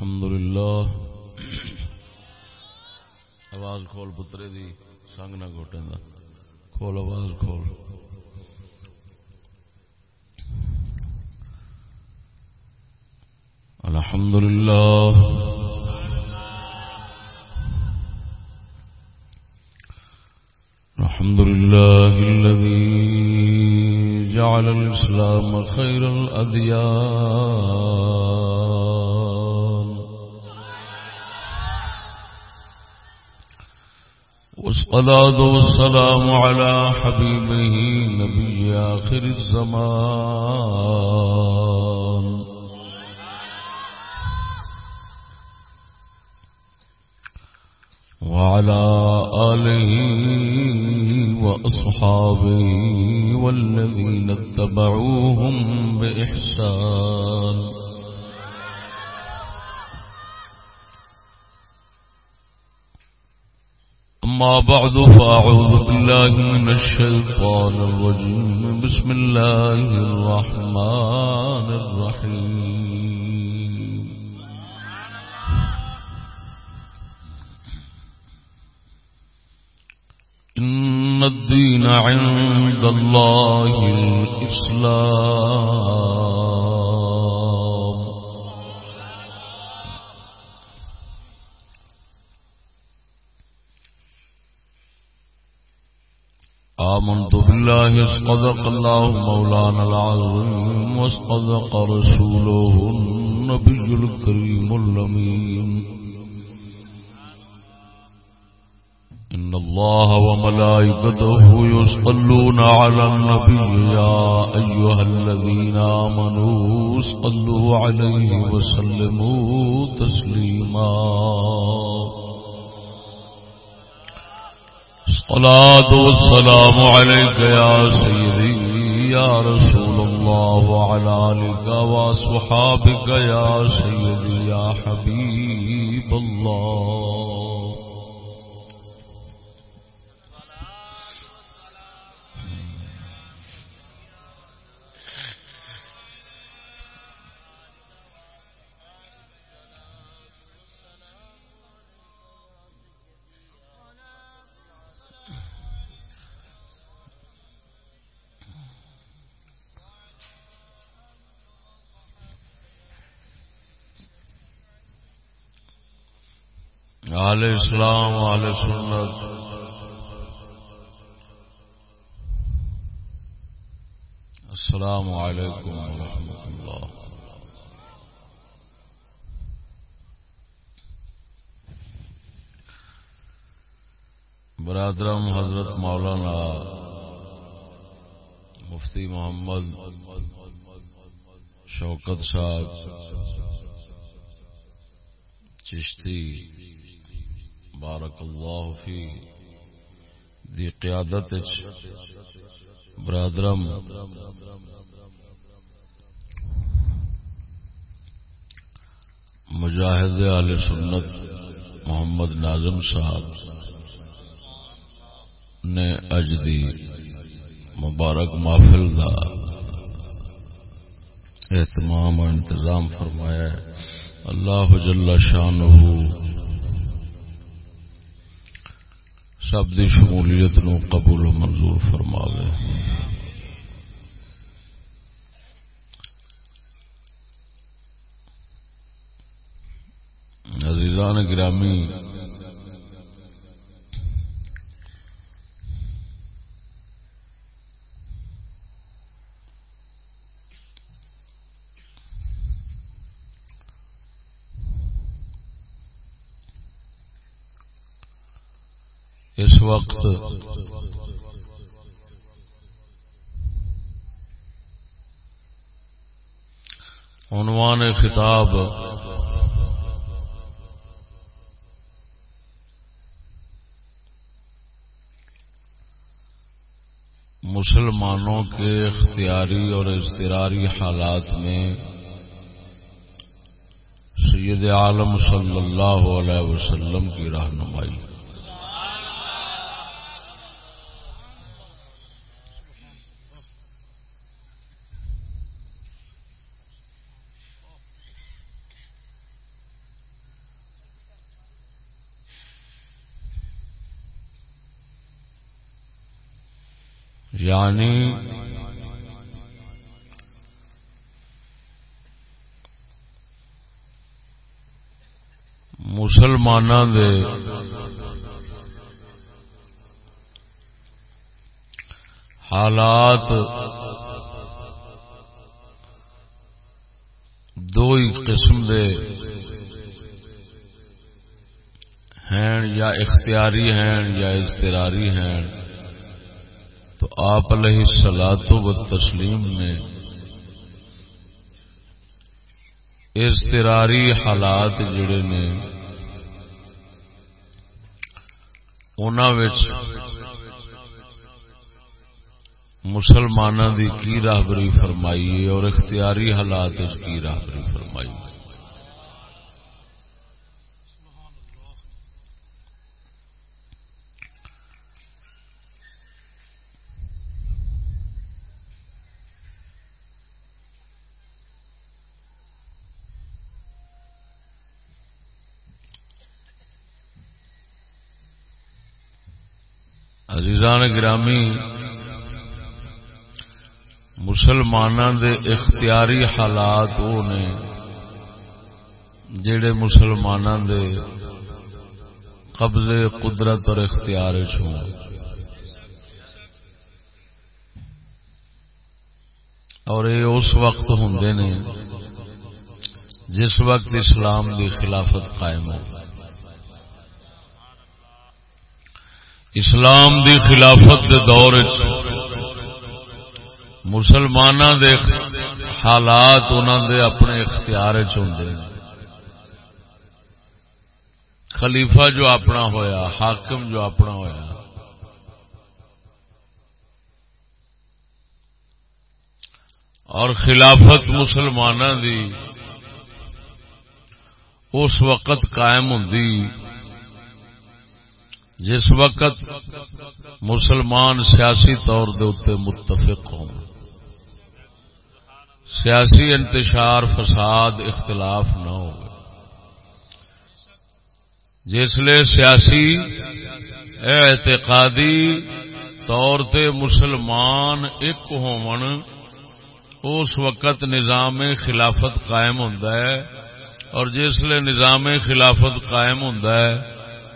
الحمد للہ۔ آواز کھول پترے دی، سنگ نہ گوٹے دا۔ کھول آواز کھول۔ الحمد للہ۔ الحمد لله الذي جعل الإسلام خير الأديان والصلاة والسلام على حبيبه نبي آخر الزمان. وعلى آله وأصحابه والذين اتبعوهم بإحسان. أما بعد فأعوذ بالله من الشيطان الرجيم. بسم الله الرحمن الرحيم. إن الدين عند الله الإسلام. آمنت بالله اصدق الله مولانا العظيم واصدق رسوله النبي الكريم اللمين إن الله وملائكته يصلون على النبي يا أيها الذين آمنوا صلوا عليه وسلموا تسليما. صلاة والسلام عليك يا سيدي، يا رسول الله، وعلى آلك وصحابك يا سيدي، يا حبيب الله. آل اسلام، آل سنت۔ السلام علیکم ورحمۃ اللہ۔ برادرم، حضرت مولانا مفتی محمد شوکت صاحب چشتی بارک اللہ فی دی قیادت برادرم، مجاہد عال سنت محمد ناظم صاحب نے اج دی مبارک محفل دا اہتمام اور انتظام فرمایا ہے۔ اللہ جل شانہ سب دی شمولیت نو قبول و منظور فرماوے عزیزان گرامی اس وقت عنوان خطاب مسلمانوں کے اختیاری اور اضطراری حالات میں سید عالم صلی اللہ علیہ وسلم کی رہنمائی۔ یعنی مسلمان دے حالات دو ہی قسم دے ہیں، یا اختیاری ہیں یا اضطراری ہیں۔ تو آپ علیہ سلاد و تسلیم نے اضطراری حالات جڑے نے مسلمانوں دی کی راہبری فرمائی اور اختیاری حالات کی راہبری فرمائی عزیزان گرامی مسلمانوں دے اختیاری حالات وہ نے جڑے مسلمانوں دے قبضے، قدرت اور اختیار اور یہ اس وقت ہوں نے جس وقت اسلام دی خلافت قائم ہو۔ اسلام دی خلافت دے دور مسلمان دے حالات انہوں دے اپنے اختیار خلیفہ جو اپنا ہویا، حاکم جو اپنا ہویا۔ اور خلافت مسلمانوں دی، اس وقت قائم ہوں جس وقت مسلمان سیاسی طور دے متفق ہوں۔ سیاسی انتشار، فساد، اختلاف نہ ہو جس سیاسی اعتقادی طور تے مسلمان ایک ہون، اس وقت نظام خلافت قائم ہوں اور جس لیے نظام خلافت قائم ہوں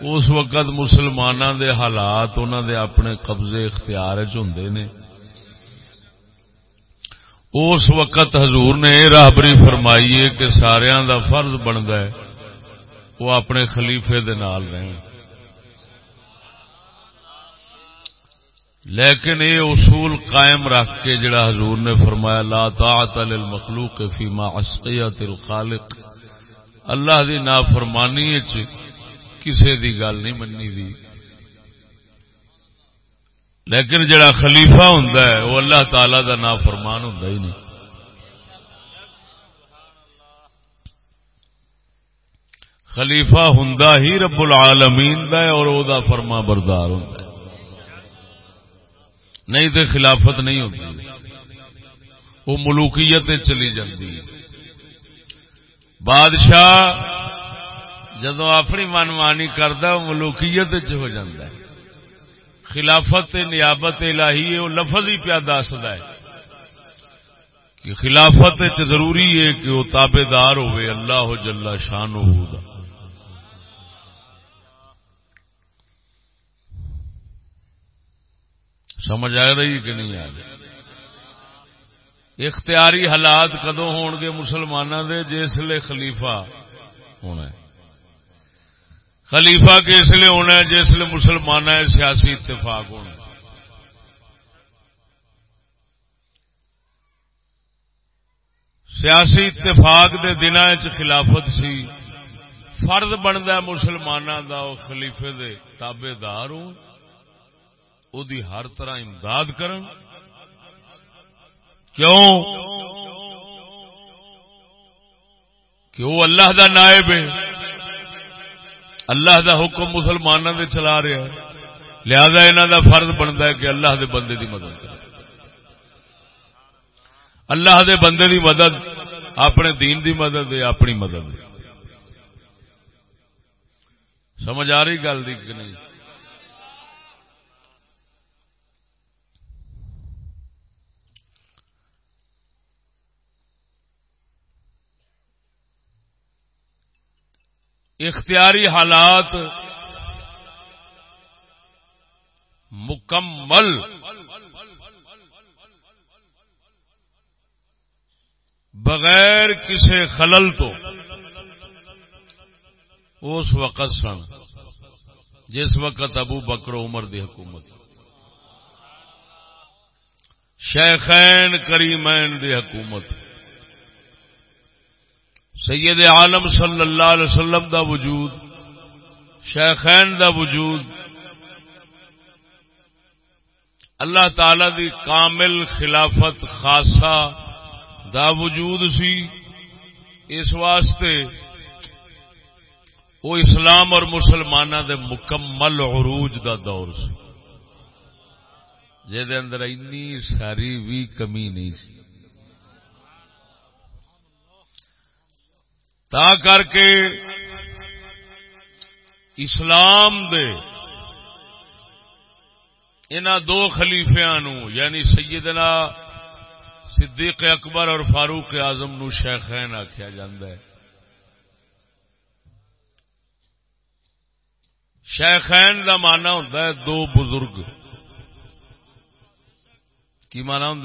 اس وقت مسلمانوں دے حالات انہوں دے اپنے قبضے اختیار نے۔ اس وقت حضور نے یہ راہبری فرمائی ہے کہ سارا دا فرض بنتا ہے، وہ اپنے خلیفے دے نال رہن۔ لیکن یہ اصول قائم رکھ کے جڑا حضور نے فرمایا، لا طاعت للمخلوق فیما عصقیت الخالق۔ اللہ دی نافرمانی فرمانی کسی دی گل نہیں مننی دی۔ لیکن جڑا خلیفہ ہوں وہ اللہ تعالی دا نا فرمان ہوں ہی نہیں۔ خلیفہ ہوں ہی رب العالمین دا اور او دا فرما بردار ہوں نہیں تو خلافت نہیں ہوتی وہ ملوکیت چلی جاتی بادشاہ جدو اپنی من مانی کرتا ملوکیت ہو جاتا ہے۔ خلافت نیابت الہی وہ لفظ ہی پیا دسد ہے۔ کہ خلافت ضروری ہے کہ وہ تابے دار ہوئے، اللہ جلا شان ہو سمجھ آ رہی کہ نہیں آ رہی؟ اختیاری حالات کدو ہون گے مسلمانوں دے جس لیے خلیفہ ہونا ہے۔ خلیفہ کس لیے ہونا ہے، جس لیے مسلمان ہے، سیاسی اتفاق ہونا سیاسی اتفاق دے دن خلافت سی۔ فرد بنتا مسلمانوں کا خلیفے دے تابے دار ہو دی ہر طرح امداد کرن۔ کیوں؟ کہ وہ اللہ دا نائب ہے؟ اللہ دا حکم مسلمانوں دے چلا رہا ہے۔ لہذا انہوں دا فرض بنتا ہے کہ اللہ دے بندے دی مدد کرے۔ اللہ دے بندے دی مدد، اپنے دین دی مدد ہے، اپنی مدد سمجھ آ رہی گل دی کہ نہیں؟ اختیاری حالات مکمل بغیر کسی خلل تو اس وقت سن، جس وقت ابو بکر عمر دی حکومت۔ شیخین کریمین دی حکومت۔ سید عالم صلی اللہ علیہ وسلم دا وجود، شیخین دا وجود۔ اللہ تعالی دی کامل خلافت خاصا دا وجود سی۔ اس واسطے وہ اسلام اور مسلمانوں دے مکمل عروج دا دور سی۔ جے اندر اینی ساری بھی کمی نہیں سی۔ تا کر کے اسلام دے ان دو خلیفیا نو یعنی سیدنا صدیق اکبر اور فاروق اعظم نو شیخین آخیا ہے۔ شیخین دا مانا ہوتا ہے دو بزرگ۔ کی مانا ہوں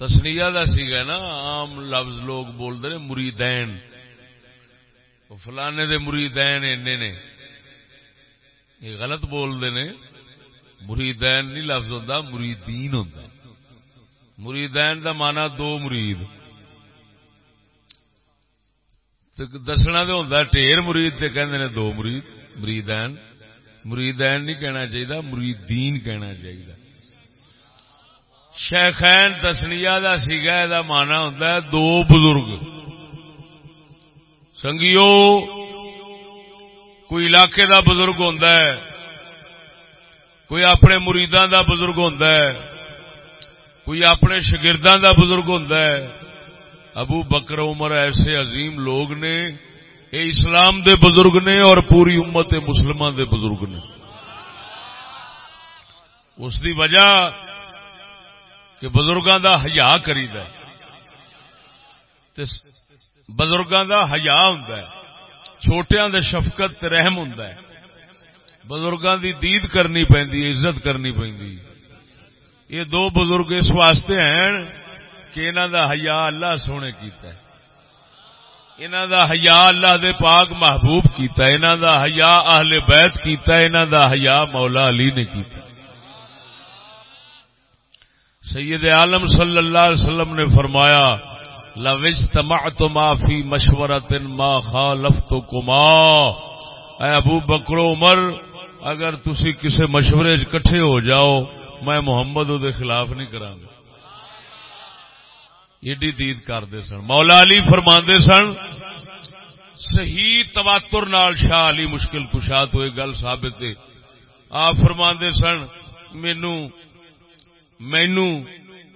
تسنیا کا سیگا نا، عام لفظ لوگ بولتے ہیں، مریدین۔ فلانے دے مریدین اینے نے۔ یہ غلط بولتے ہیں۔ مریدین نہیں لفظ ہوتا مریدین ہوتا مریدین دا مانا دو مرید۔ دسنا تو ہوتا ٹھیر مرید تے کہندے نے دو مرید، مریدین۔ مریدین نہیں کہنا چاہیے مریدین کہنا چاہیے شیخین تسنیا کا سیگا یہ مانا ہوتا ہے دو بزرگ۔ سنگیو، کوئی علاقے دا بزرگ ہوتا ہے، کوئی اپنے مریداں دا بزرگ ہوتا ہے، کوئی اپنے شگرداں دا بزرگ ہوتا ہے۔ ابو بکر عمر ایسے عظیم لوگ نے، یہ اسلام دے بزرگ نے اور پوری امت مسلمان دے بزرگ نے۔ اس دی وجہ کہ بزرگاں دا حیا کری بزرگاں دا حیا ہوں چھوٹیاں دے شفقت رحم ہوں بزرگاں دی دید کرنی پی عزت کرنی پی یہ دو بزرگ اس واسطے ہیں کہ انہوں دا حیا اللہ سونے کیتا ہے۔ انہوں دا حیا اللہ دے پاک محبوب کیتا ہے۔ انہوں دا حیا اہل بیت کیتا ہے۔ انہوں دا حیا مولا علی نے کیتا سید عالم صلی اللہ علیہ وسلم نے فرمایا لوجتمعت ما فی مشورت ما خالفت کما اے ابو بکر عمر، اگر تسی کسے مشورے کٹھے ہو جاؤ، میں محمد دے خلاف نہیں کراں گا۔ ایڈی دید کرتے سن۔ مولا علی فرما سن، صحیح تواتر نال شاہ علی مشکل کشات ہوئے گل ثابت ہے۔ آپ فرما سن مینو مینو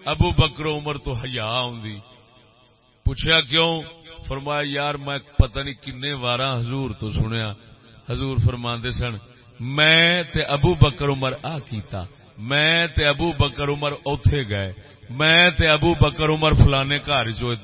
ابو بکر عمر تو ہیا پوچھا کیوں؟ فرمایا، یار، میں پتہ نہیں کنے وار حضور تو سنیا۔ حضور فرما سن، میں تے ابو بکر عمر آ کیتا۔ میں تے ابو بکر عمر اوتھے گئے۔ میں تے ابو بکر عمر فلانے گھر جو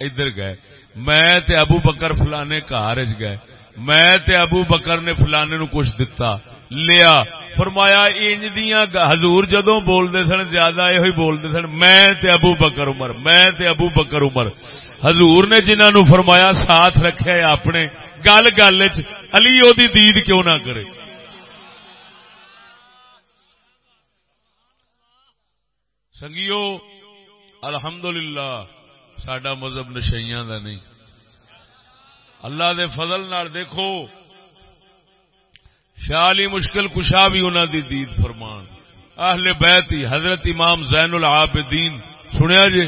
ادھر گئے۔ میں تے ابو بکر فلانے گھر گئے۔ میں تے ابو بکر نے فلانے نو کچھ دتا۔ لیا۔ فرمایا، انج دیاں حضور جدوں بولدے سن، زیادہ یہ بولدے سن، میں تے ابو بکر عمر، میں تے ابو بکر عمر۔ حضور نے جنہاں نو فرمایا ساتھ رکھے اپنے، گل گل علی او دی دید کیوں نہ کرے؟ سنگیو، الحمدللہ سڈا مذہب نشیاں دا نہیں۔ اللہ دے فضل نال دیکھو شالی مشکل کشا بھی انہوں دی دید فرمان۔ اہل بیت ہی، حضرت امام زین العابدین سنیا جی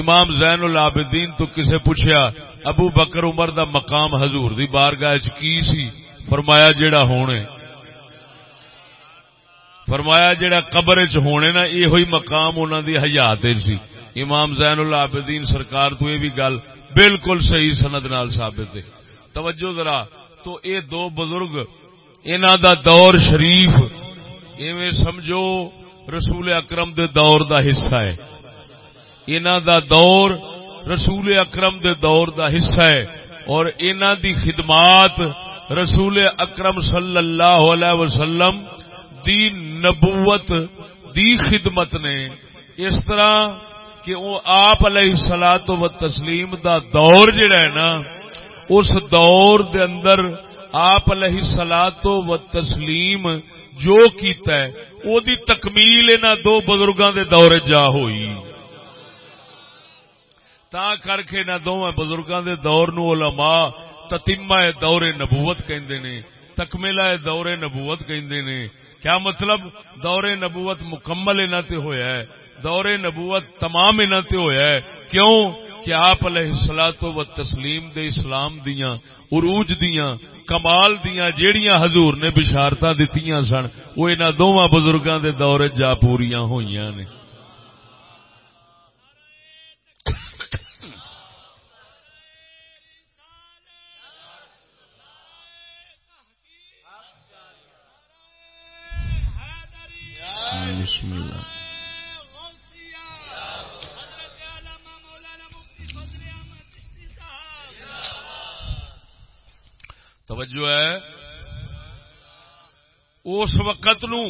امام زین العابدین تو کسے پوچھیا، ابو بکر عمر دا مقام حضور دی بارگاہ کی سی؟ فرمایا جیڑا ہونے۔ فرمایا جیڑا قبر چ ہونے نا یہ ہوئی مقام انہوں دی حیات سی۔ امام زین العابدین سرکار تو یہ بھی گل بالکل صحیح سند نال ثابت ہے۔ توجہ ذرا، تو اے دو بزرگ انہ دا دور شریف ایویں سمجھو رسول اکرم دے دور دا حصہ ہے۔ انہ دا دور رسول اکرم دے دور دا حصہ ہے۔ اور انہ دی خدمات رسول اکرم صلی اللہ علیہ وسلم دی نبوت دی خدمت نے۔ اس طرح کہ وہ آپ علیہ سلاد و تسلیم دا دور جڑا ہے نا، اس دور دے اندر آپ علیہ سلاد و تسلیم جو کیتا ہے، او دی تکمیل انہاں دو بزرگاں دے دور جا ہوئی۔ تا کر کے نہ دونوں بزرگاں دے دور نو علماء تتیمہ دور نبوت کہندے نے تکمیلہ دور نبوت کہندے نے۔ کیا مطلب دور نبوت مکمل انہاں تے ہویا ہے؟ دور نبوت تمام انہاں تے ہویا ہے؟ کیوں؟ کہ آپ علیہ الصلات و تسلیم دے اسلام دیاں، عروج دیاں کمال دیاں جیڑیاں حضور نے بشارتاں دتیاں سن، وہ انہاں دوواں بزرگاں دے دور جا پوریاں ہوئیاں نے۔ بسم اللہ۔ توجہ ہے۔ اس وقت نو،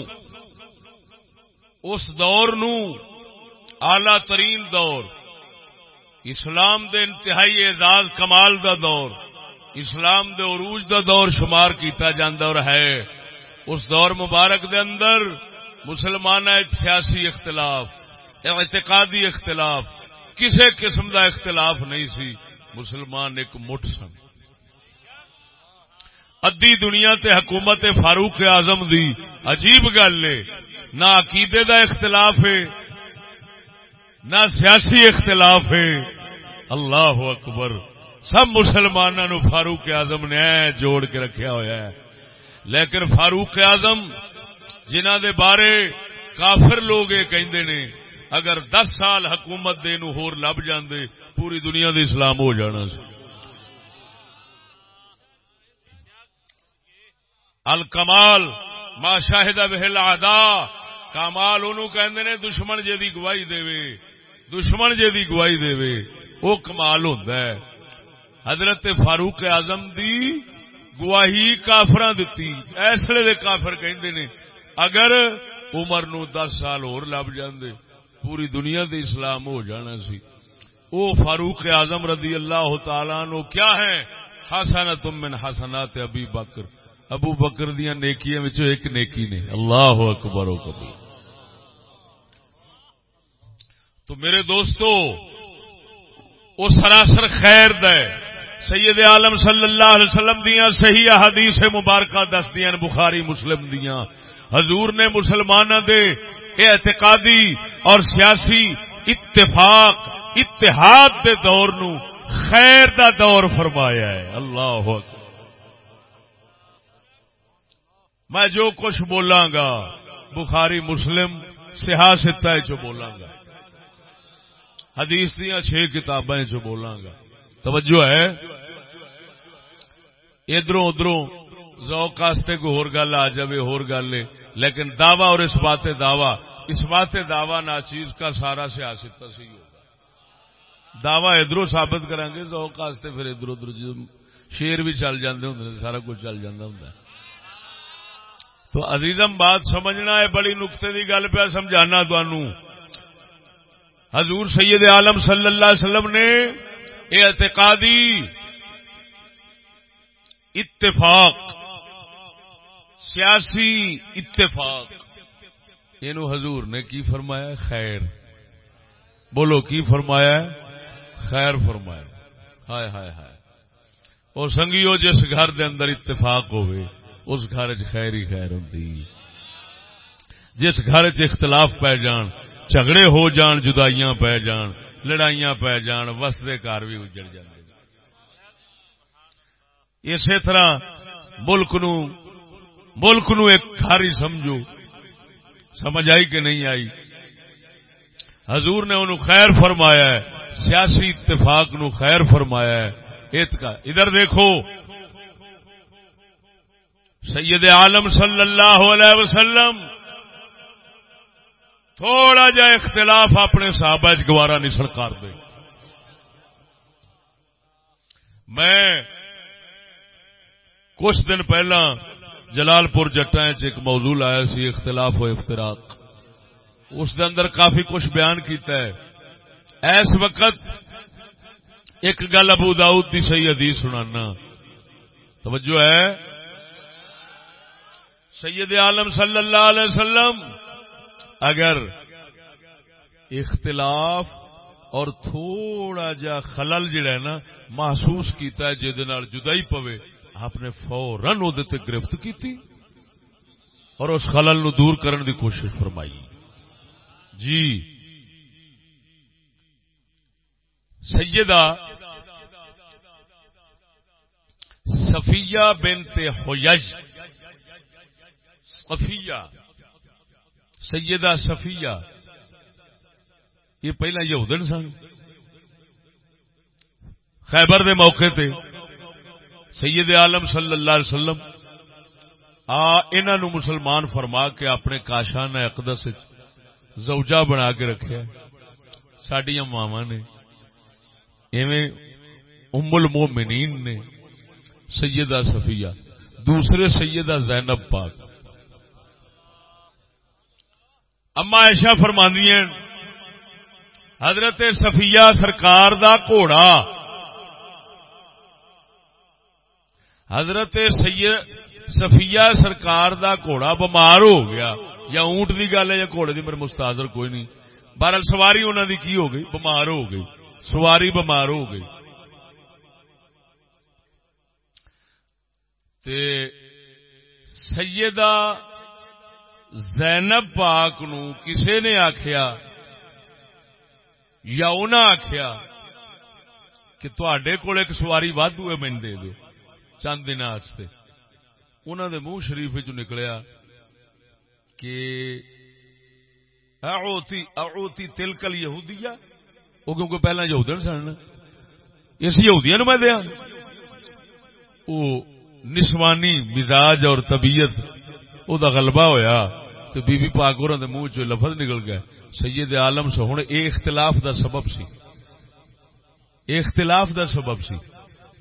اس دور نو آلہ ترین دور، اسلام دے انتہائی اعزاز کمال دا دور، اسلام دے عروج دا دور شمار کیتا جاندہ اور ہے۔ اس دور مبارک دے اندر مسلمان سیاسی اختلاف، اعتقادی اختلاف کسی قسم دا اختلاف نہیں سی۔ مسلمان ایک مٹ سن۔ ادی دنیا تے حکومت فاروق اعظم دی عجیب گل ہے۔ نہ عقیدے دا اختلاف ہے، نہ سیاسی اختلاف ہے۔ اللہ اکبر، سب مسلمانوں فاروق اعظم نے جوڑ کے رکھا ہوا ہے۔ لیکن فاروق اعظم جنہ دے بارے کافر لوگ یہ کہندے نے، اگر دس سال حکومت دے نو ہور لب جاندے، پوری دنیا دے اسلام ہو جانا سی۔ الکمال، ما شاہدہ بہل آدا کمال انہوں کہندے نے دشمن جے دی گواہی دے۔ وے دشمن جے دی گواہی دے۔ وے وہ کمال ہوتا ہے۔ حضرت فاروق اعظم دی گواہی کافراں دتی۔ ایسے دے کافر کہندے نے، اگر عمر نو دس سال اور لب جاندے، پوری دنیا دے اسلام ہو جانا سی۔ او فاروق اعظم رضی اللہ تعالی نو کیا ہے حسنۃ من حسنات ابی بکر۔ ابو بکر دیا نیکیاں ایک نیکی نے۔ اللہ اکبر و کبھی تو میرے دوستو، وہ سراسر خیر دے۔ سید عالم صلی اللہ علیہ وسلم دیا صحیح حدیث مبارکہ دس دیا بخاری، مسلم دیا حضور نے مسلمانوں دے اعتقادی اور سیاسی اتفاق، اتحاد دے دور نو خیر دا دور فرمایا ہے۔ اللہ اکبر۔ میں جو کچھ بولاں گا، بخاری مسلم سیاست چ بولاں گا۔ حدیث دیا چھ کتابیں چ بولاں گا۔ توجہ ہے؟ ادھر ادھر ذوق واسطے کوئی ہور گل آ جائے ہور گل ہے۔ لیکن دعوی اور اس بات دعوی، اس بات دعوی نا چیز کا سارا سیاست صحیح ہوگا۔ دعوی ادھر ثابت کریں گے، ذوق واسطے پھر ادھر ادھر جی، شیر بھی چل جاندے ہوں، سارا کچھ چل جاتا ہوں۔ تو عزیزم، بات سمجھنا ہے، بڑی نقطے کی گل پہ سمجھانا حضور سید عالم صلی اللہ علیہ وسلم نے اعتقادی اتفاق، سیاسی اتفاق۔ یہ حضور نے کی فرمایا؟ خیر۔ بولو، کی فرمایا؟ خیر فرمایا۔ ہائے ہائے ہائے۔ اور سنگیو، جس گھر دے اندر اتفاق ہوئے اس گھر خیر ہی خیر ہوں جس گھر چ اختلاف پی جان، جھگڑے ہو جان، جدائیاں پی جان، لڑائیاں پی جان وسدے گھر بھی اجڑ جانے اسی طرح ملک نو ملک نو ایک گھر ہی سمجھو۔ سمجھ آئی کہ نہیں آئی؟ حضور نے انہوں خیر فرمایا ہے، سیاسی اتفاق نو خیر فرمایا ہے۔ ادھر دیکھو۔ سید عالم صلی اللہ علیہ وسلم، تھوڑا جا اختلاف اپنے صحابہ گوارا نہیں سرکار دے۔ میں کچھ دن پہلا جلال پور جٹا ایک موضوع آیا سی، اختلاف و افتراق۔ اس دے اندر کافی کچھ بیان کیتا ہے۔ اس وقت ایک گل ابو داؤد دی صحیح حدیث سنانا۔ توجہ ہے؟ سید عالم صلی اللہ علیہ وسلم، اگر اختلاف اور تھوڑا جا خلل جڑا ہے نا، محسوس کیتا ہے جہد جدائی پوے، آپ نے فورن وہ گرفت کی اور اس خلل نو دور کرنے دی کوشش فرمائی۔ جی۔ سیدہ صفیہ بنت حیج صفیہ، سیدہ صفیہ۔ یہ پہلا یہودن سن۔ خیبر دے موقع تے سید عالم صلی اللہ علیہ وسلم، آ انہوں مسلمان فرما کے اپنے کاشان اقدس زوجہ بنا کے رکھے سڈیا ماوا نے۔ ایویں ام المومنین نے سیدہ صفیہ، دوسرے سیدہ زینب پاک۔ اما ایشا فرماندی حضرت سفیہ سرکار دا گھوڑا۔ حضرت سفیہ سرکار دا گھوڑا بمار ہو گیا، یا اونٹ دی گل ہے یا گھوڑے دی، میرے مستاذر کوئی نہیں۔ بہرحال سواری انہوں دی کی ہو گئی؟ بمار ہو گئی۔ سواری بمار ہو گئی۔ تے سیدہ زینب پاک نو کسے نے آخیا یا انہاں آخیا کہ تڈے کول ایک سواری وادو ہے من دے دو چند دن انہوں دے منہ شریف چ نکلیا کہ اعوتی اعوتی تلکل یہودیا وہ کیونکہ پہلا یہودن سن۔ اس یہودیا نو میں دیا ہاں۔ وہ نسوانی مزاج اور طبیعت، او دا غلبہ ہویا۔ تو بی بی پاک اور دے منہ چ لفظ نکل گیا سید عالم سے ہن اے اختلاف دا سبب سی۔ اے اختلاف دا سبب سی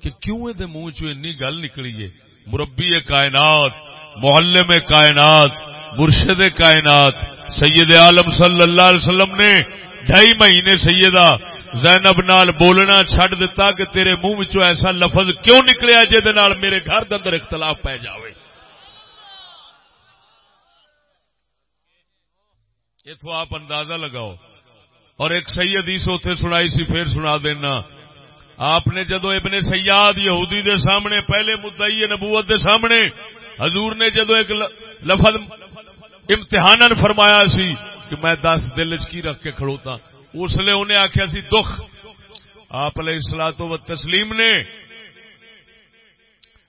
کہ کیوں اے دے منہ چ اتنی گل نکلی ہے؟ مربی کائنات، معلم کائنات، مرشد کائنات۔ سید عالم صلی اللہ علیہ وسلم نے ڈھائی مہینے سیدہ زینب نال بولنا چھڈ دیتا کہ تیرے منہ ایسا لفظ کیوں نکلیا جہد میرے گھر دے اندر اختلاف پی جاوے۔ اتو آپ اندازہ لگاؤ۔ اور ایک صحیح حدیث اتے سنائی سی، پھر سنا دینا۔ آپ نے جدو ابن سیاد یہودی دے سامنے، پہلے مدعی نبوت دے سامنے، حضور نے جدو ایک لفظ امتحان فرمایا سی کہ میں دس دل کی رکھ کے کھڑوتا۔ اس لیے انہیں آخیا سی، دکھ۔ آپ علیہ السلاط و تسلیم نے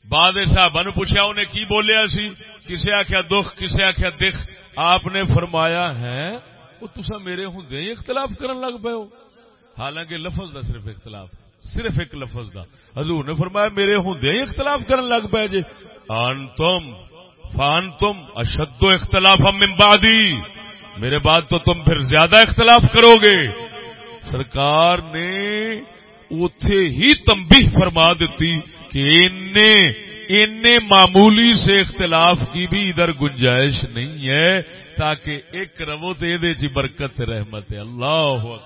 بعد صاحب پوچھا انہیں کی بولیا سی؟ کسے آخیا دکھ، کسے آخیا دکھ؟ آپ نے فرمایا ہے، وہ تسا میرے ہوں ہی اختلاف کرن لگ پے ہو۔ حالانکہ لفظ دا صرف اختلاف، صرف ایک لفظ دا۔ حضور نے فرمایا میرے ہوں ہی اختلاف کرن لگ پے جی آن تم فان تم اشد و اختلاف من بعدی۔ میرے بعد تو تم پھر زیادہ اختلاف کرو گے۔ سرکار نے اتے ہی تمبی فرما دیتی کہ ان معمولی سے اختلاف کی بھی ادھر گنجائش نہیں ہے، تاکہ ایک رو دے دے جی برکت رحمت اللہ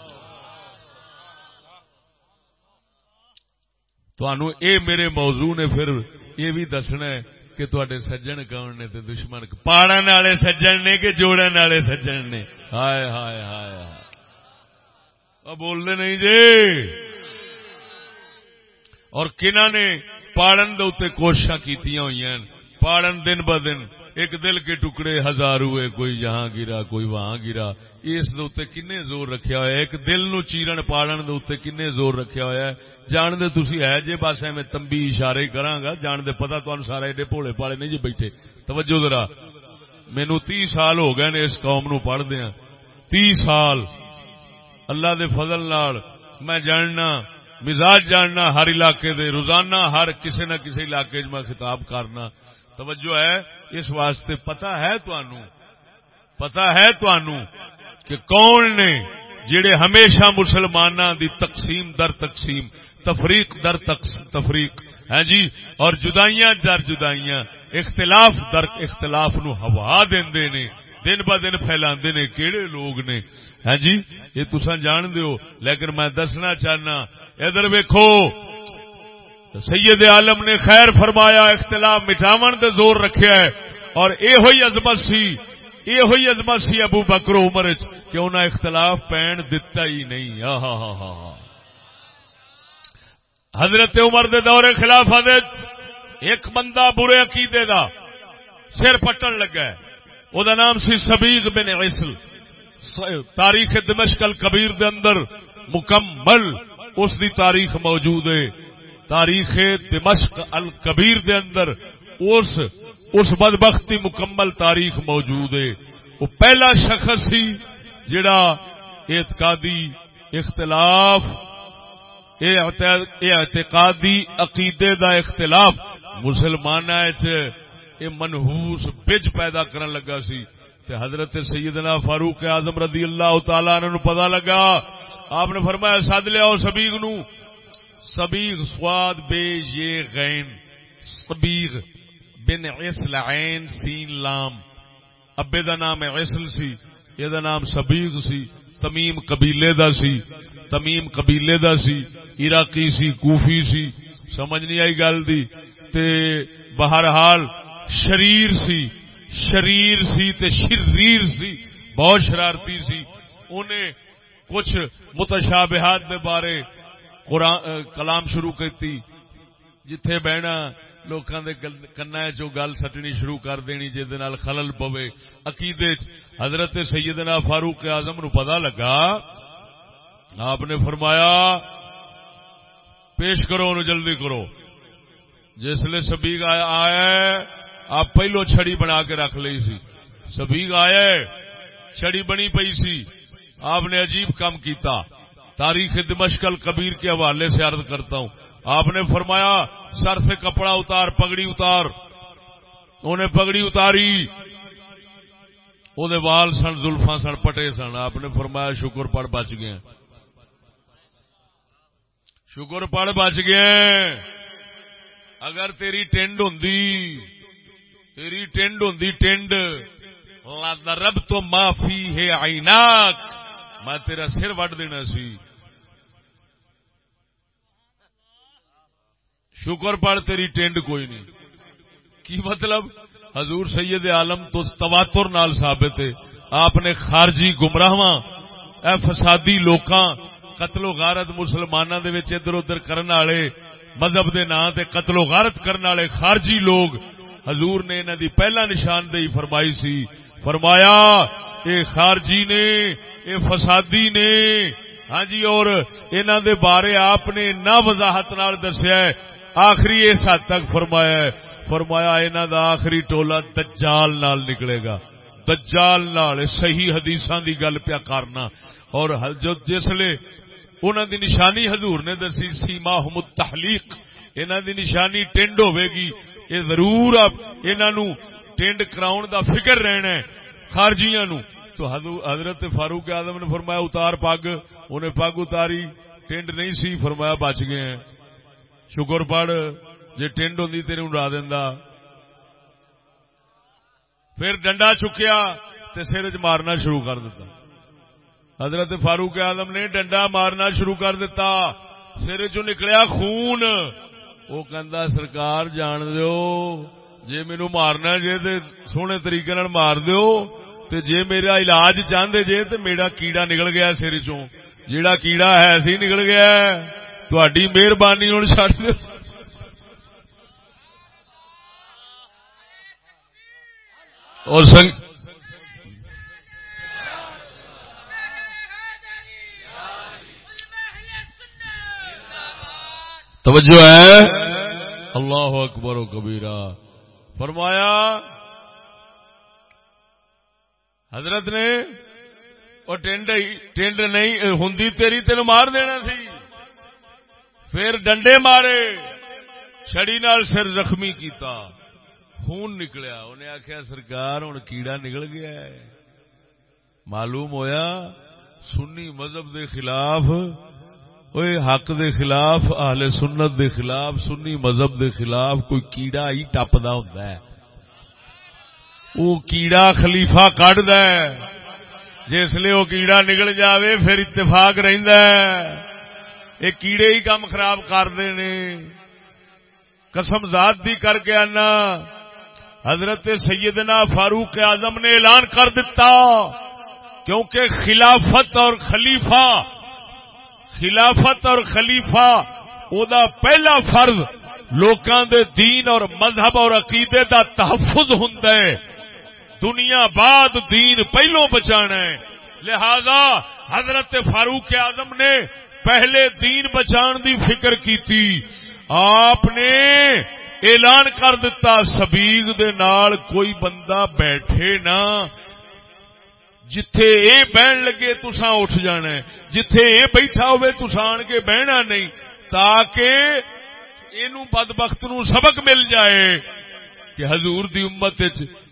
تو اے میرے موضوع نے پھر یہ بھی دسنا ہے کہ تے سجن کون نے دشمن؟ پاڑن والے سجن نے کہ جوڑن والے سجن نے؟ ہائے ہائے ہائے ہائے۔ بولنے نہیں جی۔ اور کنہ نے پاڑن دے کوشش کی ہوئی پاڑن دن ب دن۔ ایک دل کے ٹکڑے ہزار ہوئے، کوئی یہاں گرا، کوئی وہاں گرا۔ اس کنے زور رکھیا ہوا ایک دل نو چیرن پاڑن دے کنے زور رکھیا ہوا ہے۔ جان دے تسی ہے جے بس میں تمبی اشارے کراگا جان دے پتا تہن سارے ایڈے بھولے پالے نہیں جی بیٹھے۔ توجہ ذرا۔ مینو تی سال ہو گئے نے اس قوم نو پڑھ دیا تی سال۔ اللہ دے فضل نال میں جاننا مزاج جاننا، ہر علاقے دے روزانہ، ہر کسی نہ کسی علاقے میں خطاب کرنا۔ توجہ ہے، اس واسطے پتا ہے پتا ہے کہ کون نے جڑے ہمیشہ مسلمانوں دی تقسیم در تقسیم، تفریق در تفریق۔ ہاں جی؟ اور جدائیاں در جدائیاں، اختلاف در اختلاف نو ہوا دے نے، دن ب دن پھیلا نے لوگ نے۔ ہاں جی؟ یہ تسا جان دیو لیکن میں دسنا چاہنا ادھر ویکو سید عالم نے خیر فرمایا، اختلاف مٹاون دے زور رکھیا ہے۔ اور اے ہوئی عظمت سی اے ہوئی عظمت سی ابو بکر عمر کہ انہیں اختلاف پین دتا ہی نہیں۔ ہاں ہاں ہاں حضرت عمر دے دور خلاف ایک بندہ برے عقیدے دا سر پٹن لگا ہے۔ او دا نام سی سبیغ بن عیسل۔ تاریخ دمشق الکبیر دے اندر مکمل اس دی تاریخ موجود ہے۔ تاریخ دمشق الکبیر دے اندر اس اس بدبختی مکمل تاریخ موجود ہے۔ وہ پہلا شخص سی جڑا اعتقادی اختلاف اعتقادی عقیدے دا اختلاف مسلمان منہوس بج پیدا کرن لگا سی۔ تے حضرت سیدنا فاروق اعظم رضی اللہ تعالی عنہ پتا لگا آپ نے فرمایا سد لیا سبیغ نو۔ سبیغ سواد بے یہ غین۔ سبیغ بن عسل عین سین لام۔ ابے دا نام عسل سی، یہ دا نام سبیغ سی۔ تمیم قبیلے دا سی، تمیم قبیلے دا سی۔ عراقی سی، کوفی سی۔ سمجھ نہیں آئی گل دی۔ تے بہرحال شریر سی شریر سی تے شریر سی۔ بہت شرارتی سی۔ انہیں کچھ متشابہات دے بارے کلام شروع کیتی، جتھے بہنا لوکاں دے کنا چو گل سٹنی شروع کر دینی جہد خلل پوے۔ عقیدے حضرت سیدنا فاروق اعظم نو پتا لگا، آپ نے فرمایا، پیش کرو، انہوں جلدی کرو۔ جسل سبیگ آیا آپ پہلو چھڑی بنا کے رکھ لی سی۔ سبیگ آیا چھڑی بنی پئی سی۔ آپ نے عجیب کام کیتا۔ تاریخ دمشکل کبیر کے حوالے سے عرض کرتا ہوں۔ آپ نے فرمایا، سر سے کپڑا اتار، پگڑی اتار۔ انہیں پگڑی اتاری۔ وہ وال سن زلفا سن، پٹے سن۔ آپ نے فرمایا، شکر پڑ بچ گئے۔ شکر پڑ بچ گئے۔ اگر تیری ٹینڈ ہوں تیری ٹینڈ ہوں ٹینڈ رب تو معافی ہے آئی میں تیرا سر وڈ دینا سی۔ شکر پڑ تیری ٹینڈ کوئی نہیں۔ کی مطلب؟ حضور سید عالم تو تواتر نال ثابت ہے۔ آپ نے خارجی گمراہ اے فسادی لوکاں، قتل و غارت مسلمانوں دے وچ ادھر ادھر کرن والے، مذہب دے نام تے قتل و غارت کرن والے خارجی لوگ، حضور نے انہاں دی پہلا نشاندہی فرمائی سی۔ فرمایا، اے خارجی نے اے فسادی نے۔ ہاں جی اور انہاں دے بارے آپ نے نہ وضاحت نال دسیا ہے۔ آخری اس حد تک فرمایا ہے۔ فرمایا انہوں دا آخری ٹولا دجال نال نکلے گا۔ دجال نال صحیح حدیثاں دی گل پیا کرنا۔ اور جو جسلے انہوں دی نشانی حضور نے دسی سیما حمد تحلیق انہوں دی نشانی ٹینڈ ہوے گی۔ یہ ضرور انہوں ٹینڈ کراؤن دا فکر رہنا ہے۔ خارجیاں نو۔ تو حضرت فاروق آدم نے فرمایا، اتار پگ۔ انہیں پگ اتاری ٹینڈ نہیں سی۔ فرمایا، بچ گئے ہیں۔ شکر پڑ جی ٹینڈ ہوں تیرے اڑا دینا پھر ڈنڈا چکیا تے سر چ مارنا شروع کر دیتا حضرت فاروق آدم نے ڈنڈا مارنا شروع کر دیتا سر چ نکلیا خون۔ وہ کہندا، سرکار جان دیو، جے مینو مارنا جے تے سونے طریقے مار دیو تے جے میرا علاج چاہتے جے تے میرا کیڑا نکل گیا سر چوں۔ جیڑا کیڑا ہے سی نکل گیا تھوڑی مہربانی ہوں چڑھ دو اور سنگ توجہ ہے؟ اللہ اکبر و کبیرہ۔ فرمایا حضرت نے وہ ٹینڈ ٹینڈ نہیں ہوں تیری تین مار دینا سی پھر ڈنڈے مارے، چھڑی نال سر زخمی کیتا، خون نکلیا۔ انہیں آخیا سرکار ہوں کیڑا نکل گیا ہے؟ معلوم ہویا، سنی مذہب دے خلاف حق دے خلاف، اہل سنت دے خلاف، سنی مذہب دے خلاف کوئی کیڑا ہی ٹپدا ہوندا ہے۔ وہ کیڑا خلیفہ کڈ جس لیے وہ کیڑا نکل جاوے، پھر اتفاق رہندا ہے۔ یہ کیڑے ہی کام خراب کرتے نے۔ قسم ذات بھی کر کے آنا۔ حضرت سیدنا فاروق اعظم نے اعلان کر دیتا کیونکہ خلافت اور خلیفہ، خلافت اور خلیفہ، او دا پہلا فرض لوکاں دے دین اور مذہب اور عقیدے دا تحفظ ہوندا ہے۔ دنیا بعد دین پہلو بچانا ہے۔ لہذا حضرت فاروق اعظم نے پہلے دین بچان دی فکر کی تھی آپ نے اعلان کر دیتا سبیگ دے نال کوئی بندہ بیٹھے نا۔ جتھے اے بہن لگے تسا اٹھ جانا ہے۔ جتھے اے بیٹھا ہوئے تسا آن کے بہنا نہیں۔ تاکہ اینو بدبخت نو سبق مل جائے کہ حضور دی امت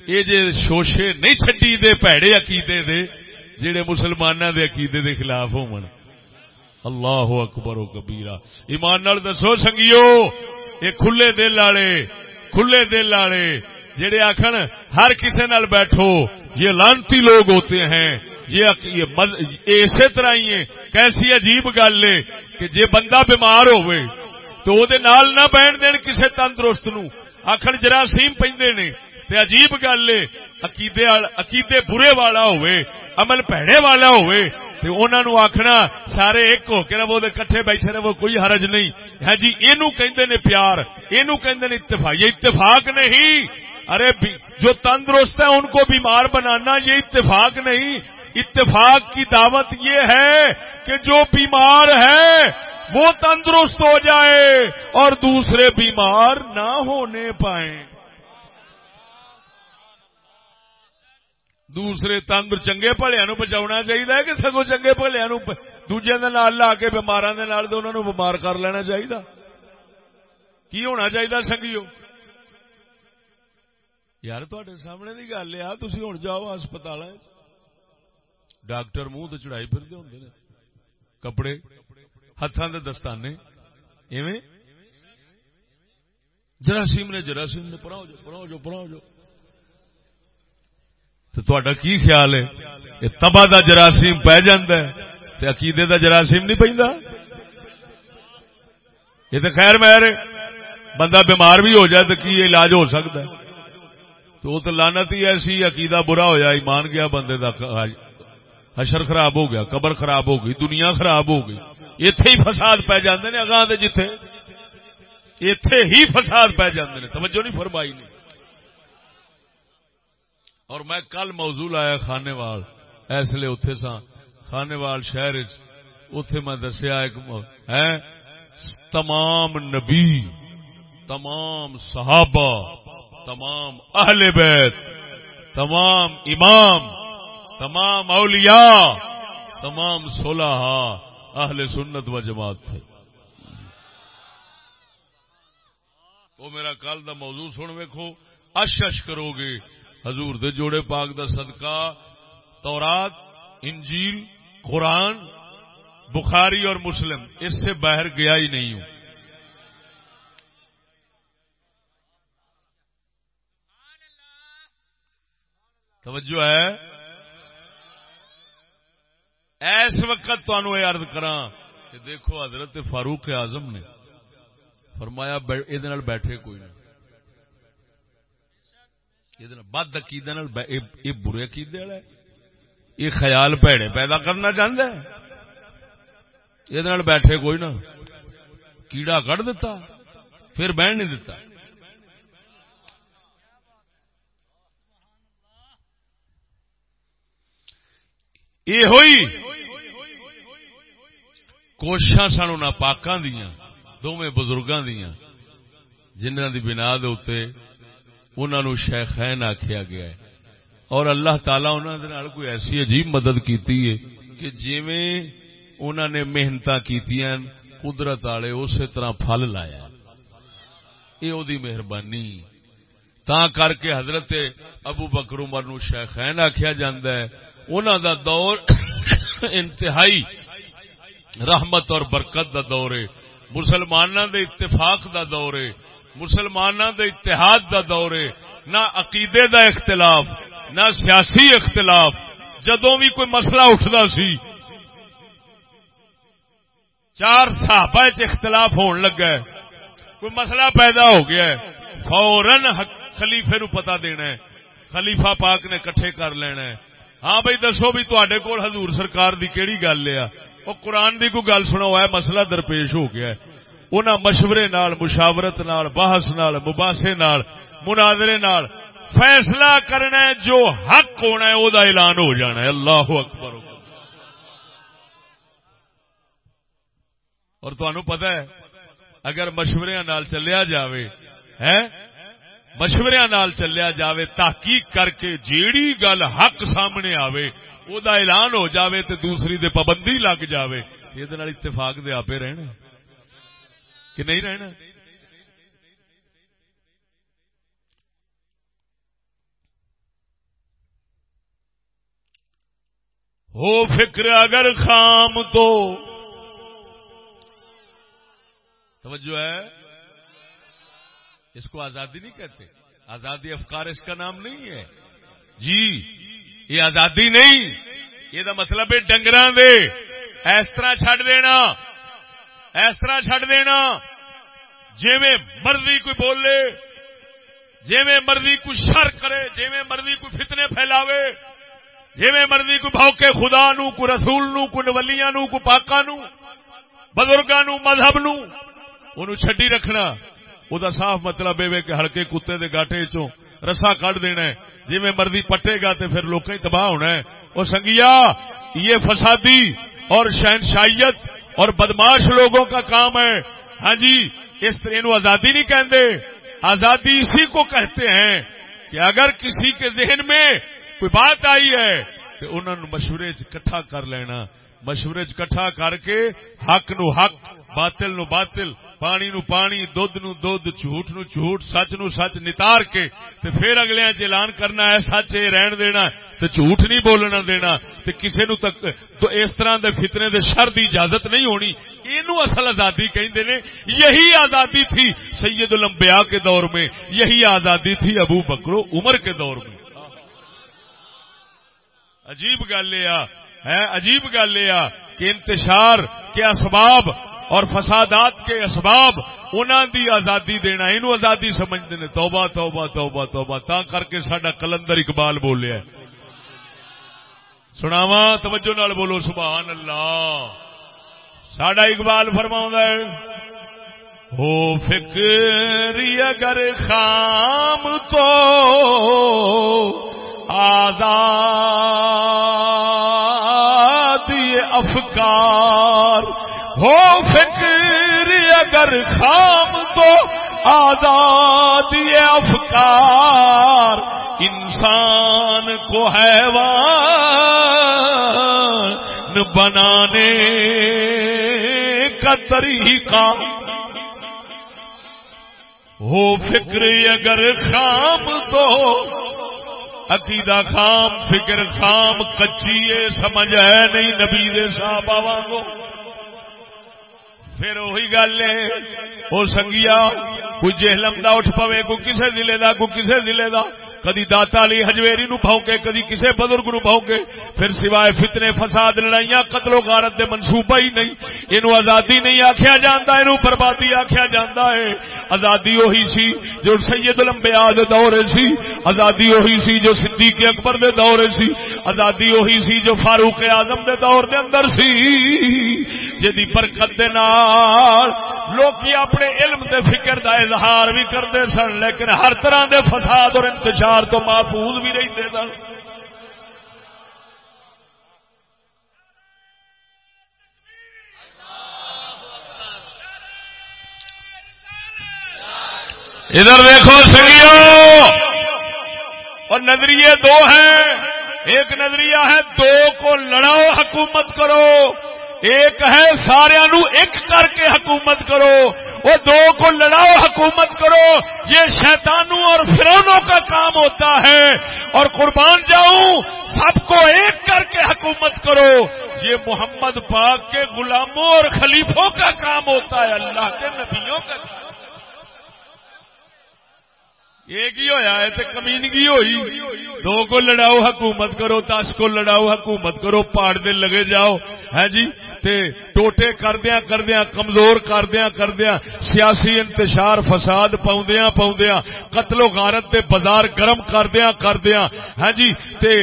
اے جے شوشے نہیں چھڈی دے پیڑے عقیدے دے، جڑے مسلماناں دے عقیدے دے خلاف ہون۔ اللہ اکبر و کبیرہ۔ ایمان نال دسو سنگیو یہ کھلے دل والے، کھلے دل والے، جڑے آخر ہر کسی نال بیٹھو، یہ لانتی لوگ ہوتے ہیں۔ یہ اسی طرح ہی کیسی عجیب گل ہے کہ جے بندہ بیمار ہوئے تو وہ نال نہ بہن دین کسی تندرست نو۔ آخر جراثیم پہ نے۔ تے عجیب گل ہے۔ عقیدے عقیدے برے والا ہوئے، عمل پیڑے والا ہوئے۔ تے انہاں نو آکھنا، سارے ایک ہو کے رہو دے کٹھے بیٹھے رہو، کوئی حرج نہیں۔ ہاں جی اینو کہندے نے پیار، اینو کہندے نے اتفاق۔ یہ اتفاق نہیں۔ ارے جو تندرست ہے ان کو بیمار بنانا یہ اتفاق نہیں۔ اتفاق کی دعوت یہ ہے کہ جو بیمار ہے، وہ تندرست ہو جائے اور دوسرے بیمار نہ ہونے پائیں۔ دوسرے تنگ چنگے پلیا نو بچا چاہیے کہ سگو چنگے پلیا نو دوجے لا کے بمارا بمار کر لینا چاہیے کی ہونا چاہیے سنگیو؟ یار تے سامنے کی گل ہے تھی ہوں جاؤ ہسپتال ڈاکٹر منہ تو چڑھائی پھرتے ہوں کپڑے ہاتھوں کے دستانے۔ ایویں؟ جراثیم نے جراثیم نے پڑھاؤ جو پڑھاؤ جو پڑھاؤ جو۔ تو کی خیال ہے؟ یہ تبا دا جراثیم پی تے عقیدے دا جراثیم نہیں پہ یہ تو خیر مہر بندہ بیمار بھی ہو جائے تو کی علاج ہو سکتا ہے؟ تو وہ تو لانت ہی ایسی عقیدہ برا ہوا ایمان گیا، بندے دا حشر خراب ہو گیا، قبر خراب ہو گئی، دنیا خراب ہو گئی۔ اتے ہی فساد پی جاندے نے اگاں دے جتھے۔ اتے ہی فساد پی جاندے نے۔ توجہ نہیں فرمائی نہیں اور میں کل موضوع آیا خانے وال اس لیے اتے سا خانے وال شہر اتے میں دسیا ایک ہے تمام نبی، تمام صحابہ، تمام اہل بیت، تمام امام، تمام اولیاء، تمام صلح اہل سنت و جماعت تھے۔ وہ میرا کل دا موضوع سن ویکو اش اش کرو گے۔ حضور دے جوڑے پاک دا صدقہ، تورات، انجیل، قرآن، بخاری اور مسلم، اس سے باہر گیا ہی نہیں ہوں۔ توجہ ہے؟ ایس وقت تنوع ارد کرا کہ دیکھو حضرت فاروق اعظم نے فرمایا یہ بیٹھے کوئی نہیں بد عقیدے یہ برے عقیدے والا یہ خیال پیڑے پیدا کرنا چاہتا ہے یہ بیٹھے کوئی نہ کیڑا کٹ دیتا پھر بہن نہیں دیتا یہ ہوئی کوشش سانو نہ پاکاں دیا دونوں بزرگاں دیا جنہ دی بنا دے انہوں شیخین آخیا گیا ہے۔ اور اللہ تعالی انہوں نے کوئی ایسی عجیب مدد کیتی ہے کہ جیویں انہوں نے محنت کی قدرت والے اسی طرح پھل لایا۔ یہ مہربانی۔ تا کر کے حضرت ابو بکر عمر نو شیخین آخیا جا دا دور انتہائی رحمت اور برکت دا دور ہے۔ مسلمانوں دے اتفاق دا دور ہے۔ مسلمانوں دے اتحاد دا دور ہے، نہ عقیدے دا اختلاف، نہ سیاسی اختلاف۔ جدوں بھی کوئی مسئلہ اٹھتا سی، چار صحابہ اختلاف ہون لگا ہے۔ کوئی مسئلہ پیدا ہو گیا ہے فورن خلیفے نو پتا دینا ہے۔ خلیفہ پاک نے کٹھے کر لینا ہے۔ ہاں بھائی، دسو بھی تے کول حضور سرکار دی کیڑی گل ہے؟ وہ قرآن دی کوئی گل سنا ہوا ہے مسئلہ درپیش ہو گیا ہے۔ انہاں مشورے نال، مشاورت نال، بحث نال، مباحثے نال، مناظرے نال فیصلہ کرنا ہے، جو حق ہونا ہے وہ اعلان ہو جانا ہے۔ اللہ اکبر۔ اور تمہیں پتا ہے، اگر مشورے نال چلیا جاوے ہے مشورے نال چلیا جاوے، تحقیق کر کے جیڑی گل حق سامنے آوے، او دا اعلان ہو جاوے تے دوسری دے پابندی لگ جاوے، یہ اتفاق دے آپ رہنے۔ کہ نہیں رہنا؟ ہو فکر اگر خام تو۔ توجہ ہے؟ اس کو آزادی نہیں کہتے۔ آزادی افکار اس کا نام نہیں ہے۔ جی یہ آزادی نہیں۔ یہ مطلب ہے ڈنگر دے۔ اس طرح چھڈ دینا۔ اس طرح چھڈ دینا۔ جی مرضی کوئی بولے جی مرضی کوئی شر کرے جی مرضی کوئی فتنے پھیلاوے جی مرضی کوئی بھوکے خدا نو، کوئی رسول نو، کوئی نولیاں نو، کوئی پاکا نو، بزرگاں نو، مذہب نو انہوں چھڈی رکھنا۔ وہ صاف مطلب یہ کہ ہلکے کتے دے گاٹے چوں رسا کٹ دینا ہے۔ جی میں مرضی پٹے گا تو پھر لوگ تباہ ہونا ہے۔ وہ سنگیا، یہ فسادی اور شہنشائیت اور بدماش لوگوں کا کام ہے۔ ہاں جی اس طرح آزادی نہیں کہندے۔ آزادی اسی کو کہتے ہیں کہ اگر کسی کے ذہن میں کوئی بات آئی ہے تو انہوں نے مشورے کٹھا کر لینا۔ مشورے کٹھا کر کے حق نو حق، باطل نو باطل۔ پانی نو پانی، دودھ نو دودھ، جھوٹ نو جھوٹ، سچ نو سچ نتار کے، تے پھر اگلے اعلان کرنا ہے، سچ یہ رہن دینا تے جھوٹ نہیں بولنا دینا، تے کسے نو تک، تو اس طرح دے فتنے دے شر دی اجازت نہیں ہونی۔ اینو اصل آزادی کہیں نے، یہی آزادی تھی سید الانبیاء کے دور میں، یہی آزادی تھی ابو بکرو عمر کے دور میں۔ عجیب گل یہ ہے، عجیب گل یہ کہ انتشار کے اسباب اور فسادات کے اسباب انہوں دی آزادی دینا یہ آزادی سمجھتے ہیں، توبہ توبہ توبہ توبہ، تا کر کے سڈا کلندر اقبال بولیا سناوا توجہ نال بولو، سبحان اللہ۔ سڈا اقبال فرما ہے، ہو فکری اگر خام تو آزاد افکار ہو فکر اگر خام تو آزادی افکار انسان کو حیوان بنانے کا طریقہ ہو فکر اگر خام تو عقیدہ خام، فکر خام، کچی سمجھ ہے نہیں نبی دے صاحب وانگو۔ پھر وہی گل ہے۔ وہ سنگیا، کوئی جہلم دا اٹھ پوے، کوئی کسے ضلع دا، کوئی کسے ضلع دا۔ کدی داتا علی ہجویری نو بھونکے، کدی کسے بزرگ نو بھونکے، پھر سوائے فتنے، فساد، لڑائیاں، قتل و غارت دے منصوبہ ہی نہیں۔ اینو آزادی نہیں آکھیا جاندا، اینو بربادی آکھیا جاندا ہے۔ آزادی وہی سی جو سید الانبیاء دے دور سی۔ آزادی وہی سی جو صدیق اکبر دے دور سی۔ آزادی وہی سی جو فاروق اعظم دے دور دے اندر سی۔ جدی برکت دے نال لوکی اپنے علم دے فکر دا اظہار بھی کرتے سن، لیکن ہر طرح دے فساد اور انتشار تو محفوظ بھی رہتے سن۔ ادھر دیکھو سنگیو، اور نظریے دو ہیں۔ ایک نظریہ ہے، دو کو لڑاؤ حکومت کرو۔ ایک ہے سارا ایک کر کے حکومت کرو، وہ دو کو لڑاؤ حکومت کرو، یہ شیطانوں اور فرونوں کا کام ہوتا ہے۔ اور قربان جاؤں، سب کو ایک کر کے حکومت کرو۔ یہ محمد پاک کے غلاموں اور خلیفوں کا کام ہوتا ہے، اللہ کے نبیوں کا کام۔ ایک ہی ہوا ہے؟ تو کمینگی ہوئی۔ دو کو لڑاؤ حکومت کرو، دس کو لڑاؤ حکومت کرو پاڑ دے لگے جاؤ۔ ہے جی؟ تے ٹوٹے کردیا کردیا کمزور کردیا کردیا سیاسی انتشار فساد پاؤندیا پاؤندیا قتل و غارت دے بازار گرم کردیا کردیا ہاں جی تے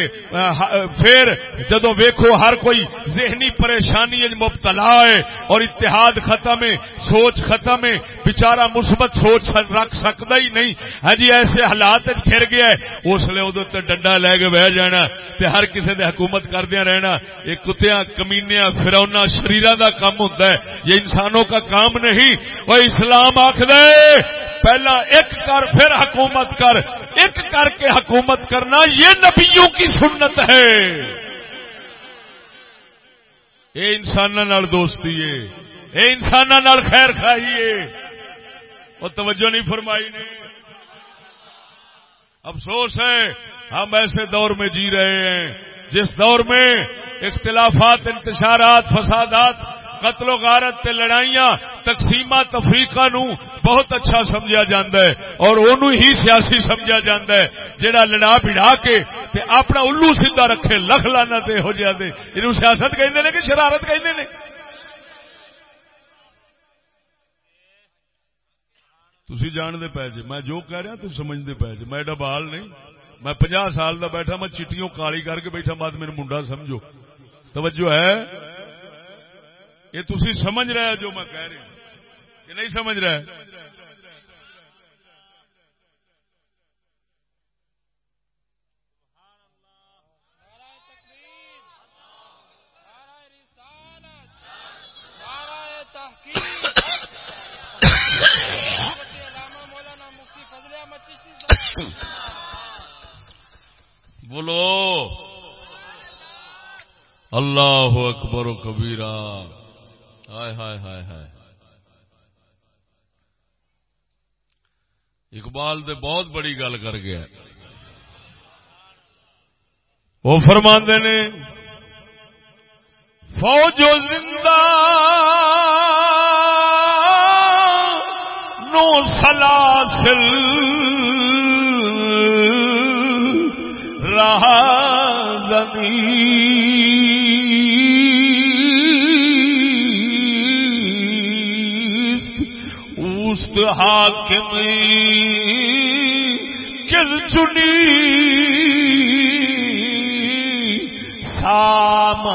پھر جدو ویکھو ہر کوئی ذہنی پریشانی مبتلا ہے اور اتحاد ختم ہے، سوچ ختم ہے بچارا مثبت سوچ رکھ سکتا ہی نہیں۔ ہاں جی ایسے حالات گھر گیا ہے، اس لیے ادو ڈنڈا لے کے بہ جانا تے ہر کسی نے حکومت کردیا رہنا۔ یہ کتیا کمینیا فرونا شریر کا کام ہوتا ہے۔ یہ انسانوں کا کام نہیں۔ وہ اسلام آخر پہلا ایک کر، پھر حکومت کر۔ ایک کر کے حکومت کرنا یہ نبیوں کی سنت ہے۔ یہ انسان دوستی ہے۔ یہ انسان خیر کھائیے وہ توجہ نہیں فرمائی نے۔ افسوس ہے، ہم ایسے دور میں جی رہے ہیں۔ جس دور میں اختلافات، انتشارات، فسادات، قتل و غارت تے لڑائیاں تقسیمہ تفریقہ نو بہت اچھا سمجھا جاندہ ہے اور انہوں ہی سیاسی سمجھا جاندہ ہے۔ جڑا لڑا بڑھا کے تے اپنا الو سیدھا رکھے، لکھ لانا تے ہو جاندے انہوں سیاست کہندے نے کہ شرارت کہندے نے؟ تسی جان دے پے جے میں جو کہہ رہا تو سمجھ دے پے جے میں ایڈا بال نہیں۔ میں پنجا سال دا بیٹھا، میں چٹیوں کالی کر کے بیٹھا، بعد میرے منڈا سمجھو۔ توجہ ہے؟ یہ تھی سمجھ رہے جو میں کہہ رہا ہوں؟ یہ نہیں سمجھ رہے؟ اللہ اکبر و کبیرا ہائے ہائے ہائے ہائے۔ اقبال دے بہت بڑی گل کر گیا۔ وہ فرماندے نے، فوج و زندہ نو سلاسل اوست حاکم چل چنی۔ سام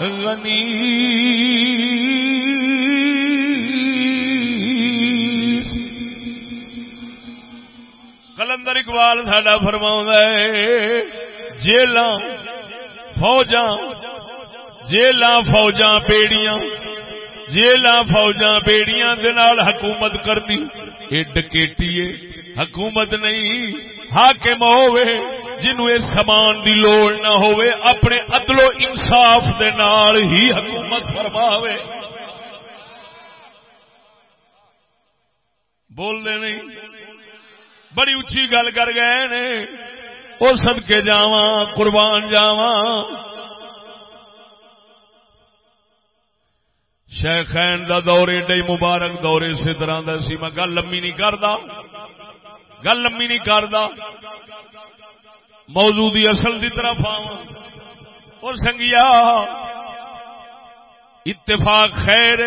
غنی۔ کلندر اقبال ساڈا فرما جیل فوجا جیل فوجا بیڑیاں جیل فوجا بیڑیاں حکومت کرنی یہ ڈکیٹی حکومت نہیں، حاکم ہوے جنو یہ سامان دی لوڑ نہ ہوے اپنے عدل و انصاف دے نال ہی حکومت فرماوے۔ بول دے نہیں۔ بڑی اچھی گل کر گئے نے۔ وہ سد کے قربان جاوا شیخین دا دور ایڈے مبارک دور اسی طرح دا سی، میں گل لمبی نہیں کرتا گل لمبی نہیں کرتا موضوع دی اصل دی طرف اور سنگیا، اتفاق خیر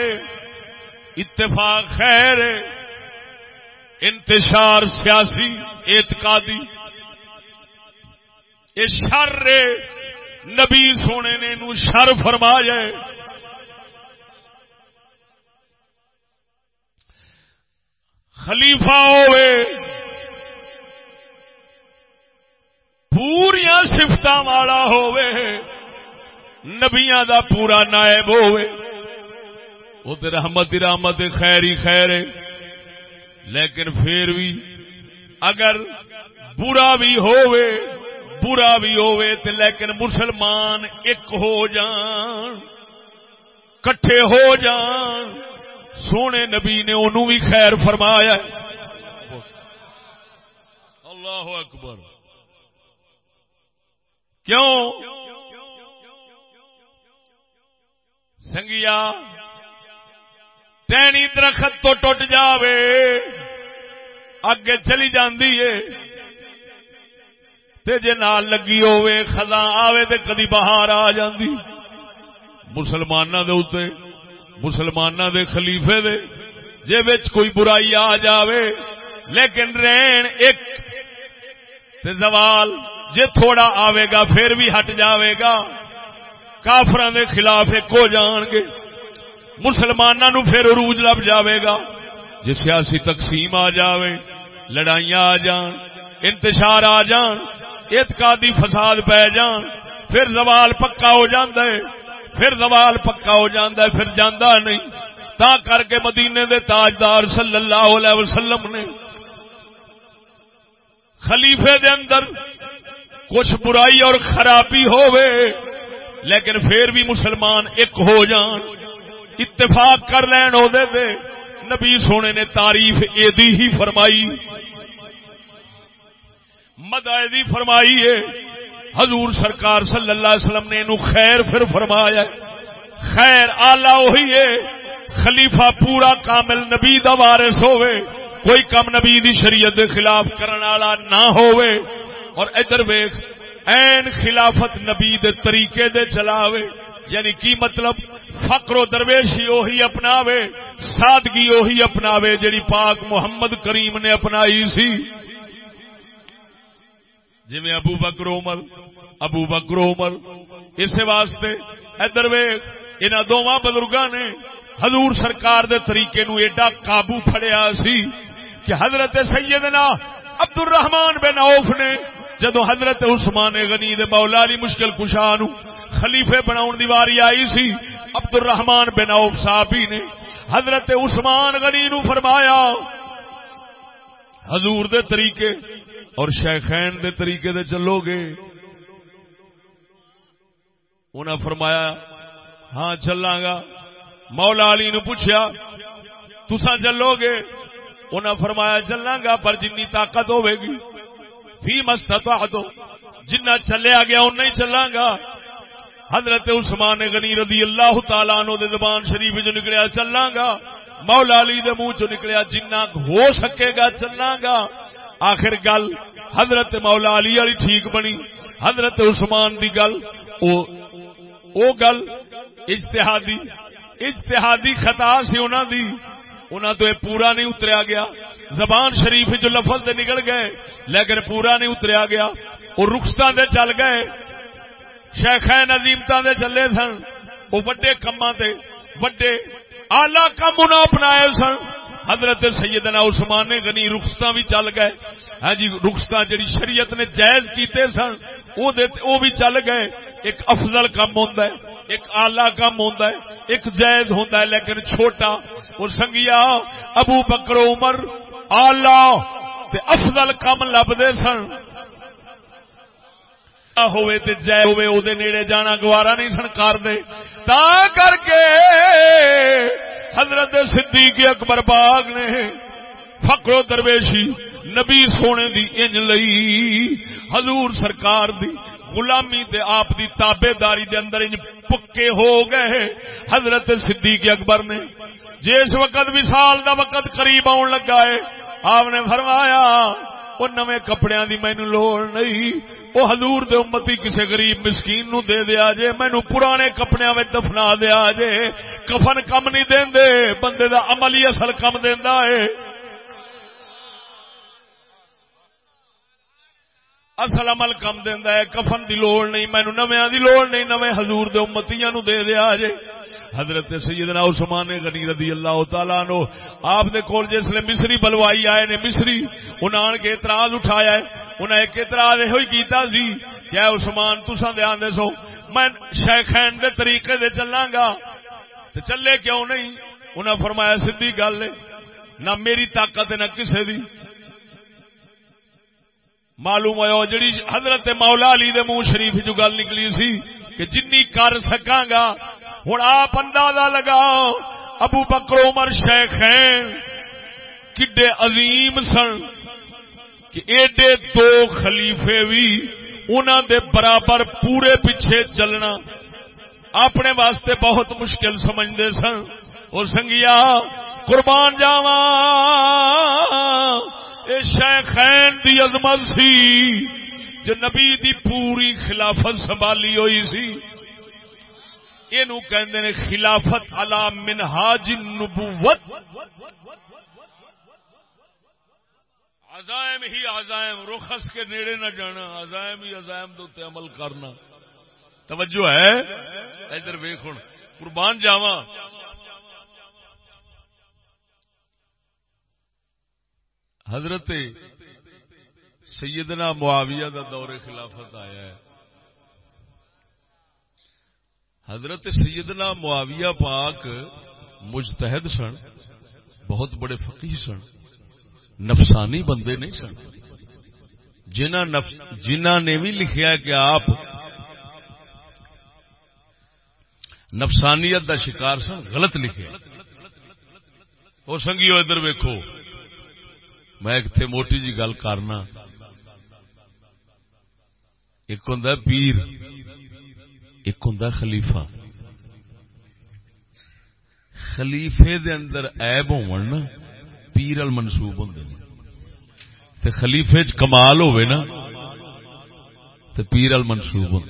اتفاق خیر انتشار سیاسی، اعتقادی۔ یہ شر نبی سونے نے نو شر فرمایا خلیفہ ہوئے۔ پوریا سفت والا ہوئے۔ نبیاں دا پورا نائب ہوئے۔ وہ رحمت رحمت خیری خیر لیکن پھر بھی اگر برا بھی ہووے برا بھی ہووے تو لیکن مسلمان ایک ہو جان، کٹھے ہو جان۔ سونے نبی نے انہوں بھی خیر فرمایا اللہ اکبر۔ کیوں؟ سنگیا، ٹہنی درخت تو ٹوٹ جاوے، اگے چلی جاندی ہے۔ تے جے نال لگی ہوئے خزاں آوے تے کدی باہر آ جاندی۔ مسلماناں دے اوتے مسلماناں دے خلیفے دے، جے وچ کوئی برائی آ جاوے، لیکن رین ایک تے زوال، جے تھوڑا آوے گا پھر بھی ہٹ جاوے گا کافران دے خلاف ایک ہو جان گے مسلمانوں پھر عروج لب جاوے گا جی سیاسی تقسیم آ جاوے، لڑائیاں آ جان، انتشار آ جان، اعتقادی فساد پی جان، پھر زوال پکا ہو جاندہ ہے۔ پھر زوال پکا ہو جاندہ ہے، پھر جاندہ نہیں۔ تا کر کے مدینے دے تاجدار صلی اللہ علیہ وسلم نے خلیفے دے اندر کچھ برائی اور خرابی ہوئے لیکن پھر بھی مسلمان ایک ہو جان۔ اتفاق کر لین ہو دے دے۔ نبی سونے نے تعریف ایدی ہی فرمائی۔ مدائدی فرمائی ہے۔ حضور سرکار صلی اللہ علیہ وسلم نے انہوں خیر پھر فرمایا خیر آلہ وہی ہے۔ خلیفہ پورا کامل نبی دا وارث ہوئے کوئی کم نبی دی شریعت دے خلاف کرن والا نہ ہوئے اور ادھر ویخ این خلافت نبی دے طریقے دے چلاوے۔ یعنی کی مطلب؟ فقر و درویشی اوہی اپناوے۔ سادگی اوہی اپناوے۔ جڑی پاک محمد کریم نے اپنائی سی۔ جی ابو بکر عمر، ابو بکر عمر اس واسطے ادھر ویخ ان دونوں بزرگاں نے حضور سرکار دے طریقے نو ایڈا قابو پھڑیا سی کہ حضرت سیدنا عبد الرحمان بن عوف نے جدو حضرت عثمان غنی دے مولا علی مشکل کشا نو خلیفے بناؤن دی واری آئی سی عبد الرحمان بن عوف صاحبی نے حضرت عثمان غنی نو فرمایا، حضور دے طریقے اور شیخین دے طریقے دے چلو گے انہاں فرمایا ہاں چلاں گا۔ مولا علی نو پوچھیا تسا چلو گے انہاں فرمایا، چلاں گا، پر جنی طاقت ہوے گی۔ فی مستطاعتو جنہ چلیا گیا، ان نہیں چلاں گا۔ حضرت عثمان غنی رضی اللہ تعالیٰ عنہ دے زبان شریف جو نکلیا، چلاں گا۔ مولا علی دے منہ چ نکلیا، جنہ ہو سکے گا، چلاں گا۔ آخر گل حضرت مولا علی والی ٹھیک بنی، حضرت عثمان دی گل، او او گل اجتہادی اجتہادی خطا سی انہاں دی، انہاں تو یہ پورا نہیں اتریا گیا۔ زبان شریف جو لفظ دے نکل گئے، لیکن پورا نہیں اتریا گیا۔ وہ رخصتان دے چل گئے، شیخین عظیمتاں دے چلے سن وہ وڈے کما تے، وڈے آلہ کم انہاں اپنائے سن۔ حضرت سیدنا عثمان غنی رخصتاں بھی چل گئے۔ ہاں جی رخصتاں جڑی شریعت نے جائز کیتے سن وہ بھی چل گئے۔ ایک افضل کم ہوندا ہے، ایک آلہ کم ہوندا ہے، ایک جائز ہوندا ہے، لیکن چھوٹا۔ اور سنگیا، ابو بکر عمر آلہ تے افضل کم لبدے سن۔ ہوئے تے جائے ہوئے او دے نیڑے جانا گوارا نہیں سن کر دے تا کر کے حضرت صدیق اکبر باغ نے فقر و درویشی نبی سونے دی انج لئی حضور سرکار دی غلامی تے آپ دی تابے داری دے اندر انج پکے ہو گئے حضرت صدیق اکبر نے جس وقت بھی سال دا وقت قریب آن لگا ہے آپ نے فرمایا وہ نویں کپڑیاں دی مینو لوڑ نہیں۔ وہ حضور دے امتی کسے غریب مسکین نو دے دیا جے مینو پرانے کپڑیاں میں دفنا دیا جے۔ کفن کم نہیں دین دے بندے دا عمل ہی اصل کم دیندا ہے اصل عمل کم دیندا ہے کفن دی لوڑ نہیں مینو نویاں دی لوڑ نہیں نویں حضور دے امتیاں نو دے دیا جے۔ حضرت سیدنا عثمان غنی رضی اللہ تعالیٰ نو آپ دے کول جس نے مصری بلوائی آئے نے مصری، انہاں آن کے اعتراض اٹھایا ہے، انہاں ایک اعتراض ہوئی کیتا سی کیا عثمان، تساں دھیان دے سو، میں شیخین دے طریقے دے چلاں گا۔ تے چلے کیوں نہیں؟ انہاں فرمایا سیدھی گل ہے، نہ میری طاقت نہ کسے دی۔ معلوم ہوا جڑی حضرت مولا علی دے منہ شریف جو گل نکلی سی کہ جنی کر سکاں گا ہوں آپ اندازہ لگاؤ، ابو بکر عمر شیخ ہیں۔ کڈے عظیم سن کہ ایڈے دو خلیفے بھی انہوں دے برابر پورے پیچھے چلنا اپنے واسطے بہت مشکل سمجھتے سن۔ اور سنگیا، قربان جاوا شیخین دی عظمت سی، جو نبی دی پوری خلافت سنبھالی ہوئی سی۔ یہ نے خلافت علا منہاج النبوت۔ عزائم ہی عزائم رخص کے نیڑے نہ جانا، عزائم ہی عزائم دے عمل کرنا۔ توجہ ہے؟ ادھر ویخ قربان جاوا حضرت سیدنا معاویہ دا دور خلافت آیا ہے۔ حضرت سیدنا معاویہ پاک مجتہد سن، بہت بڑے فقیر سن، نفسانی بندے نہیں سن۔ جنہ نے بھی لکھیا کہ آپ نفسانیت دا شکار سن، غلط لکھے اور سنگیو ادھر ویکو میں ایک تھے موٹی جی گل کرنا۔ ایک ہوں پیر۔ ایک ہوں خلیفہ۔ خلیفے دے اندر ایب ہو پیر منسوب ہوں تے خلیفے چ کمال ہوئے نا، تے پیر ال منسوب ہوں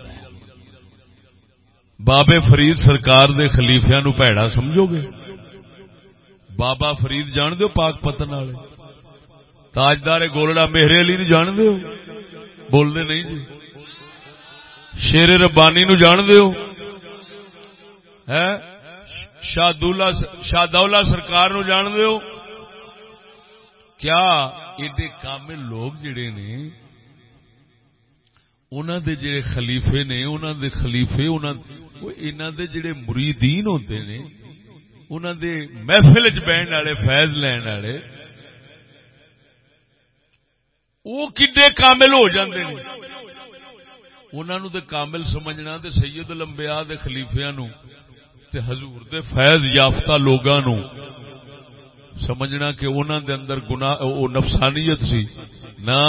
بابے فرید سرکار دے خلیفیا نو پیڑا سمجھو گے بابا فرید جان دو پاک پتن والے؟ تاجدار گولڑا میرے علی نو جان دو بولنے نہیں جی۔ شیر ربانی نو جان دو شاہ دولا سرکار نو جان دو کیا ایڈے کامل لوگ جڑے نے انہوں دے جڑے خلیفے نے انہوں دے خلیفے انہوں دے جڑے مریدین ہوتے نے انہوں دے محفل چ بہن والے، فیض لین والے، وہ کڈے کامل ہو جاندے نے؟ انہوں تے کامل سمجھنا تے سید لمبیا دے خلیفیا نو تے حضور دے فیض یافتہ لوگاں نو سمجھنا کہ انہوں دے اندر گناہ او نفسانیت سی۔ نہ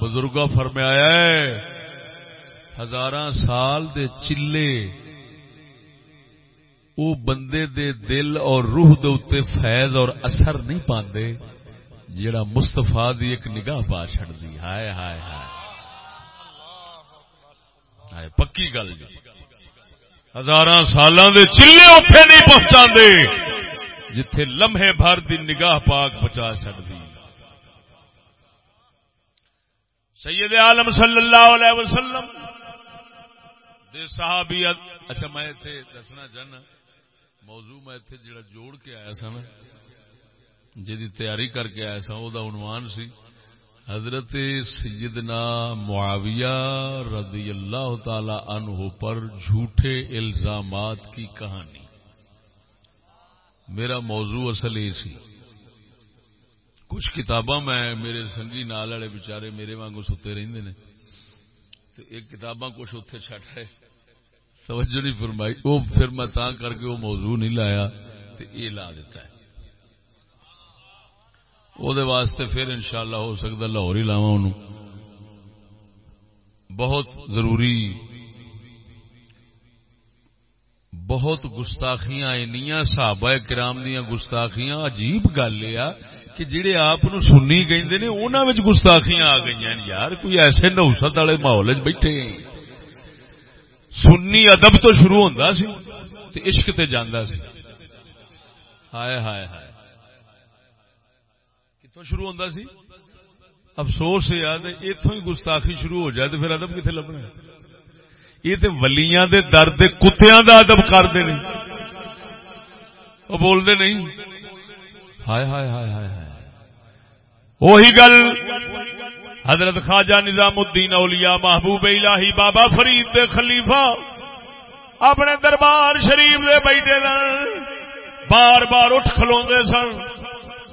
بزرگا فرمایا ہے ہزار سال دے چلے او بندے دے دل اور روح دے اتے فیض اور اثر نہیں پاندے، جیڑا مستفا دی ایک نگاہ پا چڑ دی ہائے ہائے ہائے۔ پکی گل جی۔ ہزار سال چلے اتے نہیں پہنچا دے جتھے لمحے بھر دی نگاہ پاک بچا چڑ دی سید عالم صلی اللہ علیہ وسلم دے صحابی اچھا میں اتنے دسنا چاہنا، موضوع میں اتنے جڑا جوڑ کے آیا سا نا جی تیاری کر کے آیا سا وہ عنوان سی۔ حضرت سیدنا معاویہ رضی اللہ تعالی عنہ پر جھوٹے الزامات کی کہانی۔ میرا موضوع اصل یہ سی۔ کچھ کتاباں میں میرے سنگی نال والے بچارے میرے وانگو ستے رہندے نے۔ تو ایک کتاباں کچھ اتنے چٹ ہے توجہ نہیں فرمائی۔ وہ پھر میں تاں کر کے وہ موضوع نہیں لایا۔ تو یہ لا دیتا ہے۔ واسطے پھر انشاءاللہ ہو سکتا لاہور ہی لاوا ان بہت ضروری بہت گستاخیاں اینیاں صحابہ کرام دیا گستاخیاں عجیب گل یہ کہ جہے آپ سنی کہ انہوں گستاخیاں آ گئی یار کوئی ایسے نوسط والے ماحول بیٹھے سنی ادب تو شروع ہوتا سی عشق تے جانا سی ہائے ہائے ہائے کتوں شروع ہوتا سی؟ افسوس اتوں ہی گستاخی شروع ہو جائے تو پھر ادب کتنے لبنا یہ تو ولیاں دے درد کتیاں دا ادب کرتے نہیں۔ وہ بولتے نہیں۔ ہائے ہائے ہائے ہائے ہائے۔ وہی گل حضرت خواجہ نظام الدین اولیاء محبوب الہی بابا فرید دے خلیفہ اپنے دربار شریف دے بیٹھے بار بار اٹھ کھلو سن۔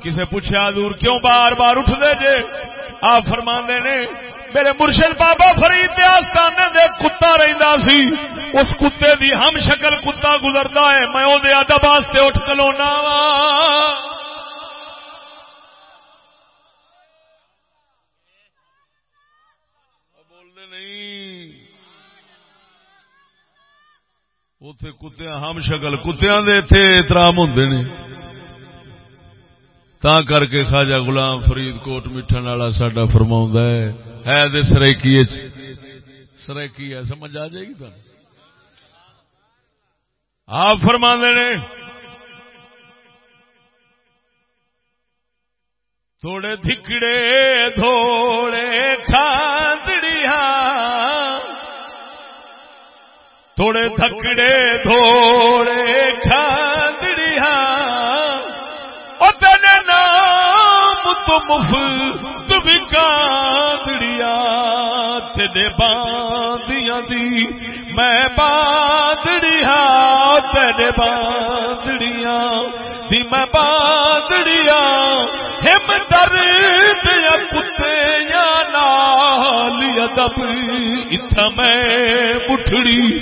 کسے پوچھا دور کیوں بار بار اٹھ دے جے؟ آپ فرما نے، میرے مرشد بابا فرید دے آستانے دے کتا رہندا سی۔ اس کتے دی ہم شکل کتا گزردا ہے، میں او دے ادب واسطے اٹھ کلونا وا بولنے نہیں۔ اوتھے کتے ہم شکل کتیاں دے ایتھے احترام ہوندے نے۔ تا کر کے خواجہ غلام فرید کوٹ میٹھن والا ساڈا فرما ہے سرکی سرکی ہے سمجھ آ جائے گی تھی آپ فرما نے تھوڑے دھکڑے تھوڑے کھاندڑیاں تھوڑے تھکڑے تھوڑے کھاندڑیاں تو مفت بھی کاندڑیا تیرے باندیاں دی۔ میں باندڑیا تیرے باندڑیاں دی۔ میں باندڑیا ہم درد یا کتے یا نال ادب۔ اتھا میں مٹھڑی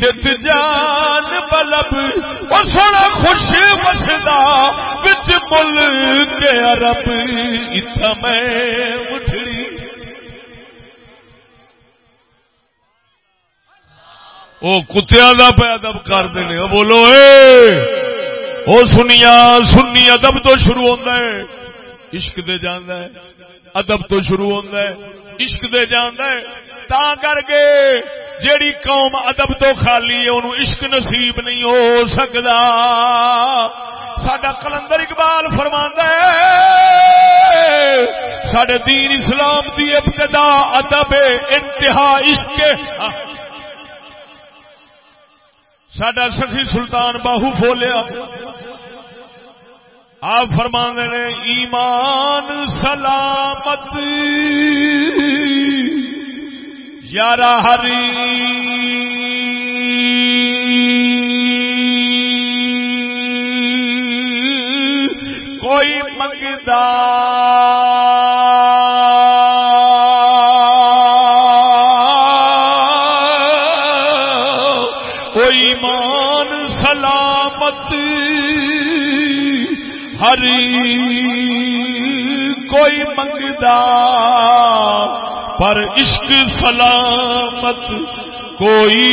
جت جان بلب۔ اور سونا خوش بسدا ملک عرب اتھا میں مٹھڑی وہ کتیا کا پہ ادب کر دے بولو، اے وہ سنیا، سنی ادب تو شروع ہوتا ہے، عشق دے جانا ہے، ادب تو شروع ہوتا ہے، عشق دے جانا ہے۔ تا کر کے جیڑی قوم ادب تو خالی ہے انہوں عشق نصیب نہیں ہو سکتا سڈا کلندر اقبال فرما سڈے دین اسلام دی ابتدا، ادب، انتہا، عشق۔ سڈا سخی سلطان باہو بولیا آپ فرما نے، ایمان، سلامت۔ یار ہری۔ کوئی منگدار کوئی منگدا پر عشق سلامت کوئی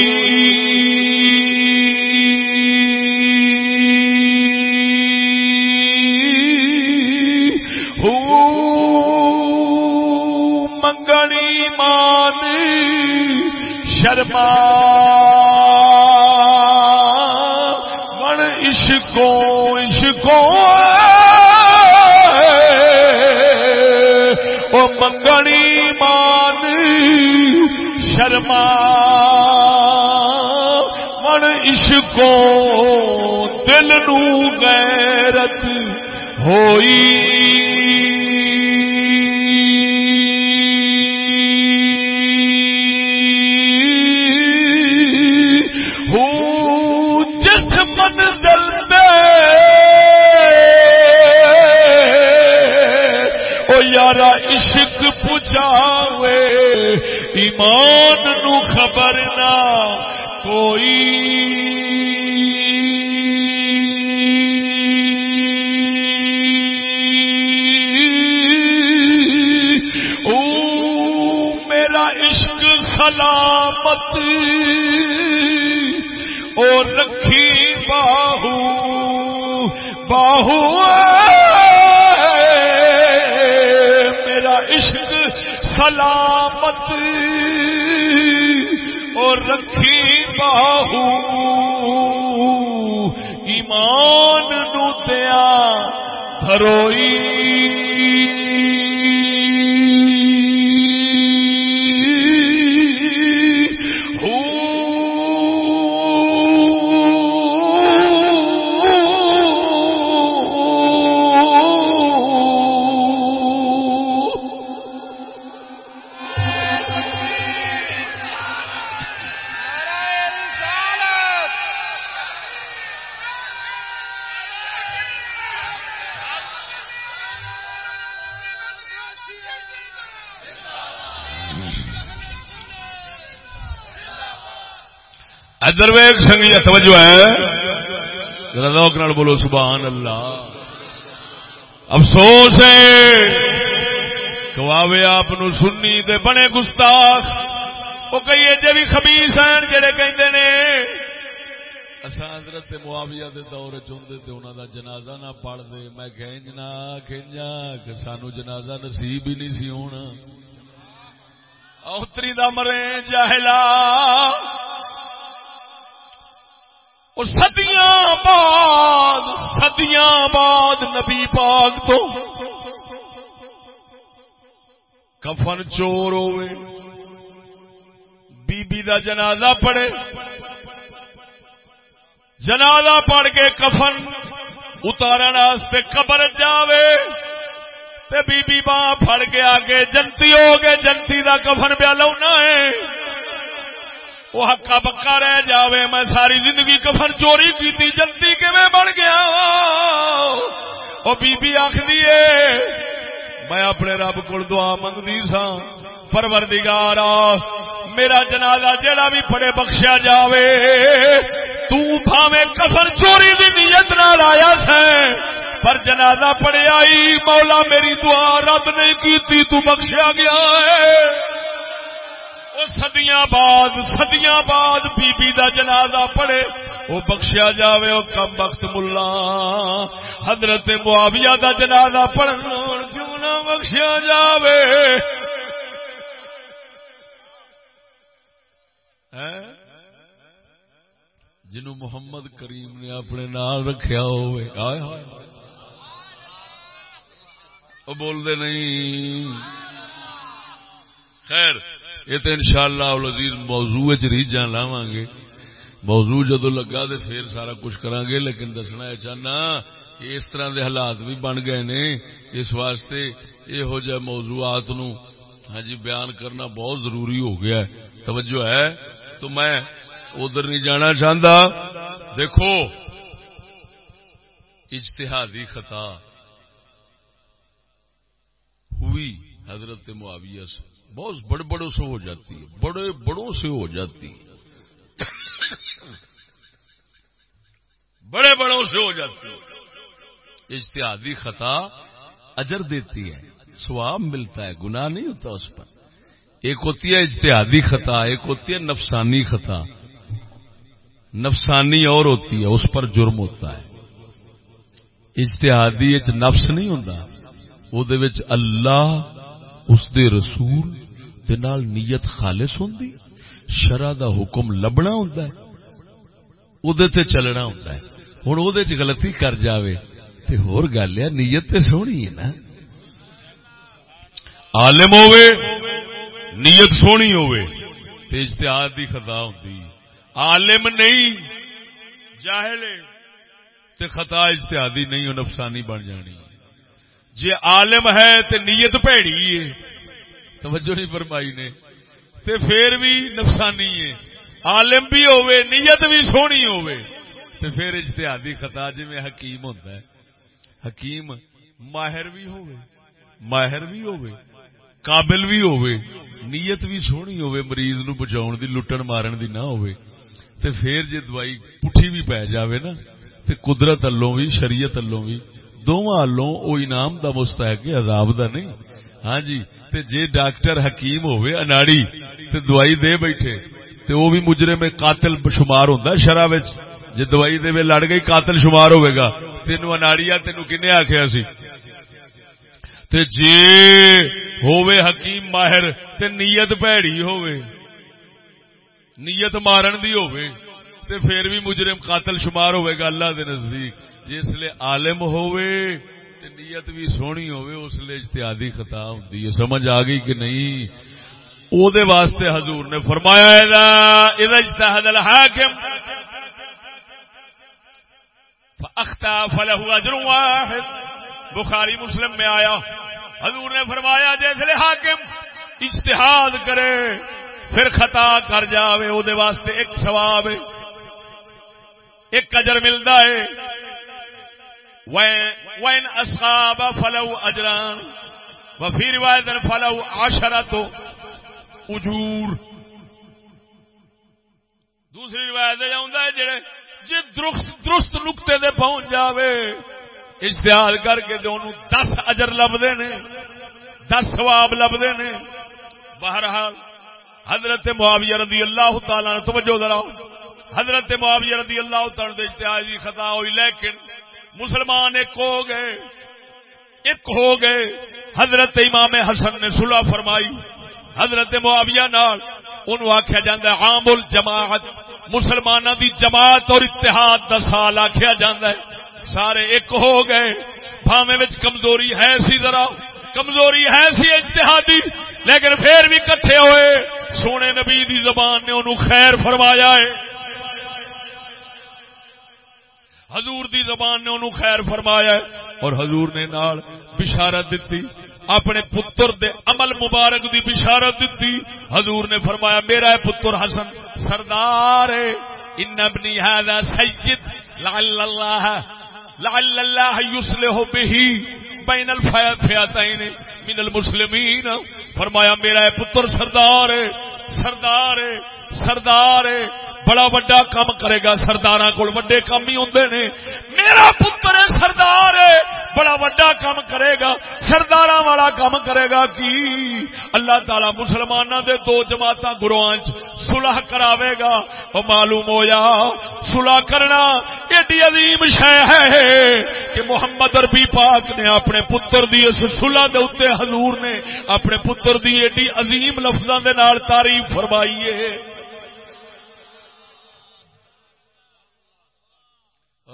منگنی شرما من عشقوں عشقوں منگنی مان شرما من عشقوں دل نو غیرت ہوئی۔ عشق پوچھاوے ایمان نو خبر نہ کوئی۔ میرا عشق سلامت اور رکھی باہو باہو۔ سلامت اور رکھی باہو ایمان نو دیا دھروئی ادھر ویگ سنگی توجہ ہے۔ روک نال بولو سبحان اللہ افسوس ہے کواوے آپ سنی تے بنے گستاخ۔ وہ کئی ایجے بھی خبیس ہیں جڑے کہندے نے۔ اصا حضرت معاویہ دے دور چاہتے تے انہوں دا جنازہ نہ پڑھ دے۔ میں کھینج نہ کھینجا کہ سانو جنازہ نصیب ہی نہیں سی ہونا۔ اوتری دا مرے جاہلا۔ جہلا سدیاں بعد سدیاں بعد نبی پاک تو کفن چور ہوئے۔ بی بی دا جنازہ پڑے جنازہ پڑھ کے کفن اتارنے قبر جاوے۔ تے بی بی باں پھڑ کے آگے جنتی ہو گئے۔ جنتی دا کفن پیا لونا ہے۔ وہ ہکا بکا رہ جاوے، میں ساری زندگی کفن چوری کی تھی جنتی کیویں بن گیا؟ وہ بی بی آخری میں اپنے رب کو دعا منگتی سا پروردگارا، میرا جنازہ جڑا بھی پڑے بخشیا جاوے، تو بھاوے کفن چوری دی نیت نہ لایا سے پر جنازہ پڑے آئی، مولا میری دعا رب نہیں کی تو بخشیا گیا ہے۔ وہ سدیاں بعد سدیاں بعد بی بی دا جنازہ پڑے وہ بخشیا جاوے، وہ کم وقت ملا۔ حضرت معاویہ دا جنازہ پڑھنا کیوں نہ بخشیا جاوے؟ جنو محمد کریم نے اپنے نال رکھیا ہوئے آئے ہائے۔ بول دے نہیں۔ خیر۔ یہ تو انشاءاللہ شاء موضوع ریجاں لاواں گے موضوع جدو لگا تو پھر سارا کچھ کرا گے لیکن دسنا یہ چاہنا کہ اس طرح دے حالات بھی بن گئے نے۔ اس واسطے یہ ہو جائے موضوعات نو ہاں جی بیان کرنا بہت ضروری ہو گیا ہے۔ توجہ ہے؟ تو میں ادھر نہیں جانا چاہتا دیکھو، اجتہادی خطا ہوئی حضرت معاویہ سے۔ بہت بڑے بڑوں سے ہو جاتی ہے، بڑے بڑوں سے ہو جاتی ہے۔ بڑے بڑوں سے ہو جاتی ہے۔ اجتہادی خطا اجر دیتی ہے سواب ملتا ہے، گناہ نہیں ہوتا اس پر۔ ایک ہوتی ہے اجتہادی خطا، ایک ہوتی ہے نفسانی خطا۔ نفسانی اور ہوتی ہے، اس پر جرم ہوتا ہے۔ اجتہادی نفس نہیں ہوں اللہ، اس دے رسول نال نیت خالص ہوں شرح دا حکم لبنا ہوں تے چلنا ہوں ہوں وہ غلطی کر جاوے۔ تے ہور گل ہے، نیت تے سونی ہے نا۔ عالم ہوئے نیت سونی ہوئے تے اجتہاد دی خطا ہوندی۔ عالم نہیں، جاہل تے خطا اجتہادی نہیں نفسانی بن جانی۔ جی عالم ہے، تے نیت پیڑی ہے۔ توجہ نہیں فرمائی نے۔ تے پھر بھی نفسانی ہے عالم بھی ہوئے نیت بھی سونی ہوئے تے پھر اجتہادی خطا جی میں حکیم ہوتا ہے۔ حکیم ماہر بھی ہوئے ماہر بھی ہوئے قابل بھی ہوئے نیت بھی سونی ہوئے مریض نو بچاؤ دی، لٹن مارن دی نہ ہوئے تے پھر جی دوائی پٹھی بھی پی جاوے نا، تے قدرت الوں بھی شریعت الوں بھی دونوں الوں او انعام دا مستحق عذاب دا نہیں۔ ہاں جی تے جے ڈاکٹر حکیم ہوئے اناڑی، تے دوائی دے بیٹھے، تے او بھی مجرم میں قاتل شمار ہوندا شرع وچ۔ جے دوائی دے لڑ گئی، قاتل شمار ہوئے گا۔ تینو اناڑیا تینو کنے آکھیا سی؟ تے جے ہووے حکیم ماہر، تے نیت پیڑی ہووے، نیت مارن دی ہووے، تے پھر بھی مجرم قاتل شمار ہوئے گا اللہ دے نزدیک۔ جس لیے عالم ہووے تے نیت بھی سونی ہووے، اس لیے اجتہادی خطا ہوندی ہے۔ سمجھ آ گئی کہ نہیں؟ او دے واسطے حضور نے فرمایا، اذا اجتہد الحاکم فاختا فله اجر واحد. بخاری مسلم میں آیا۔ حضور نے فرمایا جیسے حاکم اجتہاد کرے، پھر خطا کر جاوے او دے واسطے ایک ثواب ایک اجر ملتا ہے۔ وین اصحاب فلو اجران وفی روایت فلو عشرت اجور دوسری روایت ہے جڑے جی درست درست نقطے دے پہنچ جاوے اشتہار کر کے تو انہوں دس اجر لبتے نے، دس سواب لبتے نے۔ بہرحال، حضرت معاویہ رضی اللہ تعالی نے توجہ ذرا، حضرت معاویہ رضی اللہ تعالی اتحادی خطا ہوئی، لیکن مسلمان ایک ہو گئے، ایک ہو گئے۔ حضرت امام حسن نے صلح فرمائی، حضرت معاویہ نال۔ انہوں آخیا جا عام الجماعت مسلمانوں دی جماعت اور اتحاد دا سال آخیا جا سارے ایک ہو گئے۔ بھاوے کمزوری ہے سی ذرا، کمزوری ہے سی اتحادی لیکن پھر بھی کٹھے ہوئے۔ سونے نبی دی زبان نے انہوں خیر فرمایا ہے۔ حضور دی زبان نے انہوں خیر فرمایا ہے اور حضور نے نال بشارت دیتی اپنے پتر دے عمل مبارک دی بشارت دیتی حضور نے فرمایا، میرا ہے پتر حسن، سردار ان ابنی هذا سید، لعل اللہ لعل اللہ یصلح به بین الفیاتین من المسلمین۔ فرمایا، میرا ہے پتر سردار سردار سردار بڑا وڈا کام کرے گا سردار کو وڈے کام ہی ہوں نے۔ میرا پتر ہے، سردار ہے۔ بڑا وڈا کام کرے گا سردار والا کام کرے گا کی؟ اللہ تعالی مسلمانوں دے دو جماعت گروہ سلح کراوے گا۔ وہ معلوم ہویا سلح کرنا ایڈی عظیم شہ ہے کہ محمد اربی پاک نے اپنے پتر دی اس سلح دے اتنے حضور نے اپنے پتر دی ایڈی عظیم لفظوں دے نال تعریف فرمائی ہے۔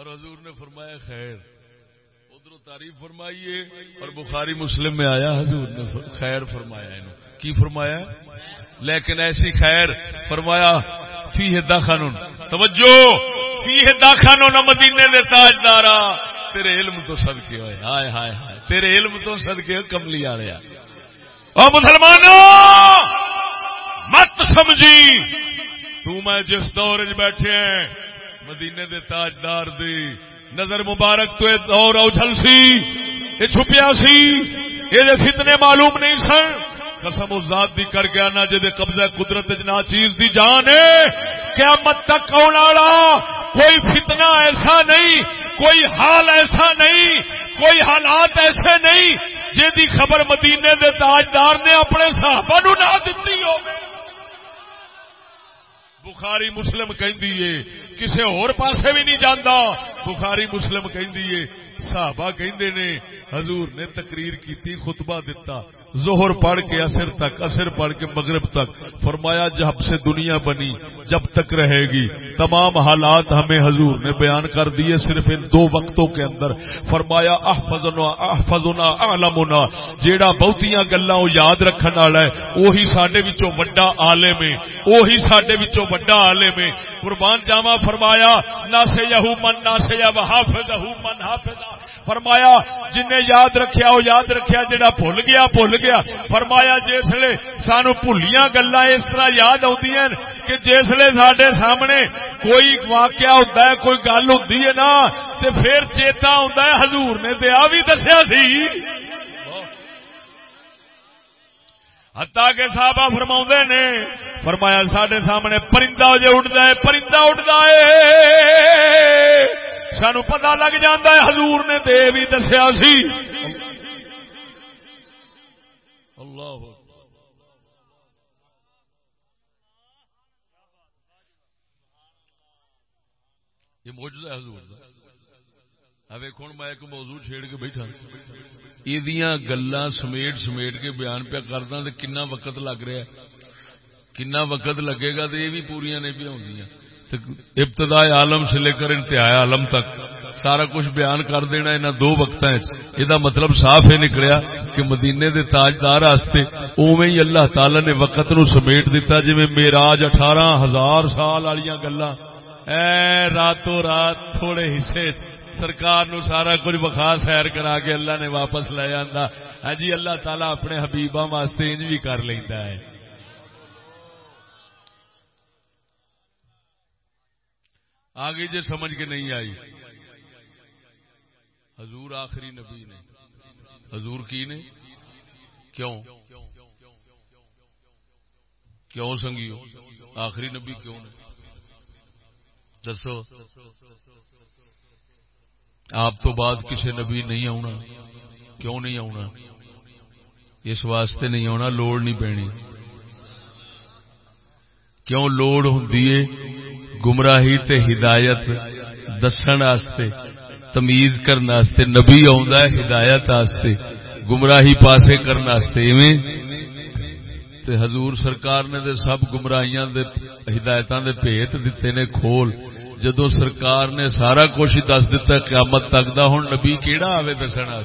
اور حضور نے فرمایا، خیر، ادھر تعریف فرمائیے، اور بخاری مسلم میں آیا، حضور نے خیر فرمایا انہوں، کی فرمایا؟ لیکن ایسی خیر فرمایا فی داخان توجہ فی داخان مدینے دے تاجدارا تیرے علم تو سد کے ہوئے، ہائے ہائے ہائے، تیرے علم تو سد کے کملی آ رہا اور مسلمانوں، مت سمجھی، تو میں جس دور بیٹھے ہیں مدینے دے تاجدار دی نظر مبارک تو دور اوجھل سی، یہ چھپیا سی، یہ فتنے معلوم نہیں سن۔ قسم ذات دی کر گیا نہ جدے قبضہ قدرت چیز دی جان ہے۔ قیامت تک کون کوئی فتنہ ایسا نہیں، کوئی حال ایسا نہیں، کوئی حالات ایسے نہیں جی خبر مدینے دے تاجدار نے اپنے صحابہ نو نہ دیتی ہوگی بخاری مسلم کہندی کسے اور پاسے بھی نہیں جانا بخاری مسلم کہندی صحابہ کہندے نے، حضور نے تقریر کیتی، خطبہ دیتا زہر پڑھ کے اثر تک اثر پڑھ کے مغرب تک۔ فرمایا، جب سے دنیا بنی، جب تک رہے گی۔ تمام حالات ہمیں حضور نے بیان کر دیے صرف ان دو وقتوں کے اندر۔ فرمایا، احفظنا احفظنا، اعلمنا۔ جیڑا بہتیاں گلاں یاد رکھن والا ہے وہی ساڈے وچوں بڑا عالم ہے۔ وہی ساڈے وچوں بڑا عالم ہے۔ قربان جاوا فرمایا، نہ سے یہو من، نہ سے یا حافظ من حافظ فرمایا جن نے یاد رکھیا وہ یاد رکھیا، جڑا بھول گیا بھول گیا۔ فرمایا جسے سانو بھولیاں گلا اس طرح یاد آدی کہ جسے سڈے سامنے کوئی واقعہ ہوتا ہے، کوئی گل ہوتی ہے نا تو پھر چیتا ہوتا ہے، حضور نے دیا بھی دسیا سی۔ ہتا کے صحابہ فرما نے، فرمایا سڈے سامنے پرندہ جو اٹھتا ہے، پرندہ اٹھتا ہے۔ سانو پتا لگ جاتا ہے، حضور نے دے بھی دسیا سی۔ اللہ یہ موجود ہے حضور۔ ویخ میں ایک موضوع چھیڑ کے بیٹھا۔ یہ گلا سمیٹ سمیٹ کے بیان پہ کردا کنا وقت لگ رہا کنا وقت لگے گا تو یہ بھی پوریا نہیں پہ ہوں ابتدا عالم سے لے کر انتہائی عالم تک سارا کچھ بیان کر دینا انہوں دو وقت یہ مطلب صاف یہ نکلیا کہ مدینے دے تاجدار اوے ہی اللہ تعالی نے وقت نو سمیٹ دیتا جی میراج اٹھارہ ہزار سال والی گلا راتوں رات تھوڑے حصے سرکار نو سارا کچھ بخا سیر کرا کے اللہ نے واپس لے آتا ہاں جی اللہ تعالیٰ اپنے حبیبا واسطے انج بھی کر لینا ہے۔ آگے جی سمجھ کے نہیں آئی۔ حضور آخری نبی نے۔ حضور کی نے؟ کیوں؟ کیوں سنگیو؟ آخری نبی کیوں نے؟ دسو۔ آپ تو بعد کسی نبی نہیں آنا کیوں نہیں آنا اس واسطے نہیں آنا لوڑ نہیں پینی۔ کیوں لوڑ ہوں گمراہی تے ہدایت دسن واسطے، تمیز کرنے واسطے، نبی آندا ہے ہدایت واسطے، گمراہی پاسے کرنے واسطے، ایویں۔ تے حضور سرکار نے دے سب گمراہیاں دے، ہدایتاں دے بھیت دتے نے کھول۔ جدو سرکار نے سارا کچھ ہی دس دتا قیامت تک دا، ہن نبی کیڑا آوے دسن؟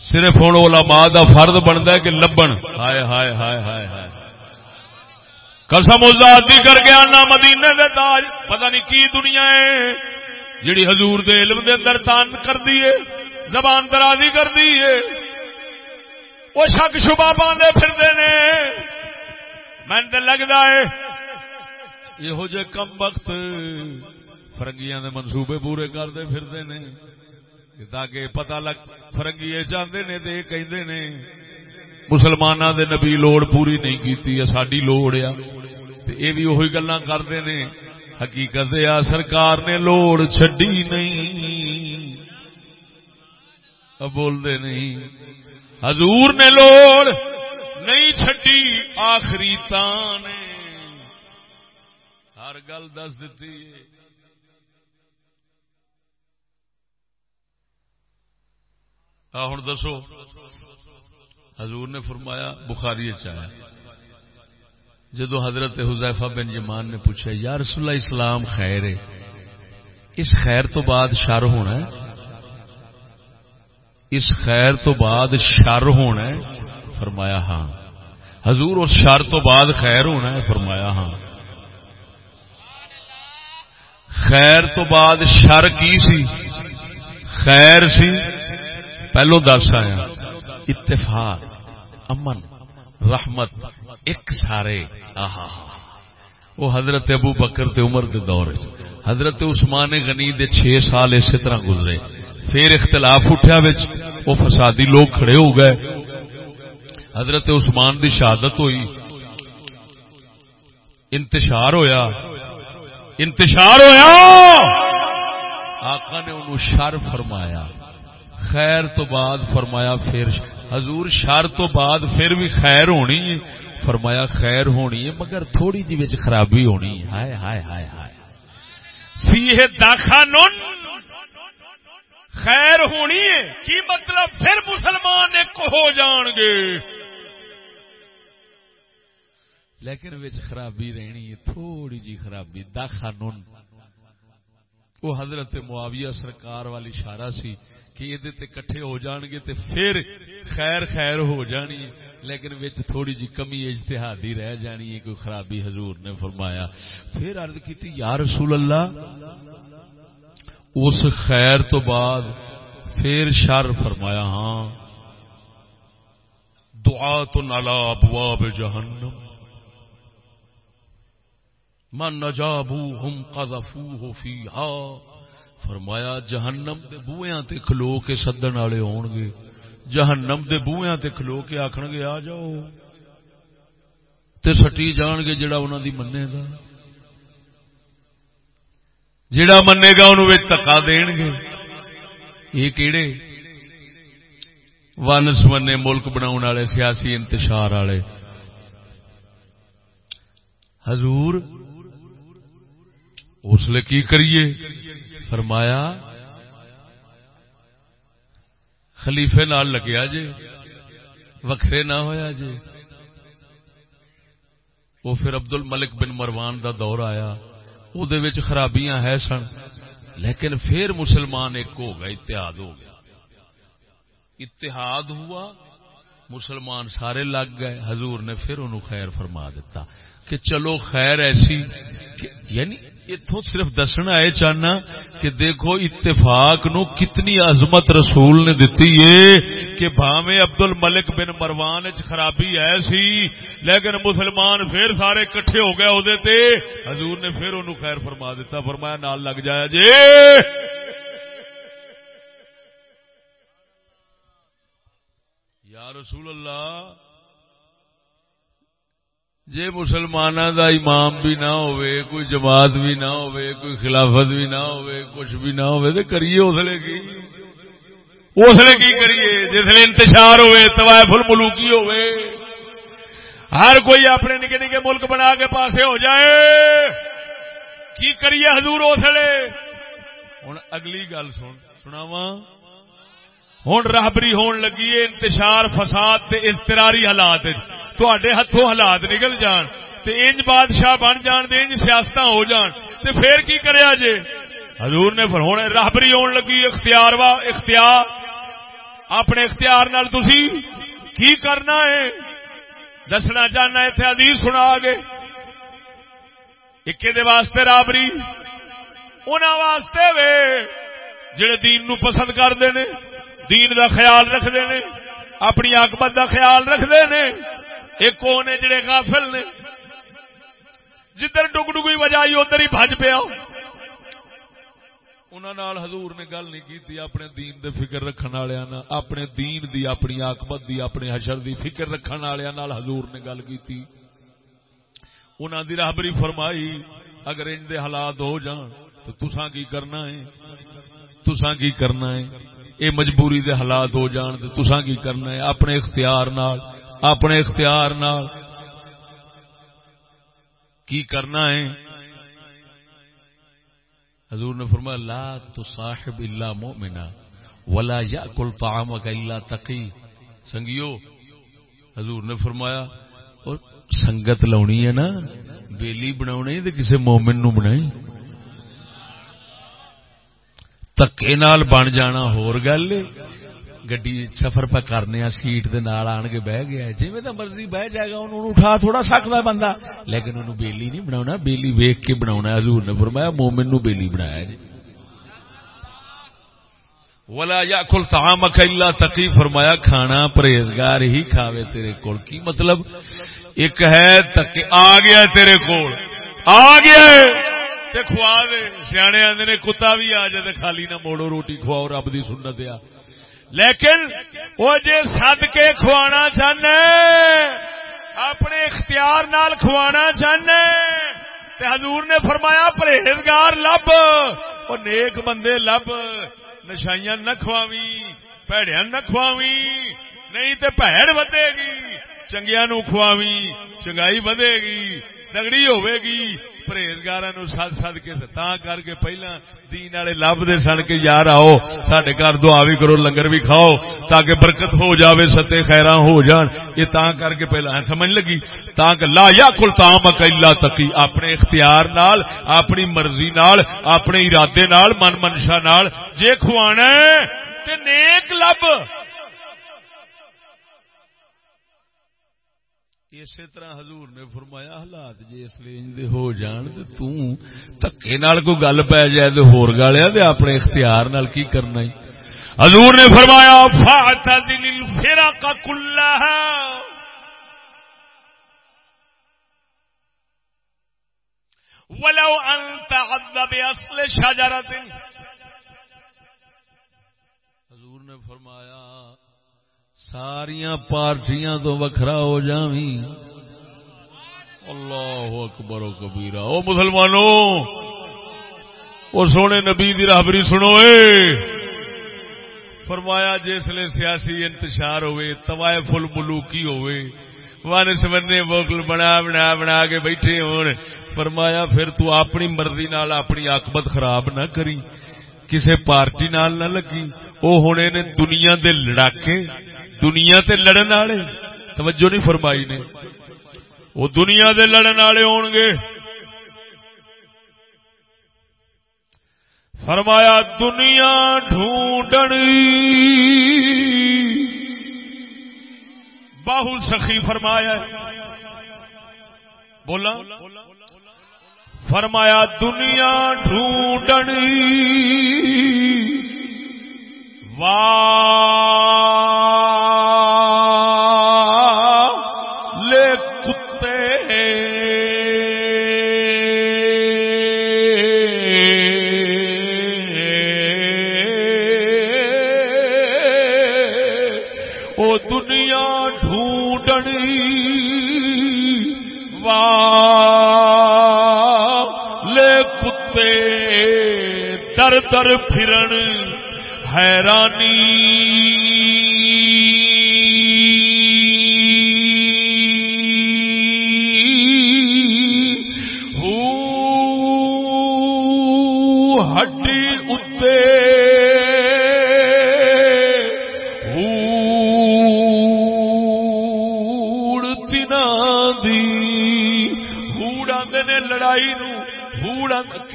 صرف ہوں علماء دا فرد بنتا ہے کہ لبن۔ ہائے ہائے ہائے ہائے ہائے۔ قسم ازادی کر کے آنا مدینے دے تاج۔ پتہ نہیں کی دنیا ہے۔ جڑی حضور دے علم دے اندر تان کر دیے زبان درازی کر دیے وہ شک شبہ پاندے پھرتے نے۔ میں لگتا ہے یہو جے کم وقت فرنگیاں دے منصوبے پورے کرتے پھرتے نے تاکہ پتہ لگ فرنگی یہ چاہتے نے تے کہندے نے مسلمانوں دے نبی لوڑ پوری نہیں کیتی ہے ساڈی لوڑ آ تے اے بھی وہی گلاں کردے نے حقیقت آ سرکار نے لوڑ چھڈی نہیں اب بول دے نہیں حضور نے لوڑ نہیں چھڈی آخری تان ہر گل دس دیتی ہے۔ ہوں دسو۔ حضور نے فرمایا، بخاری چایا جدو حضرت حذیفہ بن جمان نے پوچھا، یا رسول اللہ، اسلام خیر ہے؟ اس خیر تو بعد شر ہونا ہے؟ اس خیر تو بعد شر ہونا ہے؟ فرمایا ہاں۔ حضور، اس شر تو بعد خیر ہونا ہے؟ فرمایا ہاں۔ خیر تو بعد شر کی سی؟ خیر سی؟ پہلو دس آیا۔ اتفاق، امن، رحمت، ایک سارے وہ حضرت ابو بکر تے عمر دے دور حضرت عثمان غنی دے چھ سال اسی طرح گزرے۔ پھر اختلاف اٹھیا بچ وہ فسادی لوگ کھڑے ہو گئے۔ حضرت عثمان دی شہادت ہوئی۔ انتشار ہویا۔ انتشار ہویا۔ آقا نے انہوں شر فرمایا۔ خیر تو بعد فرمایا، پھر حضور شر تو بعد پھر بھی خیر ہونی ہے۔ فرمایا خیر ہونی ہے، مگر تھوڑی جی بچ خرابی ہونی ہے۔ ہائے ہائے ہائے ہائے۔ فی داخان خیر ہونی ہے، کی مطلب پھر مسلمان ایک ہو جان گے؟ لیکن وچ خرابی رہنی ہے، تھوڑی جی خرابی داخان وہ حضرت معاویہ سرکار والی اشارہ سی کہ یہ کٹھے ہو جان گے تے پھر خیر خیر ہو جانی لیکن وچ تھوڑی جی کمی اجتہادی رہ جانی ہے، کوئی خرابی حضور نے فرمایا۔ پھر عرض کی یا رسول اللہ، اس خیر تو بعد پھر شر فرمایا ہاں۔ دعا تو نالا ابواب جہنم۔ من نجابو ہم قذفوه فیہا۔ فرمایا، جہنم دے بوئیاں تے کھلو کے سدن والے ہون گے جہنم دے بوئیاں تے کھلو کے آکھن گے آ جاؤ۔ تے سٹی جان گے جڑا انہاں دی مننے گا جڑا مننے گا انہوں وچ تکا دین گے یہ کیڑے؟ ون سمنے ملک بناؤن والے، سیاسی انتشار والے۔ حضور اس لیے کی کریے؟ فرمایا، خلیفے نال لگیا جے، وکھرے نہ ہویا جے۔ وہ پھر عبد الملک بن مروان دا دور آیا وہ خرابیاں ہے سن، لیکن پھر مسلمان ایک ہو گیا، اتحاد ہو گیا۔ اتحاد ہوا، مسلمان سارے لگ گئے، حضور نے پھر انہوں خیر فرما دیتا کہ چلو خیر ایسی کہ یعنی اتوں صرف دسنا ہے، چاہنا کہ دیکھو اتفاق نو کتنی عظمت رسول نے دیتی ہے کہ بھاوے عبد الملک بن مروان چ خرابی ہے سی لیکن مسلمان پھر سارے کٹھے ہو گئے وہ حضور نے پھر انہوں خیر فرما دیتا، فرمایا نال لگ جایا جی یا رسول اللہ جے مسلمانہ دا امام بھی نہ ہوئے، کوئی جماعت بھی نہ ہوئے، کوئی خلافت بھی نہ ہوئے، کچھ بھی نہ ہوئے تو کریے اسلے کی؟ اسلے کی کریے؟ جسے انتشار ہوئے، طوائف الملوکی ہوئے۔ ہر کوئی اپنے نکے نکے ملک بنا کے پاسے ہو جائے۔ کی کریے حضور اسلے ہوں اگلی گل سن سناوا ہوں رابری ہون لگی ہے، انتشار، فساد تے اضطراری حالات۔ تے ہاتھوں حالات نکل جان تے انج بادشاہ بن جان دے انج سیاست ہو جان تے پھر کی کریا جے حضور نے پھر رابری ہون لگی اختیار وا اختیار اپنے اختیار نال تسی کی کرنا ہے دسنا چاہنا اتنے ادیب سنا گے ایک واسطے رابری ان واسطے وے جڑے دین نو پسند کرتے ہیں دین دا خیال رکھتے ہیں اپنی آکمت دا خیال رکھتے ہیں ایک نے جڑے غافل نے؟ جدھر ڈگ ڈگی بجائی ادھر ہی بج پیا۔ انہوں حضور نے گل نہیں کی اپنے دین دے فکر رکھنے والے اپنے دین دی، اپنی آکمت دی، اپنے حشر دی فکر رکھنے والے حضور نے گل کی انہوں دی راہبری فرمائی، اگر ان دے حالات ہو جان، تو تساں کی کرنا ہے؟ تساں کی کرنا ہے؟ اے مجبوری دے حالات ہو جان، تو تساں کی کرنا ہے؟ اپنے اختیار نال اپنے اختیار نال۔ کی کرنا ہے؟ حضور نے فرمایا، لا تو صاحب اللہ مومنا ولا یا کل طعام اللہ تقی۔ سنگیو، حضور نے فرمایا، اور سنگت لونی ہے نا، بیلی بنا کسی مومن نو بنائی۔ تکے نال بن جانا، ہور گل گڈی سفر پہ کرنے سیٹ دے نال آن کے بہ گیا جی میں مرضی بہ جائے گا انہوں اٹھا تھوڑا سکتا بندہ لیکن انہوں بیلی نہیں بنا بیلی ویک کے بنا حضور نے فرمایا مومن نو بیلی بنایا جی ولا یا کل تام الا تقی فرمایا کھانا پرہیزگار ہی کھاوے تیرے کول کی مطلب ایک ہے تک آ گیا تیرے کول آ گیا تے کھوا دے سیانے آدھے نے کتا بھی آ جائے خالی نہ موڑو روٹی کھواؤ رب دی سنت آ لیکن وہ جے سد کے کھوانا چاہنا اپنے اختیار نال کھوانا چاہنا حضور نے فرمایا، پرہیزگار لب وہ نیک بندے لب، نشائیاں نہ کھواوی پیڑیا نہ کھواوی، نہیں تے پیڑ ودے گی چنگیا نو کھواوی، چنگائی ودے گی، دگڑی ہوے گی پرہیزگار سد سد کے تا کر کے پہلا دین والے لب سن کے یار آؤ سڈے گھر دعا بھی کرو، لنگر بھی کھاؤ، تاکہ برکت ہو جاوے، ستے خیرا ہو جان۔ یہ تا کر کے پہلا ہاں، سمجھ لگی؟ تا کہ لا یا کل تام اکیلا تکی اپنے اختیار نال، اپنی مرضی نال، اپنے ارادے نال، من منشا نال۔ جے کھوانا تے نیک لب۔ اسی طرح حضور نے فرمایا، حالات جی اس لیے ہو جان تکے نال کوئی گل پی جائے تو ہور گالیا تو اپنے اختیار نال کی کرنا ہی؟ حضور نے فرمایا فاعتزل الفرق كلها ولو انت عذب اصل شجره حضور نے فرمایا ساریا پارٹیاں تو وکھرا ہو جاوی اللہ اکبر و کبیرا او مسلمانوں، وہ سونے نبی دی راہبری سنو اے۔ فرمایا جسے سیاسی انتشار ہوئے توائے فل ملوکی ہوئے ون سمنے ووکل بنا بنا بنا کے بیٹھے ہون۔ فرمایا پھر تو اپنی مرضی نال اپنی آکبت خراب نہ کری، کسے پارٹی نال نہ لگی۔ او ہونے نے دنیا دے لڑاکے دنیا تے لڑن والے۔ توجہ نہیں فرمائی نے۔ وہ دنیا دے لڑن والے ہون گے۔ فرمایا، دنیا ڈھونڈنی۔ باہو سخی فرمایا۔ بولا۔ فرمایا، دنیا ڈھونڈنی۔ لے تر پھرن حیرانی۔ ہڈی اتے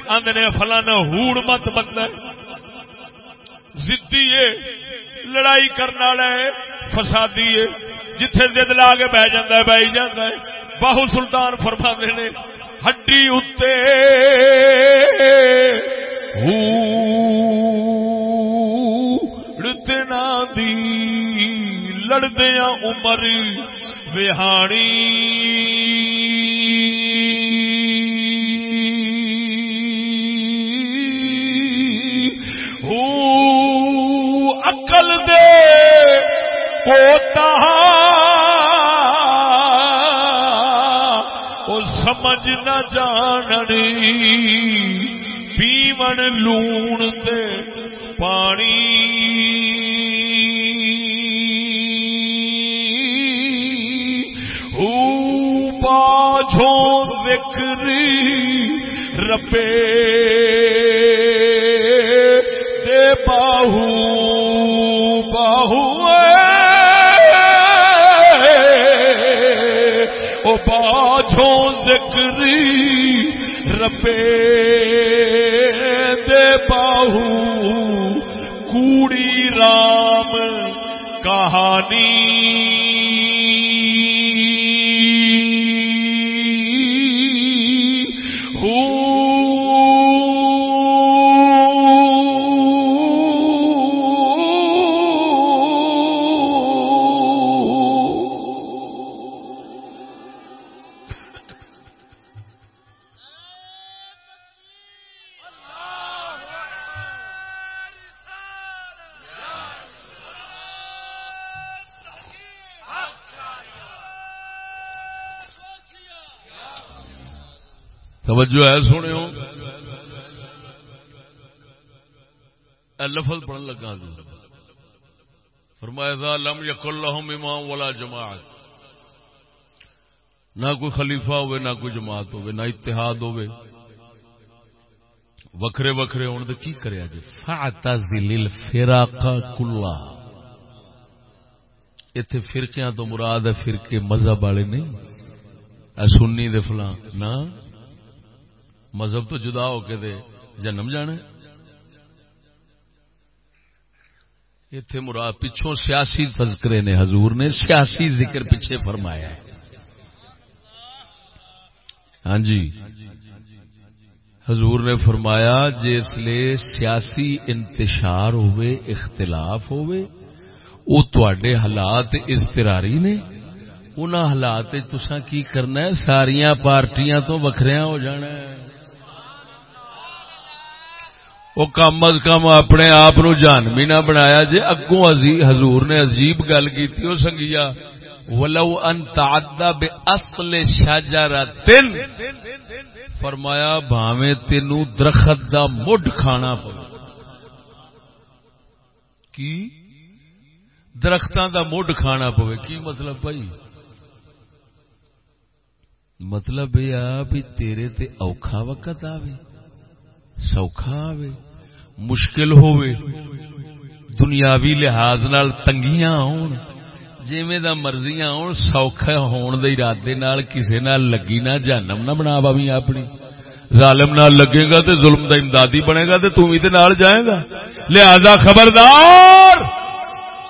ہوڑ آدھے فلانا ہوڑ مت بندہ زدی ہے لڑائی کرنے والا ہے فسادی ہے جتھے زد لا کے بہ جاتا ہے، بہ جاتا ہے۔ باہو سلطان فرما نے، ہڈی اتے ہوڑتنا دی لڑدیا عمر وہاڑی اکل دے۔ پوتا وہ سمجھ نہ جاننی۔ پیمن لون تے پانی۔ باجھوں وکری ربے دے باہو۔ باجھوں ذکری ربے دے باہو کوڑی رام کہانی توجہ ہے سونے لفظ پڑھن لگا فرمایا لم یقل لهم امام ولا جماعت. نہ کوئی خلیفہ ہوئے، نہ کوئی جماعت ہوئے، نہ اتحاد ہوئے۔ وکھرے وکھرے ہونے تو کی کرے جی فاعتزل الفراق کلا ایتھے فرقیاں تو مراد ہے فرقے مذہب والے نہیں۔ سنی دے فلاں، نہ؟ مذہب تو جدا ہو کے دے جنم جانا اتے مراد پچھوں سیاسی تذکرے نے حضور نے سیاسی ذکر پیچھے فرمایا ہے۔ ہاں جی۔ حضور نے فرمایا جس سیاسی انتشار ہوئے، اختلاف ہوئے وہ تے حالات استراری نے ان حالات تسا کی کرنا ہے؟ ساریا پارٹیاں تو وکھریاں ہو جانا ہے۔ وہ کم از کم اپنے آپ جانوی نہ بنایا جی اگوں حضور نے عجیب گل کی وہ سنگیا، ولو ان تعدى باصل شجره فرمایا بھاوے تینو درخت دا مڈ کھانا پے کی؟ درختاں دا مڈ کھانا پوے۔ کی مطلب بھائی؟ مطلب یہ آ بھی تیرے تے اوکھا وقت آوے۔ سوکھا آوے مشکل ہووے دنیاوی لحاظ نال تنگیاں ہون جویں دا مرضیاں ہون، سوکھا ہون دے ارادے نال کسے نال لگی نہ، جہنم نہ بنا باویں اپنی۔ ظالم نال لگے گا تے ظلم دا امدادی بنے گا تے تو وی تے نال جائے گا۔ لہذا خبردار!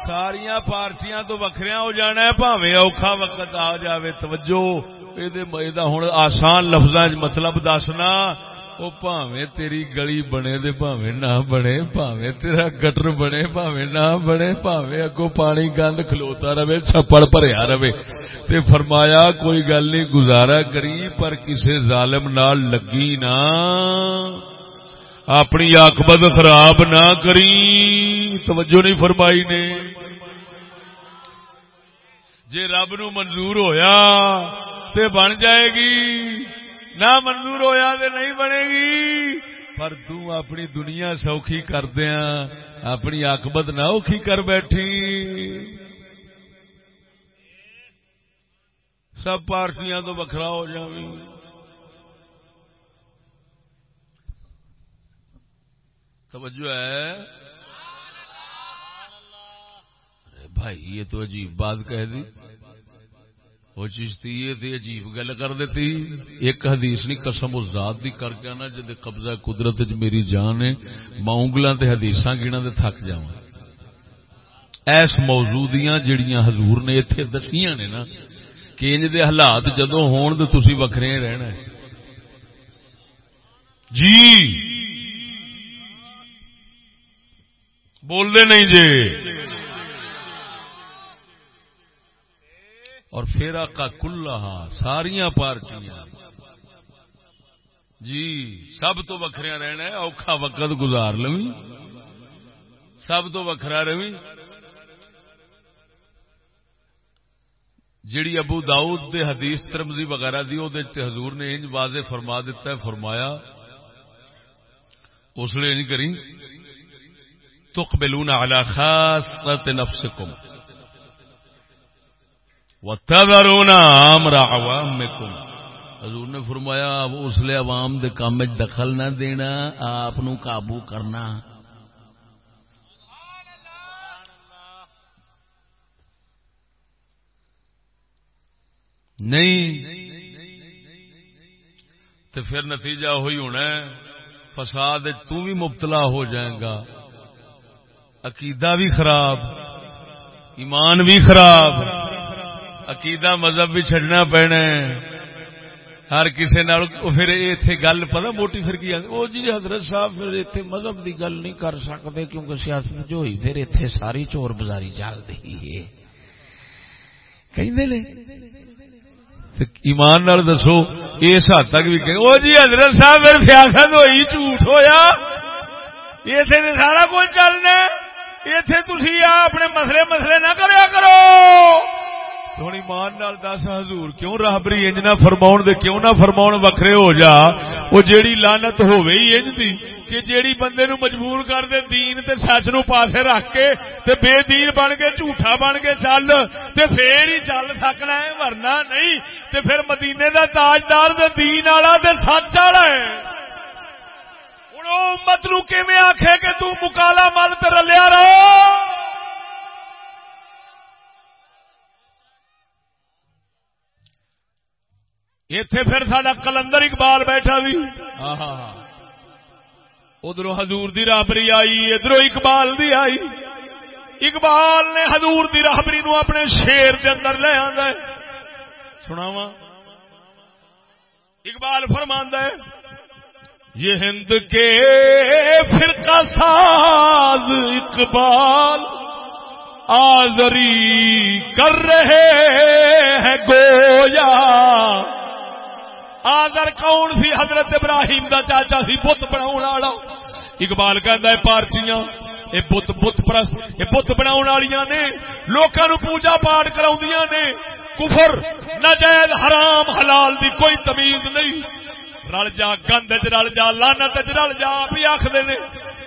ساریاں پارٹیاں تو وکھریاں ہو جانا ہے بھاویں اوکھا وقت آ جاوے، توجہ! اے دے ہن آسان لفظاں وچ مطلب دسنا۔ وہ پاوے تیری گلی بنے دے پاوے نہ بنے پاوے تیرا گٹر بنے پاوے نہ بنے پاوے اگو پانی گند کھلوتا رہے چھپڑ بھریا رہے تے فرمایا کوئی گل نہیں گزارا کری پر کسے ظالم نال لگی نہ اپنی آکبت خراب نہ کری توجہ نہیں فرمائی نے جے رب نو منظور ہویا تے بن جائے گی نہ منظور ہویا تو نہیں بنے گی پر تو اپنی دنیا سوکھی کردیا اپنی آکبت نہ اوکھی کر بیٹھی۔ سب پارٹیاں تو وکھرا ہو جائیں توجہ ہے؟ بھائی، یہ تو عجیب بات کہہ دی۔ وہ چیز یہ تھی عجیب گل کر دیتی۔ ایک حدیث نہیں، قسم اس ذات دی کر کے نا جد قبضہ قدرت میری جان ہے، میں انگلوں تے حدیث گنا تے تھک جا ایس موضوع دیاں جڑیاں حضور نے اتنے دسیاں نے نا، کہ انج دے حالات جدو ہون تو تسی وکھرے رہنا ہے۔ جی۔ بولنے نہیں جی اور پھر آقا کلا ساریا پارٹیاں۔ جی سب تو وکھریا رہنا ہے، اوکھا وقت گزار لو سب تو وکھرا روی جیڑی ابو داؤد دے حدیث ترمزی وغیرہ دی، او دے حضور نے انج واضح فرما دیتا ہے، فرمایا، اس لیے نہیں کری تقبلون على خاصة نفسكم وتذرون امر عوامكم۔ حضور نے فرمایا اس لیے عوام دے کام وچ دخل نہ دینا، آپ نو قابو کرنا۔ نہیں تو پھر نتیجہ ہوئی ہونا ہے، فساد تو بھی مبتلا ہو جائے گا۔ عقیدہ بھی خراب، ایمان بھی خراب۔ عقیدہ مذہب بھی چڈنا پینا ہر کسی پھر اتنے گل، پتا موٹی پھر کی وہ جی حضرت صاحب پھر اتنے مذہب کی گل نہیں کر سکتے کیونکہ سیاست جو ہوئی پھر اتنے ساری چور بازاری چلتی ہے۔ ایمان نال دسو، اس حد تک بھی کہ وہ جی حضرت صاحب پھر سیاست ہوئی، جھوٹ ہویا۔ اتنے تو سارا کچھ چلنا اتے تھی اپنے مسلے مسلے نہ کریا کرو۔ ہوں ایمان نال دس حضور کیوں راہبری انج نہ فرماؤ دے کیوں نہ فرماؤ وکھرے ہو جا وہ جیڑی لانت ہوے ہی انج دی کہ جیڑی بندے نو مجبور کر دے دین تے سچ نو پاسے رکھ کے تے بے دین بن کے جھوٹا بن کے چل تے پھر ہی چل سکنا ہے ورنہ نہیں تے پھر مدینے دا تاجدار دے دین والا تے سچ والا ہے ہن امت نو کیویں آکھے کہ تو مکالا مل تے رلیا رہو اتے پھر سڈا کلندر اقبال بیٹھا بھی ادھر ہزور دی رابری آئی ادھر اقبال دی آئی۔ اقبال نے ہزور دی رابری نو اپنے شیر کے اندر لے آدھا سناوا اقبال فرماندہ ہے یہ ہند کے فرقہ ساز اقبال آزری کر رہے ہیں گویا۔ آگر کون سی حضرت ابراہیم دا چاچا سی بت بنا اقبال کہ پارٹیاں، اے بت بت پرست یہ بت بنا نے لوگوں پوجا پاٹ کرا نے۔ کفر نجائز حرام، حلال دی کوئی تمیز نہیں۔ رل جا گند رل جا لانت رل جا بھی آخر نے۔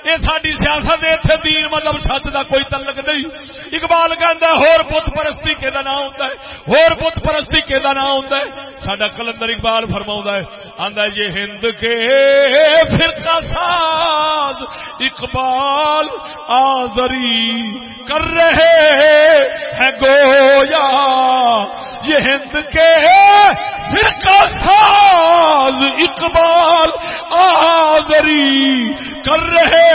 یہ ساری سیاست اتنے دین مطلب سچ کا کوئی تعلق نہیں۔ اقبال کہہ ہور بت پرستی کہ نام ہوتا ہے؟ ہور بت پرستی کہ نام ہوتا ہے؟ سڈا کلندر اقبال فرما ہے آدھا یہ ہند کے فرقہ ساز، اقبال آزری کر رہے ہیں گویا، یہ ہند کے فرقہ ساز اقبال آزری کر رہے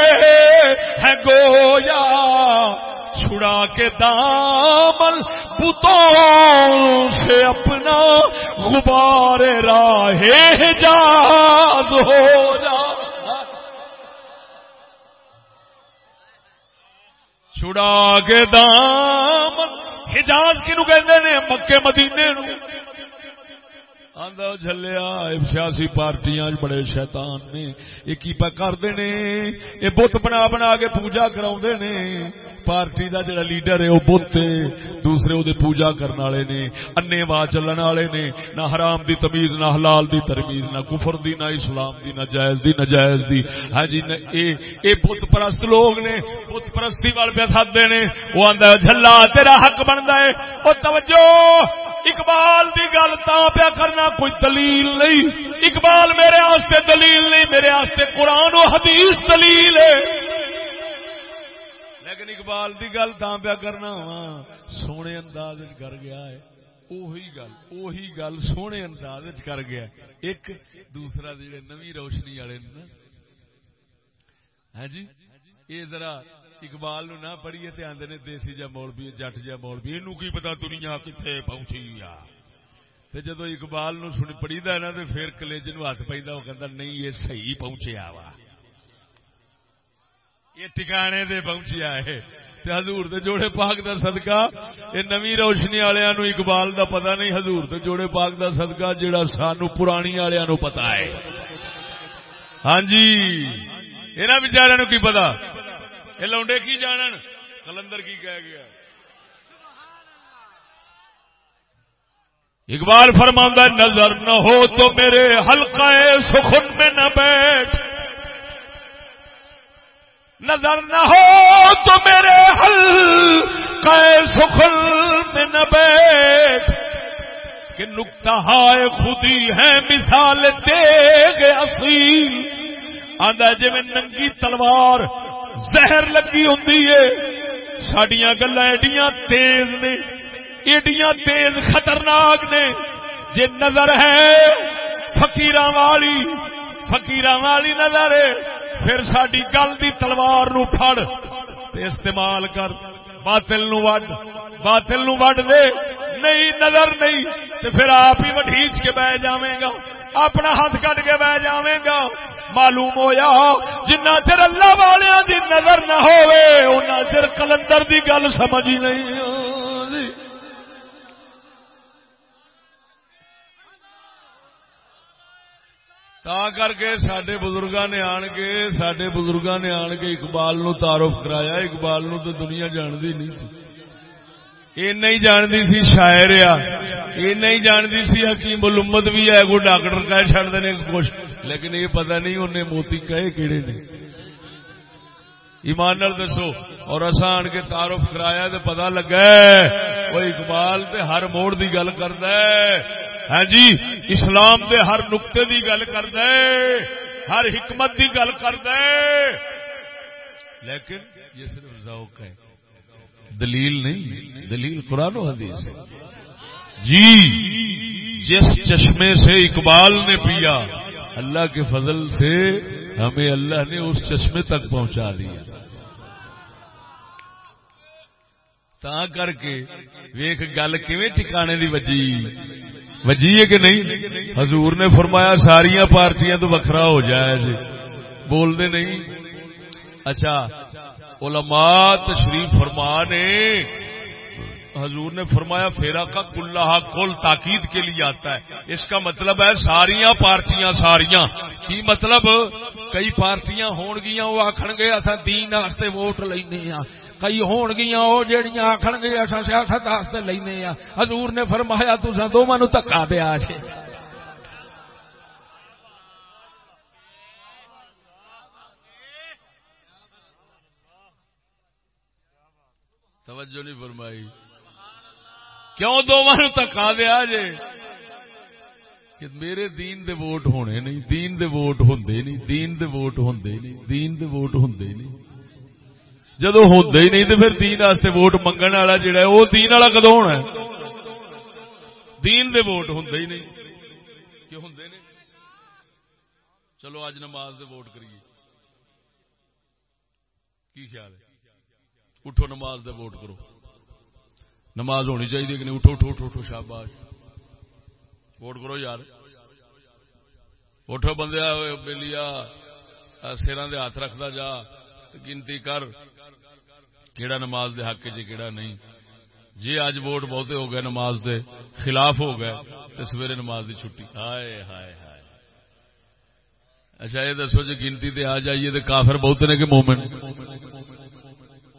ہیں گویا۔ چھڑا کے دامل بتوں سے اپنا غبار راہ جاز ہو جا۔ چھڑا کے دامل حجاز کنو کہندے نے؟ مکے مدینے نو۔ آندا جھلیا سیاسی پارٹیاں بڑے شیطان نے یہ کی پہ کرتے نے؟ یہ بت بنا بنا کے پوجا کرا نے۔ پارٹی دا جڑا لیڈر ہے وہ بت دوسرے وہ پوجا کرنے والے نے، انے وا چلن والے نے۔ نہ حرام دی تمیز، نہ حلال دی ترمیز، نہ کفر دی، نہ اسلام دی، نہ جائز دی، نہ جائز دی۔ ہاں جی اے اے بت پرست لوگ نے، بت پرستی وال پہ سدے نے۔ وہ آندا جھلا، تیرا حق بندا ہے۔ او توجہ! اقبال دی گل تا پیا کرنا کوئی دلیل نہیں۔ اقبال میرے آستے دلیل نہیں، میرے آستے قرآن و حدیث دلیل ہے۔ لیکن اقبال دی گل تا پیا کرنا وا، سونے انداز کر گیا ہے۔ اوہی گل اوہی گل سونے انداز کر گیا ایک دوسرا جڑے نوی روشنی والے نا۔ ہاں جی یہ ذرا اقبال نو نہ پڑھیے تے آندے نے دیسی جا مولوی، جٹ جا مولوی، اینو کی پتا دنیا کتنے پہنچی آ؟ تے جدو اقبال نو سن پڑھی دا نا تے پھر کلیج نو ہاتھ پیندا وہ کہندا نہیں، یہ صحیح پہنچیا وا۔ یہ ٹھکانے دے پہنچیا ہے۔ تے حضور دے جوڑے پاک دا صدقہ، یہ نوی روشنی والےاں نو اقبال دا پتہ نہیں، حضور دے جوڑے پاک دا صدقہ جڑا سانو پرانی والےاں نو پتہ ہے۔ ہاں جی انہاں بیچاریاں نو کی پتہ؟ یہ لونڈے کی جانن؟ کلندر کی کہہ گیا۔ اقبال فرماندہ نظر نہ ہو تو میرے حلقہ سخن میں نہ بیٹھ۔ نظر نہ ہو تو میرے حلقہ سخن میں نہ بیٹھ۔ کہ نکتا ہائے خودی ہے، مثال دے گے اصیل۔ آدھا جی میں ننگی تلوار زہر لگی ہوں سڈیا گلا ایڈیاں تیز نے، ایڈیاں تیز خطرناک نے۔ جے نظر ہے فکیر والی فکیر والی نظر ہے۔ پھر ساری گل دی تلوار نو پھڑ تے استعمال کر۔ باطل نو وڈ، باطل نو وڈ دے۔ نہیں، نظر نہیں۔ تے پھر آپ ہی وڈیچ کے بہ جاویں گا۔ اپنا ہاتھ کٹ کے بہ جاویں گا۔ معلوم ہویا جنہ چر اللہ والوں دی نظر نہ ہوئے انہ چر کلندر دی گل سمجھ ہی نہیں تا کر کے سڈے بزرگاں نے آن کے سڈے بزرگاں نے آن کے اقبال نو تعارف کرایا۔ اقبال نو تو دنیا جاندی نہیں تھی۔ یہ نہیں جانتی سی شاعر آ یہ نہیں جانتی سی حکیم الامت بھی ہے، کوئی ڈاکٹر کہہ چڑھتے ہیں کچھ۔ لیکن یہ پتہ نہیں انہیں موتی کہے کہڑے نے۔ ایمان نال دسو۔ اور اصا آن کے تعارف کرایا تو پتا لگا وہ اقبال تے ہر موڑ دی گل کرد ہاں جی اسلام دے ہر نقطے دی گل کرد ہر حکمت دی گل کرد لیکن یہ صرف ذوق ہے۔ دلیل نہیں، دلیل قرآن و حدیث جی جس چشمے سے اقبال نے پیا، اللہ کے فضل سے ہمیں اللہ نے اس چشمے تک پہنچا دیا۔ تا کر کے ویخ گل ٹھکانے دی وجی؟ وجی ہے کہ نہیں؟ حضور نے فرمایا ساریا پارٹیاں تو وکھرا ہو جائے جی۔ بولتے نہیں؟ اچھا علماء تشریف فرما نے، حضور نے فرمایا، فیرا کا کلّہ کل تاکید کے لیے آتا ہے۔ اس کا مطلب ہے ساریا پارٹیاں، ساریاں۔ کی مطلب؟ کئی پارٹیاں ہون گیا وہ آخر گے اصا دین واسطے ووٹ لینے ہاں کئی ہون گیا وہ جہیا آخر گے اصا سیاست واسطے لینے ہاں حضور نے فرمایا تصا دونوں دکا دیا سے توجہ نہیں فرمائی۔ کیوں دونوں تک آ دیا جے؟ کہ میرے دین دے ووٹ ہونے نہیں، دین دے ووٹ ہوں نہیں، دین دے ووٹ ہوں نہیں، دین دے ووٹ ہوں نہیں۔ جدو ہوں ہی نہیں تو پھر دین واسطے ووٹ منگن والا جڑا ہے، وہ دین والا کدو ہونا ہے؟ دین دے ووٹ ہوں ہی نہیں۔ کہ ہوں نہیں چلو اج نماز دے ووٹ کریے۔ کی خیال ہے؟ اٹھو نماز دے ووٹ کرو۔ نماز ہونی چاہیے کہ نہیں؟ اٹھو اٹھو اٹھو اٹھو، شاباش۔ ووٹ کرو یار۔ اٹھو بندے بلیا سیران دے ہاتھ رکھتا جا گنتی کر۔ کیڑا نماز دے حق جی کیڑا نہیں؟ جی اج ووٹ بہتے ہو گئے نماز دے، خلاف ہو گئے تو سویرے نماز دی چھٹی۔ ہائے ہائے ہائے۔ اچھا یہ دسو جی گنتی تے آ جائیے تو کافر بہتے نے کہ مومن؟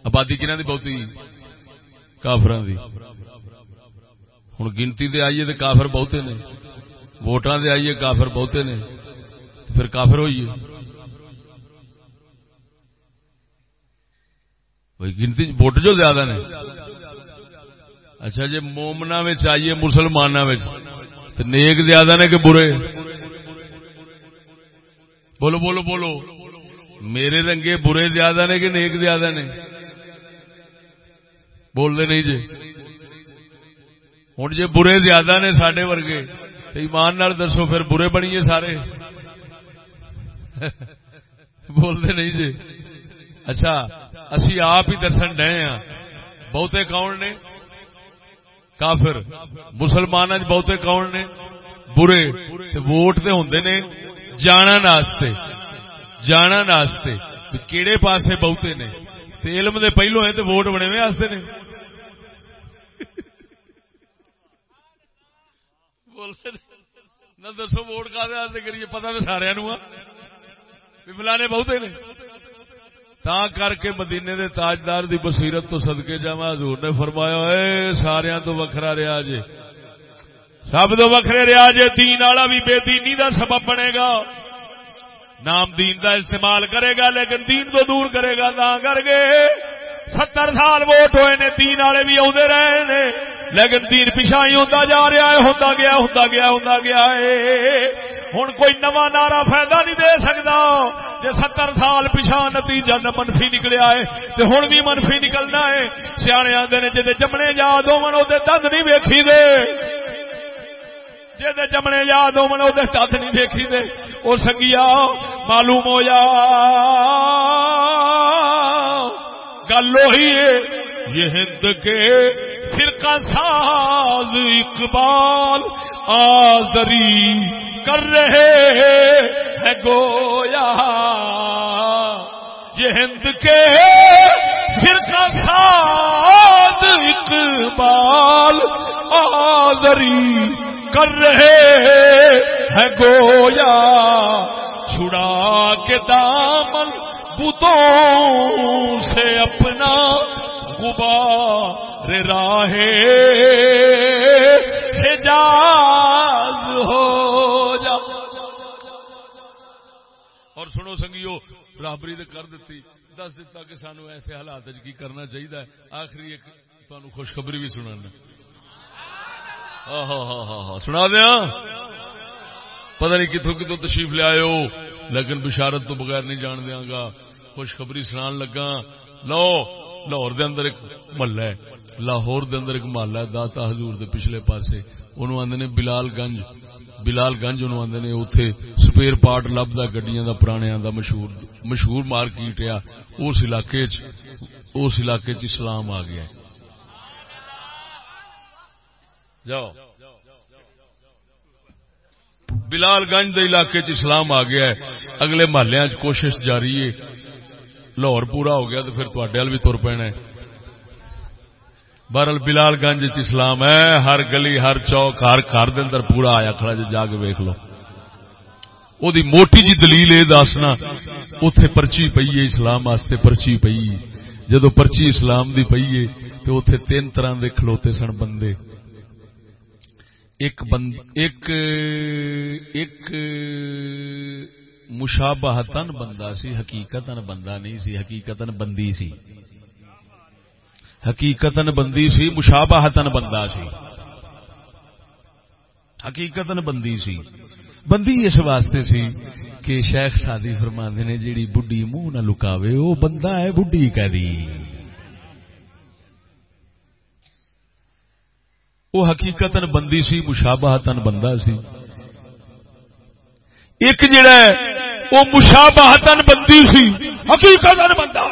آبادی کنہ دی بہتی کافران دی۔ ہوں گنتی دے آئیے تو کافر بہتے نے۔ ووٹاں دے آئیے کافر بہتے نے۔ پھر کافر ہوئیے۔ گنتی ووٹ جو زیادہ نے۔ اچھا جی مومنا آئیے مسلمان نیک زیادہ نے کہ برے؟ بولو بولو بولو۔ میرے رنگے برے زیادہ نے کہ نیک زیادہ نے؟ بولتے نہیں جی۔ ہوں جی برے زیادہ نے سڈے ورگے تو ایمان نال دسو پھر برے بنیے سارے۔ بولتے نہیں جی۔ اچھا اسی آپ ہی دسن ڈے ہاں۔ بہتے کون نے؟ کافر۔ مسلمان بہتے کون نے؟ برے۔ ووٹ تو ہوں نے جانا ناستے جانا ناستے کہڑے پاسے بہتے نے؟ علم دے پہلو ہیں تو ووٹ بنے ہوئے واسطے نے نہ دسو ووٹ کا کریے پتا تو سارا فلانے بہتے نے تا کر کے مدینے دے تاجدار دی بصیرت تو صدقے جا حضور نے فرمایا اے سارا تو وکھرا رہا جے سب تو وکھرے رہا جے دین والا بھی بے دینی دا سبب بنے گا نام دین دا استعمال کرے گا، لیکن دین تو دور کرے گا تا کر کے ستر سال ووٹ ہوئے نے دین والے بھی آدھے رہے نے۔ لیکن دین پیچھا ہی ہوتا جا رہا ہے ہوتا گیا ہوتا گیا ہوتا گیا ہے۔ ہوں کوئی نواں نعرہ فائدہ نہیں دے سکتا جی ستر سال پیچھا نتیجہ نہ منفی نکلیا ہے تو ہوں بھی منفی نکلنا ہے۔ سیانے آتے نے جی جمنے یاد ہو دند نہیں ویکھی دے۔ جی جمنے یاد ہو دند نہیں ویکھی دے۔ وہ سنگیا معلوم ہو گل وہی ہے، یہ ہند کے فرقہ ساز اقبال آزری کر رہے ہیں گویا۔ یہ ہند کے فرقہ ساز اقبال آزری کر رہے ہیں گویا چھڑا کے دامن بتوں سے اپنا غبار راہ حجاز ہو جا۔ اور سنو سنگیو برابری تو کر دیتی، دس دیتا کہ سانو ایسے حالات کی کرنا چاہیے آخری ایک تمہیں خوشخبری بھی سنا ہاں, ہاں, ہاں, سنا دیا؟ پتہ نہیں کتوں کتوں تشریف لے آئے لیکن بشارت تو بغیر نہیں جان دیا گا۔ خوشخبری سنان لگا۔ لو لاہور دے اندر ایک محلہ ہے۔ لاہور دے اندر ایک محلہ ہے، داتا حضور دے پچھلے پاسے۔ انہوں آندے نے بلال گنج بلال گنج انہوں آندے نے اوتھے سپیر پارٹ لبدا گڈیاں دا پرانے دا مشہور مشہور مارکیٹ ہے۔ اس علاقے چ، اس علاقے چ اسلام آ گیا ہے۔ جاؤ۔ بلال گنج دے علاقے چ اسلام آ گیا ہے۔ اگلے محلے کوشش جاری ہے۔ لاہور پورا ہو گیا تو پھر تڈے بھی تر پینا بہرل بلال گنج اسلام ہے۔ ہر گلی، ہر چوک، ہر گھر اندر پورا آیا کھڑا جی جا کے ویک لو۔ او دی موٹی جی دلیل یہ دسنا اتے پرچی پی ہے اسلام واسطے پرچی پی جدو پرچی اسلام دی پی ہے تو اتے تین طرح دے کھلوتے سن بندے۔ ایک بند، ایک ایک مشابہتن بندہ سی حقیقتن بندہ نہیں سی حقیقتن بندی سی۔ حقیقتن بندی سی مشابہتن بندہ سی۔ حقیقتن بندی سی۔ بندی اس واسطے سی کہ شیخ سادی فرما نے، جیڑی بڈی منہ نہ لکاوے وہ بندہ ہے بڈی کری وہ حقیقتن بندی سی مشابہتن بندہ سی۔ ایک جڑا ہے، وہ مشابہتن بندی سی حقیقت بندہ۔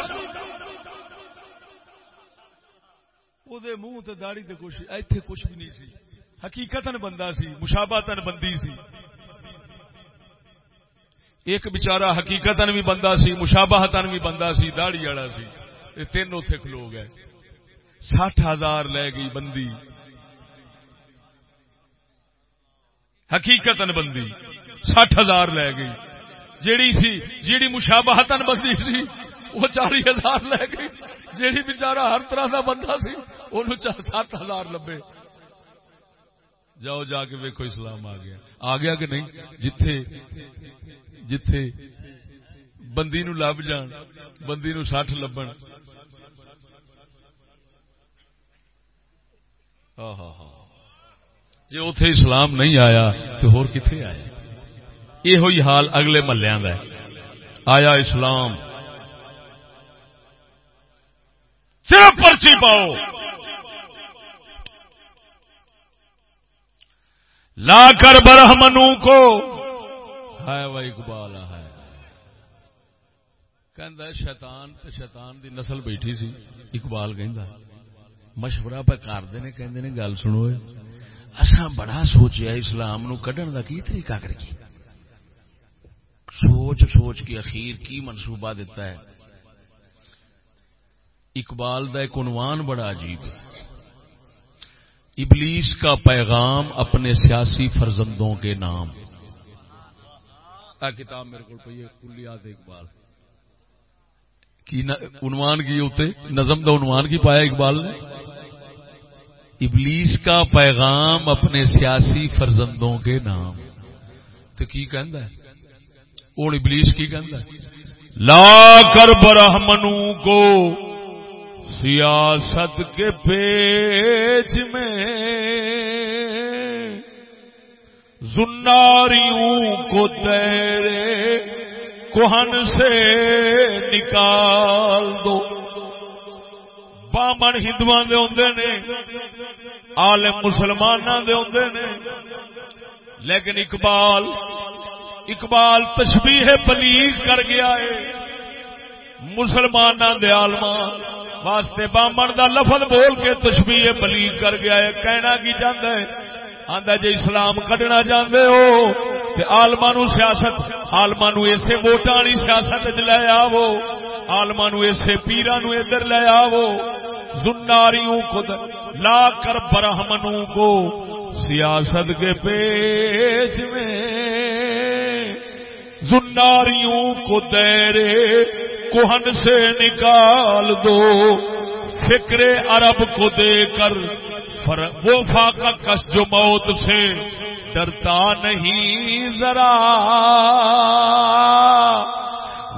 منہ تے داڑی تے کچھ، ایتھے کچھ بھی نہیں سی۔ حقیقت بندہ سی مشابہتن بندی سی۔ ایک بچارا حقیقت بھی بندہ سی مشابہتن بھی بندہ سی داڑی والا سی۔ یہ تین اتے کھلو گئے۔ سٹھ ہزار لے گئی بندی۔ حقیقت بندی۔ سٹھ ہزار لے گئی۔ جیڑی سی، جیڑی مشابہتن بندی سی، وہ چالی ہزار لے گئی۔ جیڑی بچارا ہر طرح کا بندہ سی وہ سات ہزار لبے۔ جاؤ جا کے ویکو اسلام آ گیا۔ آ گیا کہ نہیں؟ جتھے جتھے بندی نو لب جان، بندی نو سٹھ لبن۔ جی اتے اسلام نہیں آیا تو ہو کتنے آیا؟ یہ ہوئی حال اگلے محلے کا آیا اسلام۔ صرف پرچی پاؤ۔ لا کر برہمنو کو۔ ہے وہ اقبال ہے۔ شیطان تے شیطان دی نسل بیٹھی سی۔ اقبال کہ مشورہ پہ کرتے نے کہ گل سنو۔ اصا بڑا سوچیا اسلام نو کڈن دا کی طریقہ کر کے سوچ سوچ کے اخیر کی منصوبہ دیتا ہے؟ اقبال دا ایک عنوان بڑا عجیب ہے۔ ابلیس کا پیغام اپنے سیاسی فرزندوں کے نام۔ کتاب میرے کو کلیات اقبال۔ کی عنوان کی ہوتے نظم دا عنوان کی پایا اقبال نے؟ ابلیس کا پیغام اپنے سیاسی فرزندوں کے نام۔ تو کی کہندا ہے؟ اور ابلیس کی کہندا ہے؟ لا کر برہمنوں کو سیاست کے پیچ میں زناریوں کو تیرے کوہن سے نکال دو۔ بامن ہندو نے، عالم مسلمان دے ہوندے نے۔ لیکن اقبال اقبال تشبیح بلیغ کر گیا ہے۔ مسلمانوں دے عالماں واسطے بامن دا لفظ بول کے تشبیح بلیغ کر گیا ہے، کہنا کی چاہتا ہے؟ آندا جی اسلام کڈنا چاہتے ہو آلما نو سیاست آلما نو اسے ووٹاں والی سیاست چ لے آو آلما نو اسے پیرا نو ادھر لے آو زناریوں کو لا کر برہمنوں کو سیاست کے پیچ میں۔ زناریوں کو تیرے کوہن سے نکال دو، فکر عرب کو دے کر وہ فاقہ کس جو موت سے ڈرتا نہیں ذرا۔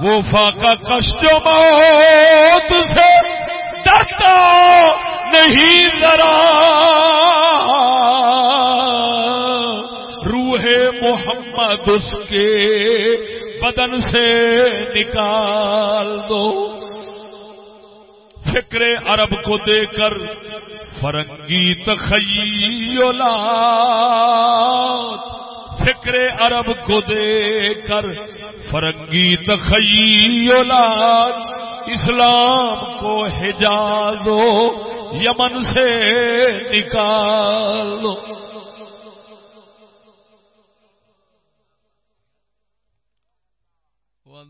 وہ فاقہ کش جو موت سے ڈرتا نہیں ذرا۔ روح محمد اس کے بدن سے نکال دو۔ فکر عرب کو دے کر فرنگی تخیلات، فکر عرب کو دے کر فرنگی تخیلات، اسلام کو حجاز یمن سے نکال۔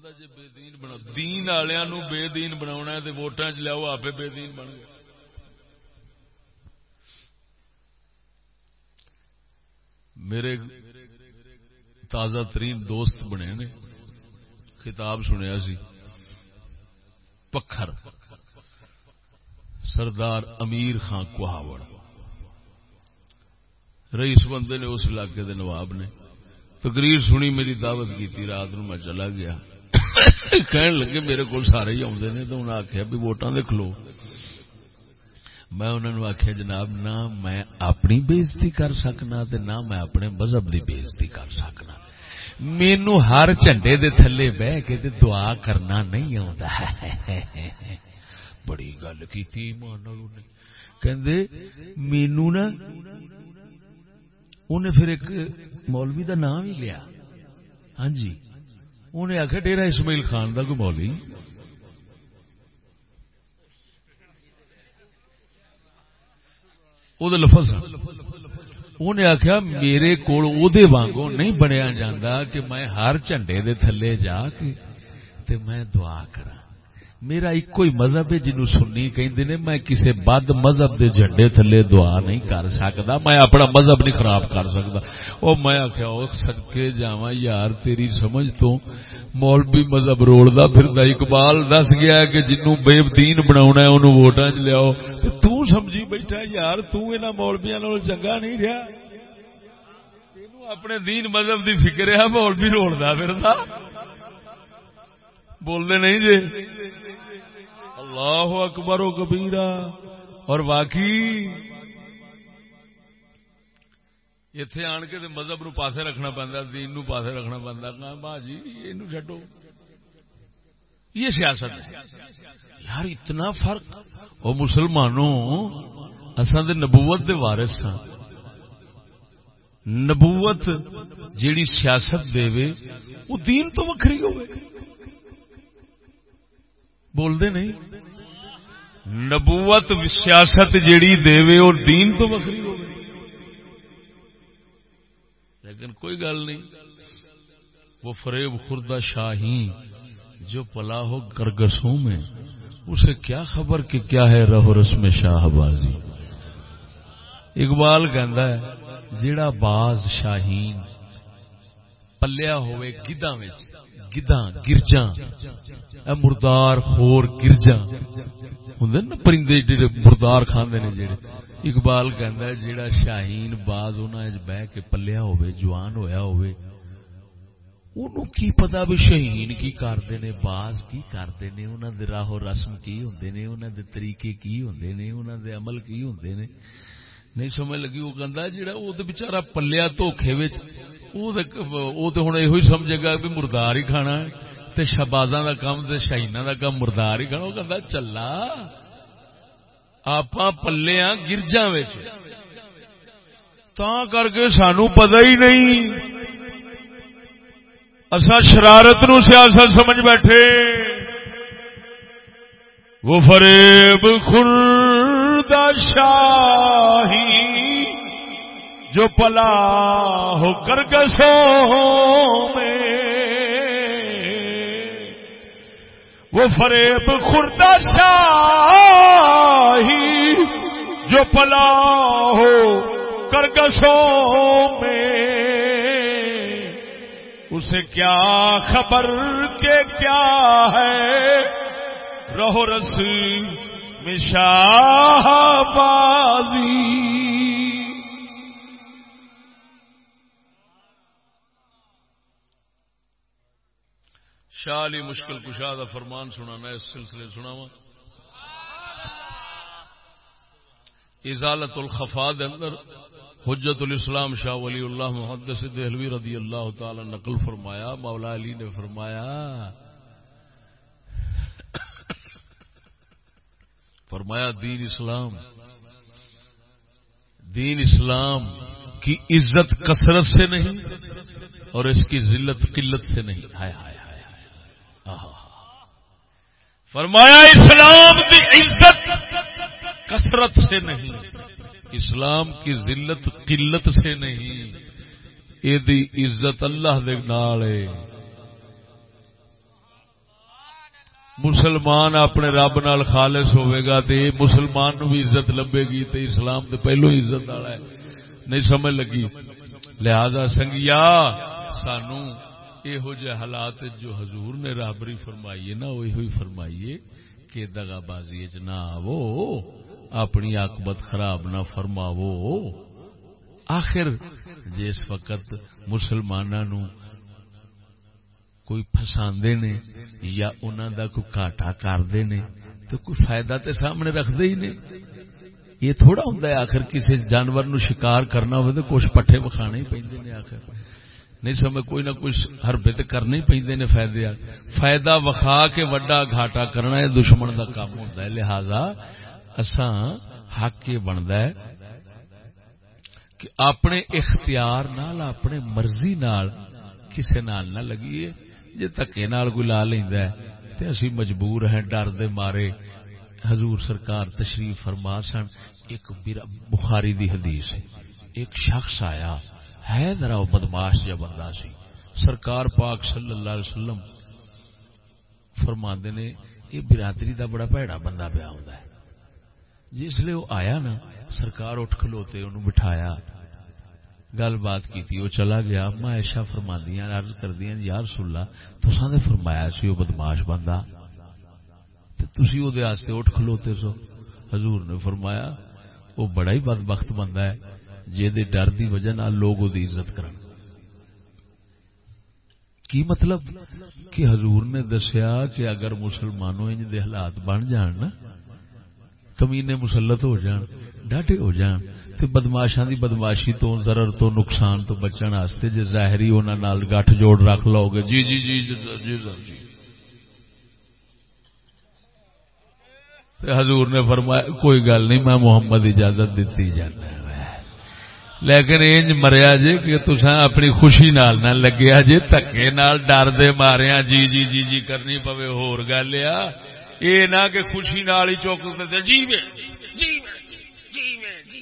دو جی بے دین بنا، دین والوں بے دین بنا ووٹان چ لیاؤ آپ بے دین بن گئے۔ میرے تازہ ترین دوست بنے نے، خطاب سنیا سی، پکھر، سردار امیر خان کوہاوڑ رئیس بندے نے اس علاقے دے نواب نے تقریر سنی، میری دعوت کی رات نو میں چلا گیا۔ کہن لگے، میرے کو سارے ہی آدھے نے، تو انہیں آخیا بھی ووٹان دیکھ میں انہوں نے آخیا جناب، نہ میں اپنی بےزتی کر سکنا نہ میں اپنے مذہب کی بےزتی کر سکنا۔ مینو ہر جھنڈے دے تھلے بہ کے دعا کرنا نہیں آتا بڑی گل کی مینو نا انہیں پھر ایک مولوی دا نام ہی لیا۔ ہاں جی انہیں آخیا ڈیرا اسماعیل خان دا کوئی مولوی۔ لفظ انہیں آخیا میرے کو وانگو نہیں بنیا جا کہ میں ہر جھنڈے دے تھلے جا کے تے میں دعا کراں میرا ایک ہی مذہب ہے جنو سنی کہ میں کسی بد مذہب دے جھنڈے تھلے دعا نہیں کر سکتا، میں اپنا مذہب نہیں خراب کر سکتا۔ وہ میں آخیا وہ سڑکے جا یار تیری سمجھ تو۔ مولوی مذہب روڑا پھر اقبال دس گیا کہ جنو بے دین بنا انہوں ووٹاں چ لیاؤ۔ تو سمجھی بیٹھا یار تنا مولبیا چنگا نہیں رہا اپنے دین مذہب دی فکر ہے، مولوی روڑا پھر بولتے نہیں جی؟ اللہ اکبر و کبیرا اور باقی؟ اتے آن کے مذہب نو پاسے رکھنا پہنتا دین نو پاسے رکھنا پہنتا با جی یہ چڈو یہ سیاست یار، اتنا فرق۔ وہ مسلمانوں اصل نبوت دے وارث ہاں۔ نبوت جیڑی سیاست دے وہ دین تو وکری ہوئے بول دے نہیں؟ نبوت سیاست جیڑی دے وہ دین تو وکری ہو لیکن کوئی گل نہیں، وہ فریب خوردہ شاہی جو پلا ہو گرگسوں میں، اسے کیا خبر کہ کیا ہے رہو رسم شاہ بازی؟ اقبال ہے، جیڑا باز شاہین پلیا ہوئے گداں گداں، گرجاں۔ اے مردار خور، گرجاں۔ ہوندے نا پرندے جڑے مردار کھاندے نے جڑے۔ اقبال کہندا ہے، جیڑا شاہین باز انہاں وچ بیٹھ کے پلیا ہوئے جوان ہویا ہوئے انہوں کی پتا بھی شہین کی کرتے نے، باز کی کرتے نے؟ انہوں دے راہ و رسم کی ہوندے نے؟ انہوں دے طریقے کی ہوندے نے؟ انہوں دے عمل کی ہوندے نے؟ نہیں سمجھ لگی؟ وہ کہندا جڑا او تے بیچارہ پلیا دھوکھے وچ او تے ہن ایہی سمجھے گا کہ مردار ہی کھانا ہے تے شبازاں دا کام تے شاہیناں دا کام مردار ہی کھانا او کہندا چلا آپاں پلیاں گرجاں وچ تاں کر کے سانو پتہ ہی نہیں اسا شرارت نو سیاست سمجھ بیٹھے وہ فریب خلد شاہی جو پلا ہو کر گسوں میں وہ فریب خوردہ شاہی جو پلا ہو کرگسوں میں اسے کیا خبر کے کیا ہے؟ رہو رس مشاہ بازی۔ شاہ علی مشکل کشا کا فرمان سنا اس سلسلے سنا وا۔ ازالت الخفا دے اندر حجت الاسلام شاہ ولی اللہ محدث دہلوی رضی اللہ تعالی نقل فرمایا، مولا علی نے فرمایا۔ فرمایا، دین اسلام دین اسلام کی عزت کثرت سے نہیں اور اس کی ذلت قلت سے نہیں۔ ہائے ہائے۔ فرمایا، اسلام کی عزت کثرت سے نہیں، اسلام کی ذلت قلت سے نہیں، یہ عزت اللہ دے نال ہے۔ مسلمان اپنے رب نال خالص ہوئے گا تے مسلمان نو بھی عزت لبے گی تے اسلام تے پہلو عزت والا ہے۔ نہیں سمجھ لگی؟ لہذا سنگیا، سانو یہو جہ حالات جو حضور نے رابری فرمائیے نا وہی ہوئی فرمائیے کہ دگا بازی چ نہ آو اپنی آکبت خراب نہ فرماو آخر جس وقت مسلمانوں کوئی فساندے نے یا انہوں دا کوئی کاٹا کرتے نے، تو کوئی فائدہ تے سامنے رکھتے ہی نہیں۔ یہ تھوڑا ہوں آخر کسی جانور نو شکار کرنا ہو تو کچھ پٹھے بکھانے ہی پہ آخر۔ نہیں سمجھ، کوئی نہ کچھ ہر بت کرنے پہ نے فائدے فائدہ وکھا کے وڈا گھاٹا کرنا ہے، دشمن کا کام ہوتا ہے۔ لہذا اساں حق یہ بنتا ہے کہ اپنے اختیار نال، اپنے مرضی نال کسے نال نہ لگیے۔ جی تکے نال کوئی لا لینا ہے تے اسی مجبور ہیں، ڈر دے مارے۔ حضور سرکار تشریف فرما سن، ایک بخاری دی حدیث ہے۔ ایک شخص آیا ہے ذرا وہ بدماش جا بندہ سی۔ سرکار پاک صلی اللہ علیہ وسلم فرما نے، یہ برادری دا بڑا بھڑا بندہ پیا ہوں جس لیے وہ آیا نا، سرکار اٹھ کھلوتے انہوں بٹھایا۔ گل بات کی وہ چلا گیا۔ میں ایشا فرما دیا عرض کر دیا یار سلا تو نے فرمایا سی وہ بدماش بندہ۔ تھی وہ اٹھ کھلوتے سو۔ حضور نے فرمایا، وہ بڑا ہی بد بخت بندہ ہے۔ جی ڈر دی وجہ لوگ وہ عزت کرن۔ کی مطلب؟ کہ حضور نے دسیا کہ اگر مسلمانوں ان دے حالات بن جان نا کمینے مسلط ہو جان ڈاٹے ہو جان تو بدماشاں دی بدماشی تو ضرر تو نقصان تو بچن واسطے جے ظاہری انہاں نال گٹھ جوڑ رکھ لو گے۔ جی جی جی جی, جی, جی, جی۔ حضور نے فرمایا کوئی گل نہیں میں محمد اجازت دیتی جانا۔ لیکن انج مریا جے کہ تسا اپنی خوشی نال نہ لگیا جی، جے تکے نال ڈر دے ماریا جی جی جی جی کرنی پوے، ہور گل آ یہ نہ کہ خوشی نال ہی چوک جی جی, جی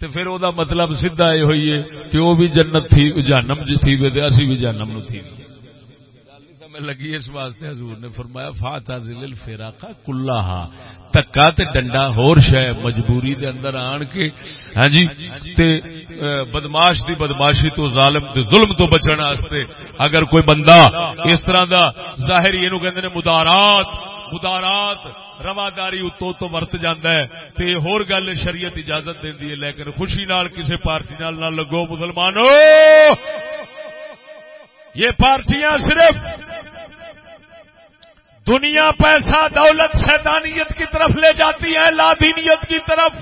تے پھر او دا مطلب سیدھا یہ ہوئی ہے کہ وہ بھی جنت تھی، جہنم جی تھی وے تے اسی بھی جہنم نو تھی۔ میں لگی اس واسطے حضور نے فرمایا، فاتا دل فراقا کلا تکا تے ڈنڈا ہور شے مجبوری دے اندر آن کے۔ ہاں جی؟ تے بدماش دی بدماشی تو ظالم تے ظلم تو بچن واسطے اگر کوئی بندہ اس طرح دا ظاہری، اینو کہندے نے مدارات مدارات رواداری اتو تو ورت جاندہ ہے۔ تے ہور گل شریعت اجازت دیندی ہے، لیکن خوشی نال، کسے پارٹی نال نہ لگو مسلمانوں یہ پارٹیاں صرف دنیا پیسہ، دولت، شیطانیت کی طرف لے جاتی ہے لادینیت کی طرف۔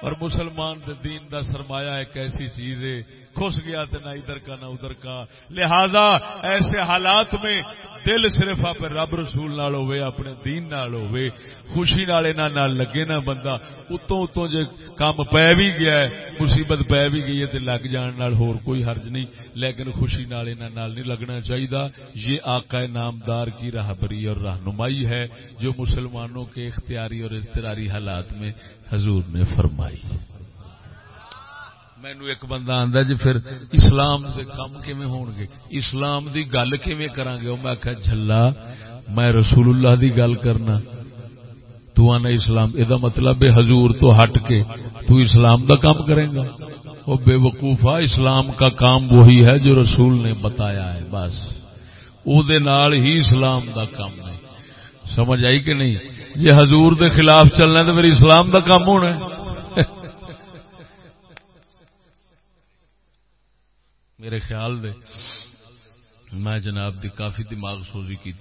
اور مسلمان دین دا سرمایہ ایک ایسی چیز ہے کھس گیا تو نہ ادھر کا نہ ادھر کا۔ لہذا ایسے حالات میں دل صرف آپ رب رسول نال ہوئے اپنے دین نال ہوئے خوشی نال نال لگے نہ بندہ۔ اتوں اتوں جے کام پی بھی گیا ہے، مصیبت پی بھی گئی ہے تے لگ جان نال ہور کوئی حرج نہیں۔ لیکن خوشی نال نال نہیں لگنا چاہیے یہ آقا نامدار کی راہبری اور رہنمائی ہے، جو مسلمانوں کے اختیاری اور اضطراری حالات میں حضور نے فرمائی۔ مینو ایک بندہ آندا جی پھر اسلام سے کم کیویں ہون گے اسلام دی گل کیویں کران گے میں آکھیا جھلا، میں رسول اللہ دی گل کرنا۔ تو آنا اسلام ادا مطلب حضور تو ہٹ کے تو اسلام دا کام کرے گا۔ وہ بے وقوفا اسلام کا کام وہی ہے جو رسول نے بتایا ہے، بس۔ او دے نال ہی اسلام دا کام نہیں سمجھ آئی کہ نہیں؟ جی حضور دے خلاف چلنا تو پھر اسلام دا کام ہونا ہے۔ میرے خیال دے، میں جناب دی کافی دماغ سوزی کی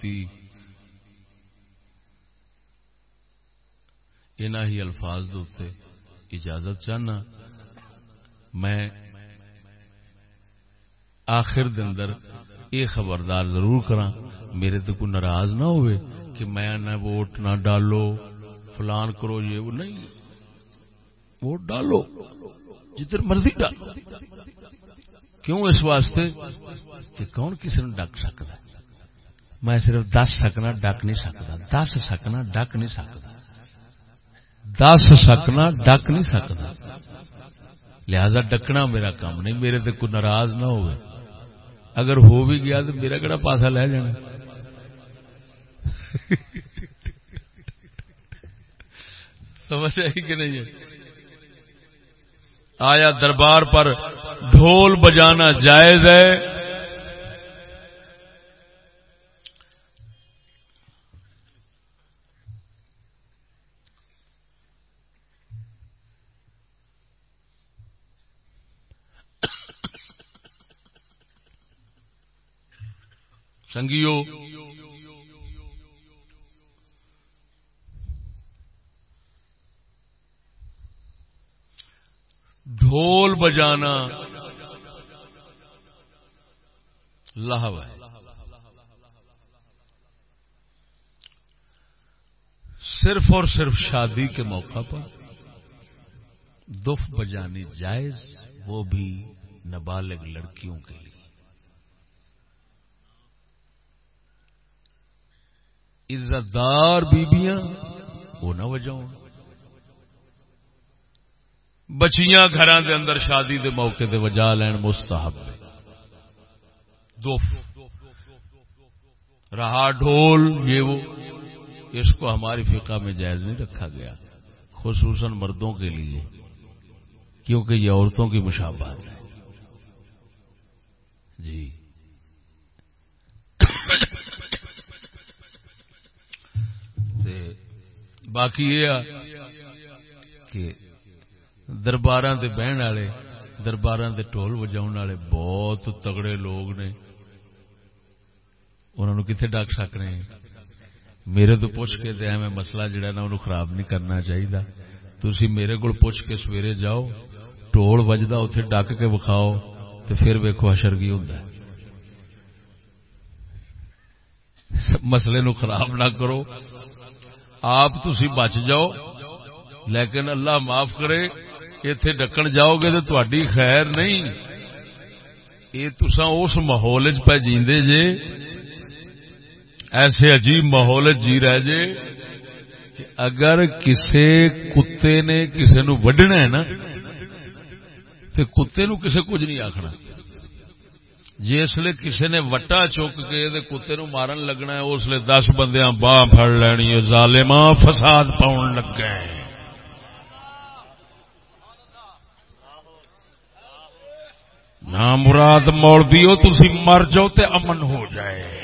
ہی الفاظ دوتے اجازت چاہنا۔ میں آخر اندر یہ خبردار ضرور کرا میرے تو کوئی ناراض نہ ہوئے کہ میں نہ ووٹ نہ ڈالو، فلان کرو، یہ وہ نہیں۔ ووٹ ڈالو، جدھر مرضی ڈالو۔ کیوں اس واسطے کہ کون کسی نے ڈک سکتا میں صرف دس سکنا ڈک نہیں سکتا، دس سکنا ڈک نہیں سکتا۔ دس سکنا ڈک نہیں سکتا۔ لہذا ڈکنا میرا کام نہیں، میرے تے کوئی ناراض نہ ہو اگر ہو بھی گیا تو میرا کہڑا پاسا لے جانا۔ سمجھ آئی کہ نہیں ہے؟ آیا دربار پر ڈھول بجانا جائز ہے؟ سنگیو ڈھول بجانا۔ لہو ہے۔ صرف اور صرف شادی کے موقع پر دف بجانی جائز، وہ بھی نابالغ لڑکیوں کے لیے۔ عزت دار بیبیاں، وہ نہ وجاؤ بچیاں گھر دے اندر شادی دے موقع دے وجا لین مستحب دوف رہا ڈھول، یہ وہ اس کو ہماری فقہ میں جائز نہیں رکھا گیا، خصوصاً مردوں کے لیے، کیونکہ یہ عورتوں کی مشابہت ہے۔ جی۔ باقی یہ کہ دربار سے بہن والے دربار سے ٹول وجاؤ والے بہت تگڑے لوگ نے۔ انہوں کتنے ڈک سکنے میرے تو پوچھ کے دیا میں مسئلہ جڑا نا، انہوں خراب نہیں کرنا چاہیے تھی میرے کو پوچھ کے سویرے جاؤ ٹول وجدا اتے ڈک کے وکھاؤ تو پھر ویکو اشر کی ہوں مسئلے نو خراب نہ کرو۔ آپ تھی بچ جاؤ، لیکن اللہ معاف کرے۔ اتے ڈکن جاؤ گے تو تاری خیر نہیں یہ تسا اس ماحول پہ جیندے جے ایسے عجیب ماحول جی رہے جے کہ اگر کسے کتے نے کسے نو وڈنا ہے نا تو کتے نو کسے کچھ نہیں آخنا جسے کسی نے وٹا چک کے کتے نو مارن لگنا ہے اس لیے دس بندیاں باہ پڑ لینی ظالما فساد پاؤن لگ نہ مراد موڑ دیو تھی مر جاؤ تے امن ہو جائے۔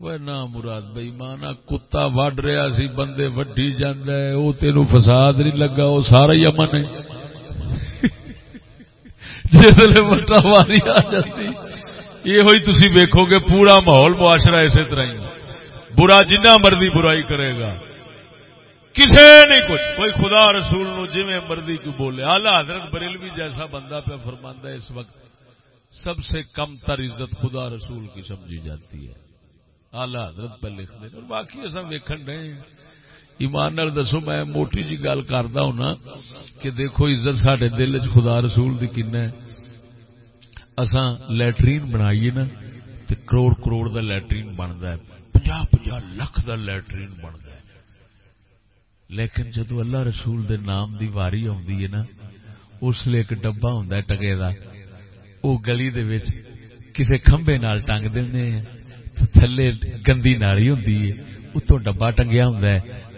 وہ نہ مراد بئی مانا کتا وڈ رہا سی، بندے وڈی جانا ہے وہ تینوں فساد نہیں لگا وہ سارا ہی امن ہے۔ جسے وٹا ماری آ جاتی۔ یہ ہوئی تھی ویکو گے، پورا ماحول معاشرہ اسی طرح ہی۔ برا جنہ مرضی برائی کرے گا۔ کسے نہیں کچھ۔ کوئی خدا رسول نو جی مرضی کو بولے؟ آلہ حضرت بریلوی جیسا بندہ پہ فرماندہ اس وقت سب سے کم تر عزت خدا رسول کی سمجھی جاتی ہے۔ آلہ حضرت پہ لکھ دیں اور باقی ایسا ویکن رہے ہیں۔ ایمان نال دسو، میں موٹی جی گل کرتا ہوں کہ دیکھو، عزت سڈے دل چ خدا رسول دی کن اساں لٹرین بنائیے نا تو کروڑ کروڑ دا لٹرین بنتا ہے۔ پنجا پنجا لکھ دا لٹرین بنتا لیکن جدو اللہ رسول دے نام دی واری آدھی ہے نا، اس لیے ایک ڈبا ہوں ٹکے دا وہ گلی دے وچ کسے کھمبے نال ٹنگ دے تھلے گندی نالی ہوں اتو ڈبا ٹنگیا ہوں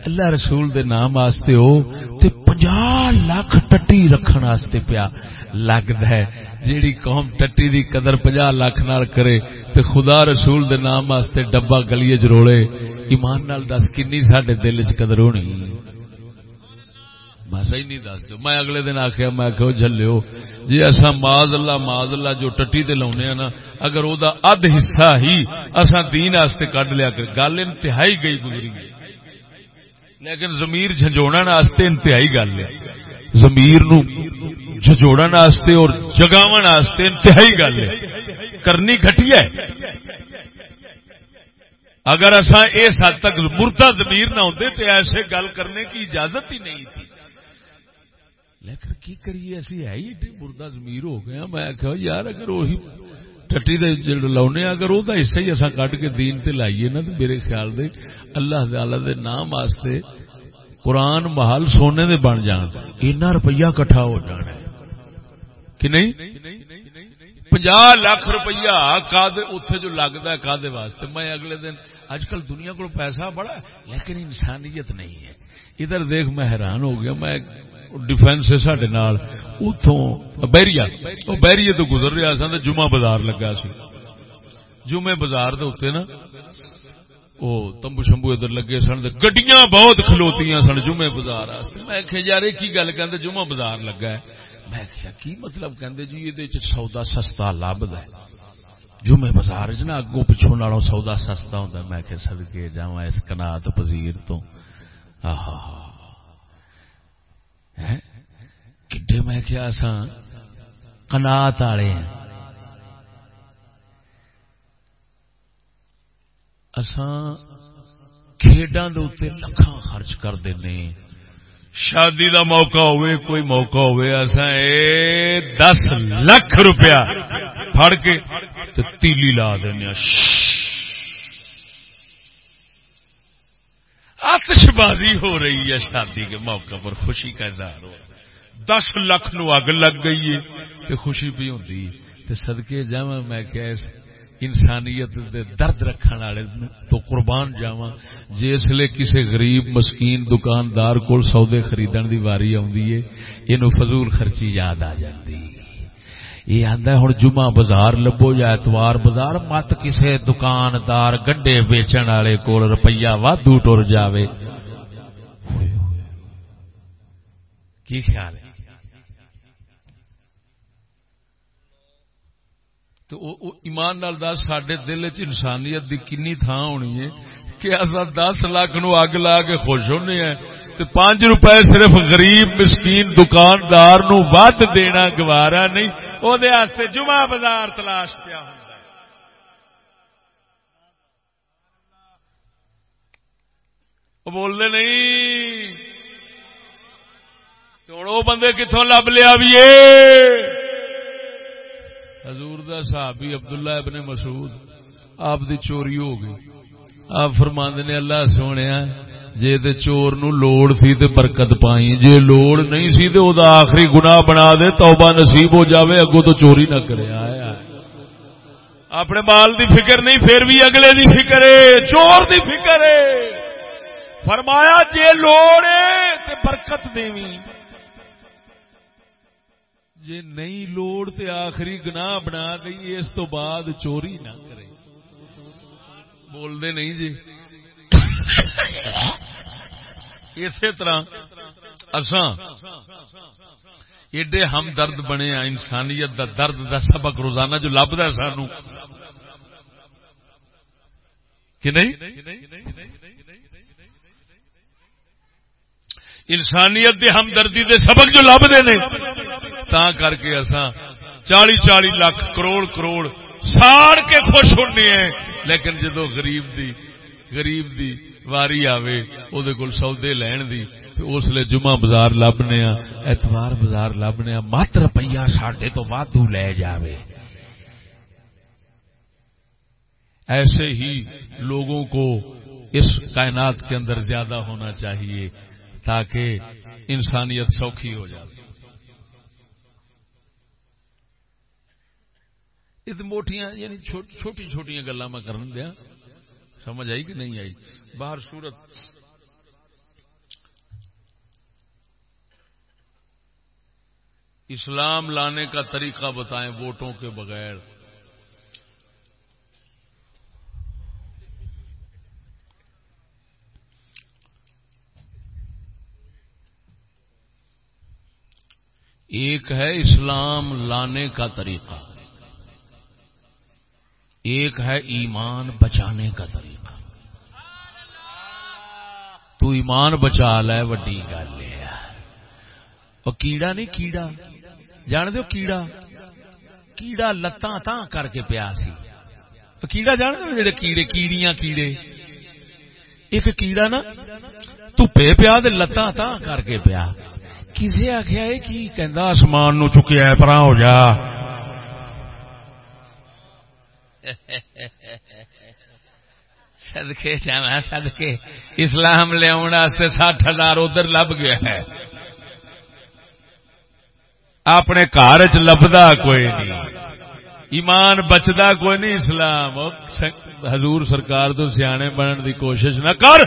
اللہ رسول دے نام آستے ہو تے پنجا لاکھ ٹٹی رکھن آستے پیا لگتا ہے۔ جیڑی قوم ٹٹی دی قدر پنجا لاکھ نال کرے، تے خدا رسول دے نام آستے ڈبا گلیے جروڑے ایمان نال دس کنی ساڈے دل چ قدر ہونی۔ بس ہی نہیں دس دو میں اگلے دن آخیا میں کہ جلو جی اصا ماض اللہ ماض اللہ جو ٹٹی تے لاؤنے نا، اگر وہ اد حصہ ہی اصا دین آستے کڈ لیا کر گل انتہائی گئی گزری گئی۔ لیکن زمیر جھنجوڑا واسطے انتہائی گل ہے۔ زمیر نو جھجوڑا واسطے اور جگاو واسطے انتہائی گل ہے۔ کرنی گٹی ہے۔ اگر اصا اس حد تک مردہ زمیر نہ ہوتے تو ایسے گل کرنے کی اجازت ہی نہیں تھی۔ لیکن کی کریے، اسی ہے ہی مردہ زمیر ہو گیا میں کہ یار اگر وہی ٹٹی دے لاؤنے اگر وہ حصہ ہی اصا کٹ کے دین تے لائیے نا تو میرے خیال دے، اللہ تعالی دے نام واسطے قرآن محل سونے دے بن جان۔ اینا روپیہ کٹھا ہو جانا ہے۔ کہ نہیں؟ پنجا لاکھ روپیہ اتے جو لگتا ہے کادے واسطے۔ میں اگلے دن اج کل دنیا کو پیسہ بڑا لیکن انسانیت نہیں ہے۔ ادھر دیکھ، میں حیران ہو گیا۔ میں ڈیفینس ہے سڈے اتوں بہری وہ بہری تو گزر رہا سا جمعہ بازار لگا سی۔ جمعے بازار دے نا وہ تمبو شمبو ادھر لگے سن گڈیاں بہت کھلوتی سن جمعے بازار میں کہ یار کی گل کہ جمعہ بازار لگا ہے۔ میں کیا کی مطلب کہ جی یہ سودا سستا لبد ہے؟ جمعے بازار چ نا اگوں پچھوں نالوں سودا سستا ہوں میں کہ سدکے جا اس کنات پذیر تو۔ آہا کڈے میں کیا سا کنات والے ہیں۔ اساں کھیڈاں دے اوتے لکھاں خرچ کر دینے۔ شادی دا موقع ہوئے، کوئی موقع ہوئے، اساں اے دس لاکھ روپیہ پھڑ کے تے تیلی لا دینے۔ آتش بازی ہو رہی ہے شادی کے موقع پر، خوشی کا اظہار ہو دس لاکھ نو اگ لگ گئی ہے تے خوشی بھی ہوتی تے صدقے جا میں کیا انسانیت دے درد رکھنے والے تو قربان جاواں۔ جس لے کسی غریب، مسکین، دکاندار کول سودے خریدن دی واری آندی ہے اینو فضول خرچی یاد آ جاندی۔ یہ آدھا ہوں جمعہ بازار لبو یا اتوار بازار، مت کسے دکاندار گنڈے ویچن والے کول روپیہ وادو ٹر جاوے۔ کی خیال ہے؟ تو ایمان نال دس سڈے دل چ انسانیت دی کنی تھان ہونی ہے کہ اصا دس لاکھ نو اگ لا کے خوش ہونے ہیں پانچ روپے صرف غریب، مسکین، دکاندار نو ود دینا گوارا نہیں۔ وہ جمعہ بازار تلاش پیا ہوں بولنے نہیں۔ ہوں وہ بندے کتوں لب لیا بھی حضور دا صحابی عبداللہ ابن مسعود، آپ دی چوری ہو گئی۔ آپ فرماند نے، اللہ سونے جے تے چور نو لوڑ تھی تے برکت پائی جے لوڑ نہیں سی تے او دا آخری گناہ بنا دے، توبہ نصیب ہو جاوے اگو تو چوری نہ کرے۔ آیا اپنے بال دی فکر نہیں، پھر بھی اگلے دی فکر ہے، چور دی فکر ہے۔ فرمایا، جے لوڑ ہے تے برکت دیویں جے نہیں لوڑ تے آخری گناہ بنا دئی اس تو بعد چوری نہ کرے۔ بول دے نہیں جی۔ اسی طرح اساں ایڈے ہم درد بنے انسانیت دا درد دا سبق روزانہ جو لبدا ہے سانو۔ کہ نہیں؟ انسانیت دے ہمدردی دے سبق جو لبدے نے، تا کر کے اساں چالی چالی لاکھ کروڑ کروڑ ساڑ کے خوش ہونے ہیں۔ لیکن جدو غریب دی غریب دی واری آوے او دے کول سودے لین دی تے اس لے جمعہ بازار لبنے ہاں اتوار بازار لبنے ہاں مت روپیہ ساڈے تو وادو لے جاوے۔ ایسے ہی لوگوں کو اس کائنات کے اندر زیادہ ہونا چاہیے۔ تاکہ انسانیت سوکھی ہو جائے۔ موٹیاں یعنی چھوٹی چھوٹی گلا میں کرن دیا۔ سمجھ آئی کہ نہیں آئی؟ باہر صورت اسلام لانے کا طریقہ بتائیں ووٹوں کے بغیر۔ ایک ہے اسلام لانے کا طریقہ، ایک ہے ایمان بچانے کا طریقہ۔ تو ایمان بچا لے، وڈی گل ہے۔ اور کیڑا نہیں کیڑا؟ جان دو کیڑا؟ کیڑا لتاں تاں کر کے پیا سی۔ کیڑا جان دو جڑے کیڑے، کیڑیاں کیڑے؟ ایک کیڑا نا تپے پیا لتاں تاں کر کے پیا۔ کسی آخیا یہ کی کہ آسمان نو چکیا پرا ہو جا۔ سدکے جانا سدکے اسلام لیا سٹھ ہزار ادھر لب گیا ہے۔ اپنے گھر چ لبدا کوئی نہیں۔ ایمان بچتا کوئی نہیں اسلام۔ حضور سرکار تو سیانے بننے دی کوشش نہ کر۔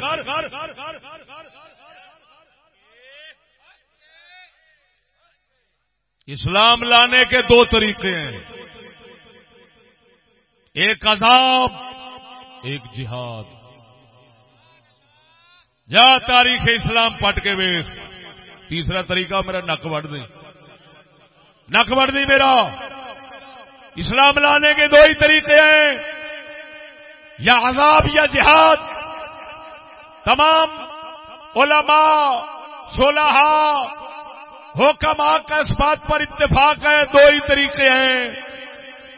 اسلام لانے کے دو طریقے ہیں۔ ایک عذاب، ایک جہاد۔ جا تاریخ اسلام پٹ کے ویخ تیسرا طریقہ میرا نک وڑ دیں۔ نک وڑ دی میرا۔ اسلام لانے کے دو ہی طریقے ہیں۔ یا عذاب یا جہاد۔ تمام علماء سولہا حکم کا اس بات پر اتفاق ہے، دو ہی طریقے ہیں۔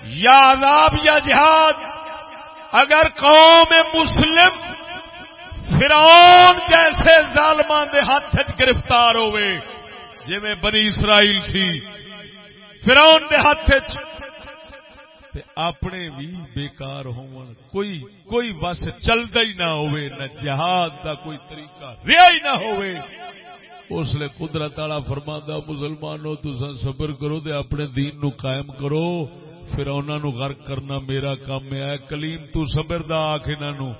یا عذاب یا جہاد۔ اگر قوم مسلم فرعون جیسے ظالمان دے ہاتھ گرفتار ہوئے جی میں بنی اسرائیل سی، فرعون دے ہاتھ اپنے بھی بیکار ہون۔ کوئی کوئی بس چلتا ہی نہ ہوئے، نہ جہاد دا کوئی طریقہ رہا ہی نہ ہوئے۔ اس لیے قدرت والا فرما مسلمانوں تو صبر کرو دے اپنے دین نو قائم کرو۔ پھر انہوں غرق کرنا میرا کام ہے۔ کلیم، تو صبر دا آخ انہوں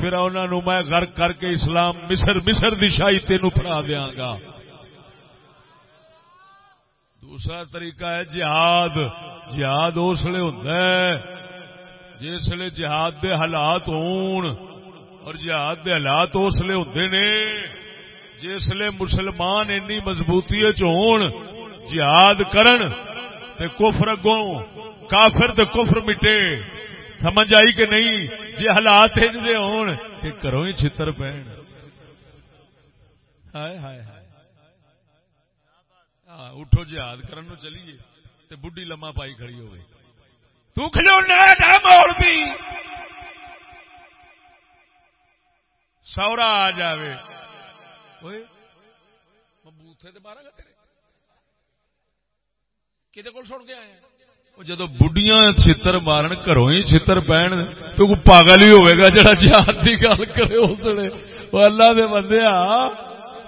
پھر انہوں میں غرق کر کے اسلام مصر مصر دی شاہی تینو پڑھا دیاں گا۔ دوسرا طریقہ ہے جہاد۔ جہاد اس لیے ہوتا ہے جس لیے جہاد دے حالات ہون اور جہاد دے حالات اس لیے ہوتے نے۔ جس لیے مسلمان اینی مضبوطی ہون، جہاد کرن تے کفر اگوں، کافر تو کفر مٹے۔ سمجھ آئی کہ نہیں؟ جی حالات دے ہون کہ کرو ہی چھتر پہن۔ ہائے ہائے ہائے۔ ہاں، اٹھو جہاد کرن نو چلیے تے بڈی لما پائی کھڑی ہو گئی تو کھلو بھی سورا آ جاوے۔ جائے بوتھے بارہ گا تیرے کہ سن کے آئے جدو بڑھیاں چھتر مارن گھروں ہی چھتر پہن تو کوئی پاگل ہی ہوئے گا جڑا جہاد کی گل کرے اس لیے وہ اللہ دے بندے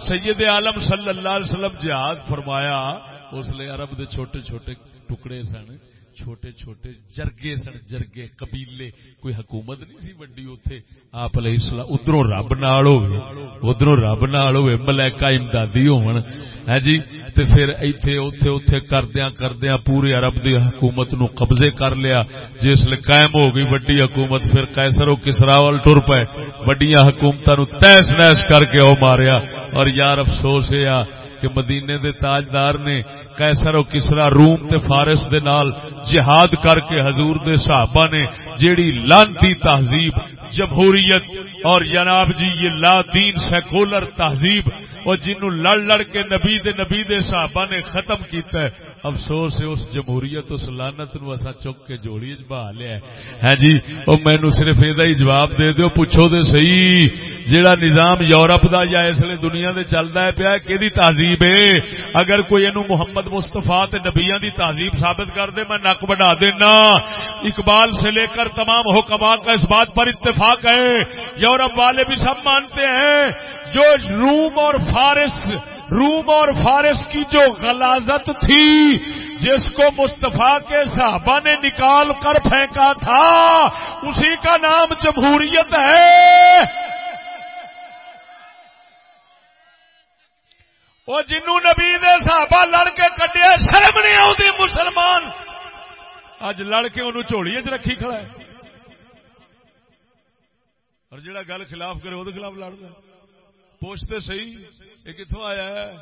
سید عالم صلی اللہ علیہ وسلم جہاد فرمایا اس لیے عرب دے چھوٹے چھوٹے ٹکڑے سن چھوٹے چھوٹے جرگے سن، جرگے قبیلے۔ کوئی حکومت نہیں سی وڈی اوتھے۔ آپ علیہ السلام، ادھروں رب نال ہوے ادھروں رب نال ہوے ملائکہ امدادی ہون۔ ہے جی؟ تے پھر ایتھے، اوتھے اوتھے کردیاں کردیاں پورے عرب دی حکومت نو قبضے کر لیا۔ جس لے قائم ہو گئی وڈی حکومت، پھر قیصر و کسرا وال ٹر پے وڈیاں حکومتاں نو تہس نہس کر کے او ماریا۔ اور یار افسوس ہے کہ مدینے دے تاجدار نے کیسر و کسرا روم تے فارس دے نال جہاد کر کے حضور دے صحابہ نے جیڑی لانتی تہذیب، جمہوریت اور جناب جی یہ لا دین سیکولر تہذیب اور جنوں لڑ لڑ کے نبی دے نبی دے صحابہ نے ختم کیتا ہے افسوس ہے، اس جمہوریت، اس لانت نو اسا چک کے جوڑی بہا لیا ہے۔ ہاں جی او مینوں صرف اے ہی جواب دے دیو، پوچھو دے صحیح، جیڑا نظام یورپ دا یا اس لیے دنیا دے چلدا ہے پیا کیدی تہذیب ہے؟ اگر کوئی اینو محمد مصطفی تے نبیاں دی تہذیب ثابت کر دے، میں نک بڑھا دینا۔ اقبال سے لے کر تمام حکما کا اس بات پر اتفاق ہے، یورپ والے بھی سب مانتے ہیں۔ جو روم اور فارس روم اور فارس کی جو غلازت تھی، جس کو مصطفیٰ کے صحابہ نے نکال کر پھینکا تھا، اسی کا نام جمہوریت ہے۔ وہ جنو نبی نے صحابہ لڑ کے کٹیا شرم نہیں آتی مسلمان۔ اج لڑ کے انہوں چوڑی چ رکھی کھڑا ہے۔ اور جڑا گل خلاف کرے، وہ خلاف لڑ لڑتا پوچھتے صحیح یہ کتوں آیا ہے؟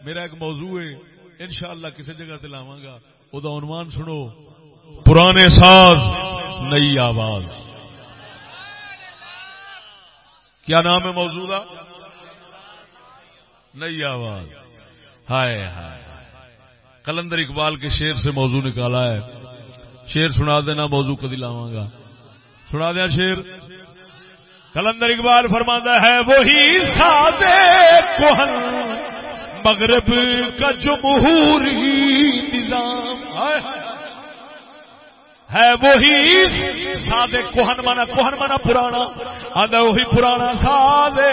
میرا ایک موضوع ہے، انشاءاللہ کسی جگہ تے لاواں گا۔ او دا عنوان سنو۔ پرانے ساز، نئی آواز۔ کیا نام ہے موضوع دا؟ نئی آواز۔ ہائے ہائے۔ کلندر اقبال کے شیر سے موضوع نکالا ہے۔ شیر سنا دینا، موضوع کدی لاواں گا۔ سنا دیا شیر کلندر اقبال فرماتا ہے، وہی سادے کوہن مغرب کا جمہوری نظام ہے۔ وہی سادے کوہن مانا کوہن مانا پرانا، آدھا وہی پرانا سادے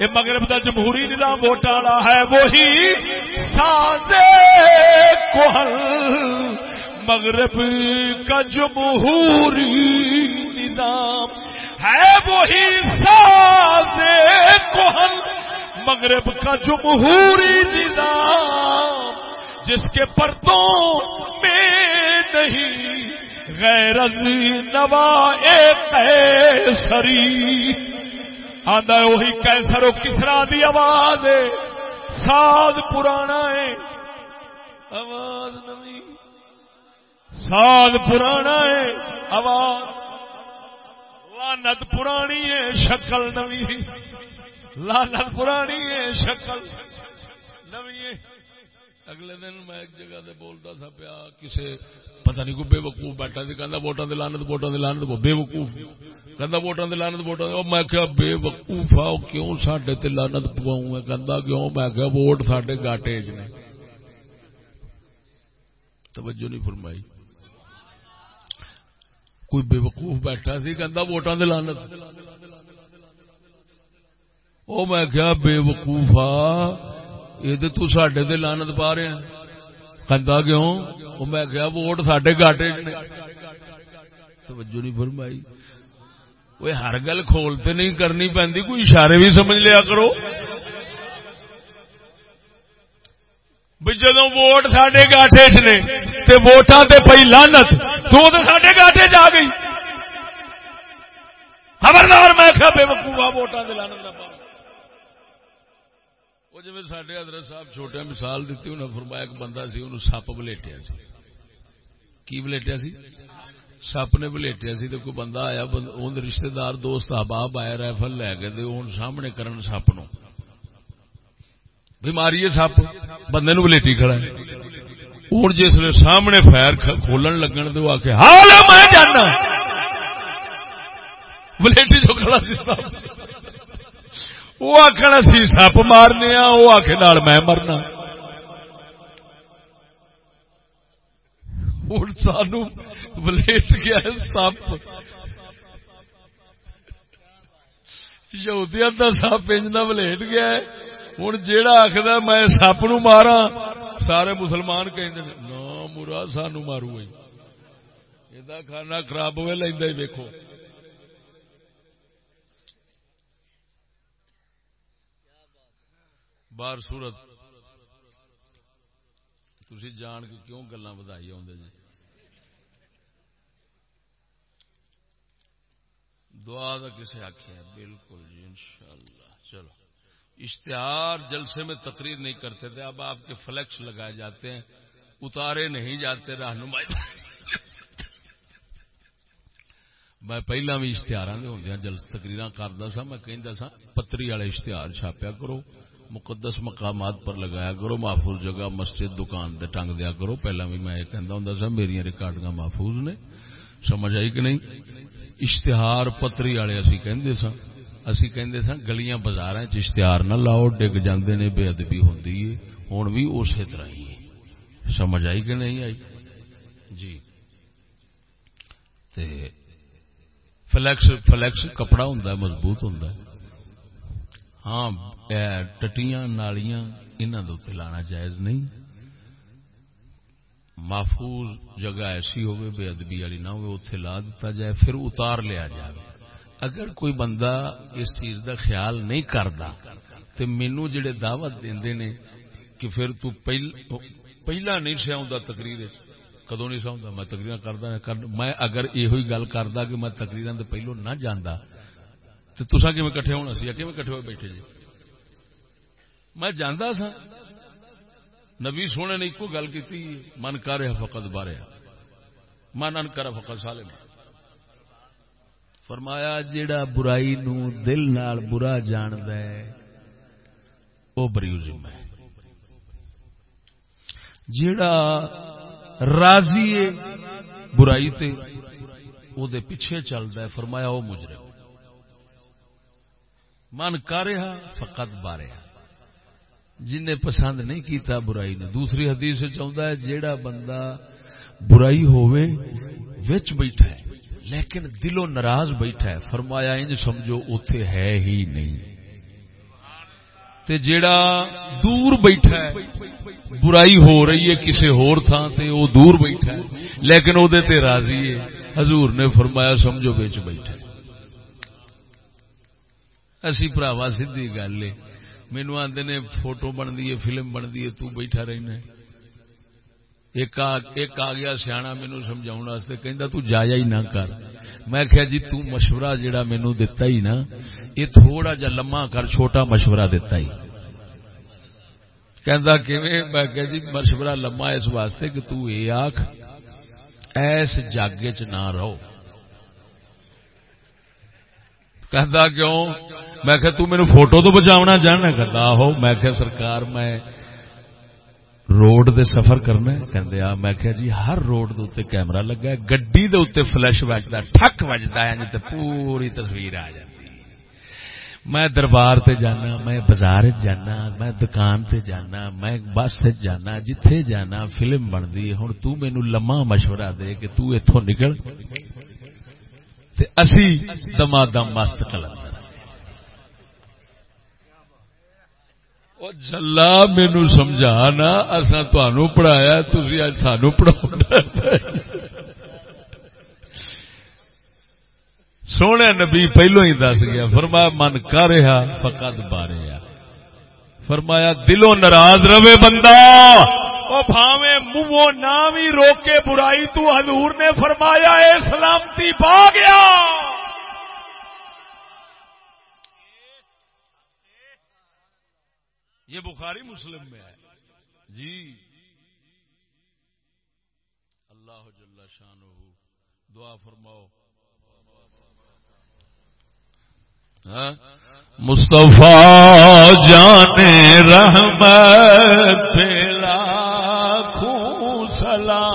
یہ مغرب کا جمہوری نظام ووٹ والا ہے، وہی سادے کوہن مغرب کا جمہوری نظام ہے، وہی ساز کوہن مغرب کا جمہوری نظام، جس کے پرتوں میں نہیں، غیر نوا سری آدھا وہی کیسر و کسرا دی آواز ہے۔ ساز پرانا ہے۔ آواز نوی۔ ساز پرانا ہے۔ آواز لانت پرانی ہے، شکل نوی لانت پرانی ہے، شکل نوی اگلے دن میں ایک جگہ دے بولتا سا پیا، کسے پتہ نہیں کوئی بے وقوف بیٹھا سی، کہندا ووٹاں دی لعنت، ووٹاں دی لعنت، بے وقوف۔ کہندا ووٹاں دی لعنت، ووٹاں او میں کہیا، بے وقوف آ کیوں ساڈے تے لعنت پواؤں؟ میں کہندا کیوں؟ میں کہیا، ووٹ ساڈے گاٹے وچ نے۔ توجہ نہیں فرمائی۔ کوئی بے وقوف بیٹھا سی کہ ووٹاں دلانت او میں کیا بے وقوف آ، یہ تو سڈے دے لانت پا رہے ہیں۔ کندا کیوں؟ او میں کیا ووٹ سڈے گاٹے توجہ نہیں فرمائی۔ وہ ہر گل کھولتے نہیں کرنی پی کوئی اشارے بھی سمجھ لیا کرو۔ جدو ووٹ سڈے گاٹے چ نے ووٹاں تے پئی لانت تو سڈے گاٹے جا گئی۔ خبردار، میں کیا بے وقوفا ووٹاں دے لانت نہ پاؤ وہ جی سڈے حضرت صاحب چھوٹے مثال دیتی انہیں فرمایا ایک بندہ سی انہوں سپ بلیٹیا سی۔ کی بلیٹیا سی؟ سپ نے بلیٹیا سی تو کوئی بندہ آیا ان رشتہ دار دوست، احباب آئے رائفل لے کے ہوں سامنے کرن سپ نو بیماری ہے سپ، بندے نو بلیٹی کھڑا ہے۔ ہوں جس نے سامنے فیر کھولن لگن تو آ کے ہال میں جانا! بلیٹی جو کھڑا سی سپ۔ وہ آخر سی سپ مارنے وہ آخ میں مرنا۔ ہوں سان ولیٹ گیا سپ۔ یہودیت کا سپ انجنا ولیٹ گیا ہوں جیڑا آخر میں سپ نو مارا سارے مسلمان کہ نا مرا سانو مارو یہ کھانا خراب ہوئے لینا ہی ویکو بار سورت تھی جان کے کیوں گلا بدائی آدھے جی دعا کا کسے آخیا بالکل جی انشاءاللہ چلو اشتہار جلسے میں تقریر نہیں کرتے تھے، اب آپ کے فلیکس لگائے جاتے ہیں، اتارے نہیں جاتے، رہنمائی میں پہلا بھی اشتہار ہوں جلس تقریر کرتا سا، میں کہہ سا، پتری والے اشتہار چھاپیا کرو، مقدس مقامات پر لگایا کرو، محفوظ جگہ، مسجد، دکان دے ٹنگ دیا کرو۔ پہلا بھی میں یہ کہہ سا میری ریکارڈ محفوظ نے، سمجھ آئی کہ نہیں؟ اشتہار پتری والے اسی کہندے سا اسی کہندے سا گلیاں بازار اشتہار نہ لاؤ، ڈگ جاندے نے بے ادبی ہوندی ہے، ہن بھی اسی طرح ہی ہے۔ سمجھ آئی کہ نہیں آئی؟ جی۔ تے فلیکس فلیکس کپڑا ہوندا ہے، مضبوط ہوندا ہے۔ ہاں ٹٹیاں، نالیاں انہاں دے لانا جائز نہیں۔ محفوظ جگہ ایسی ہوگی بے ادبی والی نہ ہو لا دیتا جائے، پھر اتار لیا جائے اگر کوئی بندہ اس چیز دا خیال نہیں کرتا تو مینو جڑے دعوت دے نے کہ پھر تو پہل پہلا نہیں سیا تقریر کدو نہیں سا میں تقریر کرتا میں اگر یہ گل کرتا کہ میں تقریر پہلو نہ جانا تو تصا کھے کٹھے ہونا سی؟ کھے کٹھے ہوئے بیٹھے جی؟ میں جانا سا نبی سونے نے ایک گل کی من کر فقط بارے من ان کر فقط سالے فرمایا، جیڑا برائی نو دل نال برا جاند ہے وہ بریوزم ہے۔ جیڑا راضی ہے برائی تے، او دے پیچھے چلتا ہے، فرمایا وہ مجرم۔ من کر رہا فقط باریا جن نے پسند نہیں کیتا برائی نے دوسری حدیث چاہتا ہے، جیڑا بندہ برائی ہوئے وچ بیٹھا ہے۔ لیکن دلوں ناراض بیٹھا ہے۔ فرمایا، انج سمجھو اتے ہے ہی نہیں۔ تے جیڑا دور بیٹھا ہے، برائی ہو رہی ہے کسی ہور تھان تے وہ دور بیٹھا ہے۔ لیکن او دے تے راضی ہے۔ حضور نے فرمایا، سمجھو بچ بیٹھا اسی پراوا سیدھی گل ہے۔ مینو آدھے نے، فوٹو بنتی ہے، فلم بنتی ہے تیٹھا رہنا ایک آ گیا سیا مینو سمجھا کہ جایا ہی نہ کر۔ میں کیا جی تشورہ جہا مینو دتا ہی نا، یہ تھوڑا جا لما کر، چھوٹا مشورہ دتا ہی۔ میں کہ جی مشورہ لما اس واسطے کہ تو اے آخ ایس جاگے چ نہ رہو۔ کہ کیوں؟ میں کہ تو میرے فوٹو تو بچاونا جاننا کرتا آہو، میں کہ سرکار، میں روڈ دے سفر کرنا کہندے آ، میں کہ جی ہر روڈ دے اوتے کیمرہ لگا ہے، گڈی دے اوتے فلیش وجدا ٹھک وجدا ہے یعنی تے پوری تصویر آ جاندی میں دربار تے جانا، میں بازار جانا، میں دکان تے جانا، میں بس تے جانا، جتھے جانا، فلم بندی ہن تو مینوں لمحہ مشورہ دے کہ تو ایتھوں نکل۔ تے اسی دما دم مست جلا مینو سمجھا نا اصا پڑھایا تھی اج سانو پڑھا سونے نبی پہلو ہی دس گیا، فرمایا، من کر رہا فقد بارے فرمایا، دلوں ناراض رہے بندہ۔ بھاوے منہ نہ بھی روکے برائی تو حضور نے فرمایا، اے سلامتی پا گیا۔ یہ بخاری مسلم میں ہے۔ جی۔ اللہ جل شان دعا فرماؤ۔ ہاں؟ مصطفیٰ جانے رحمت پھیلا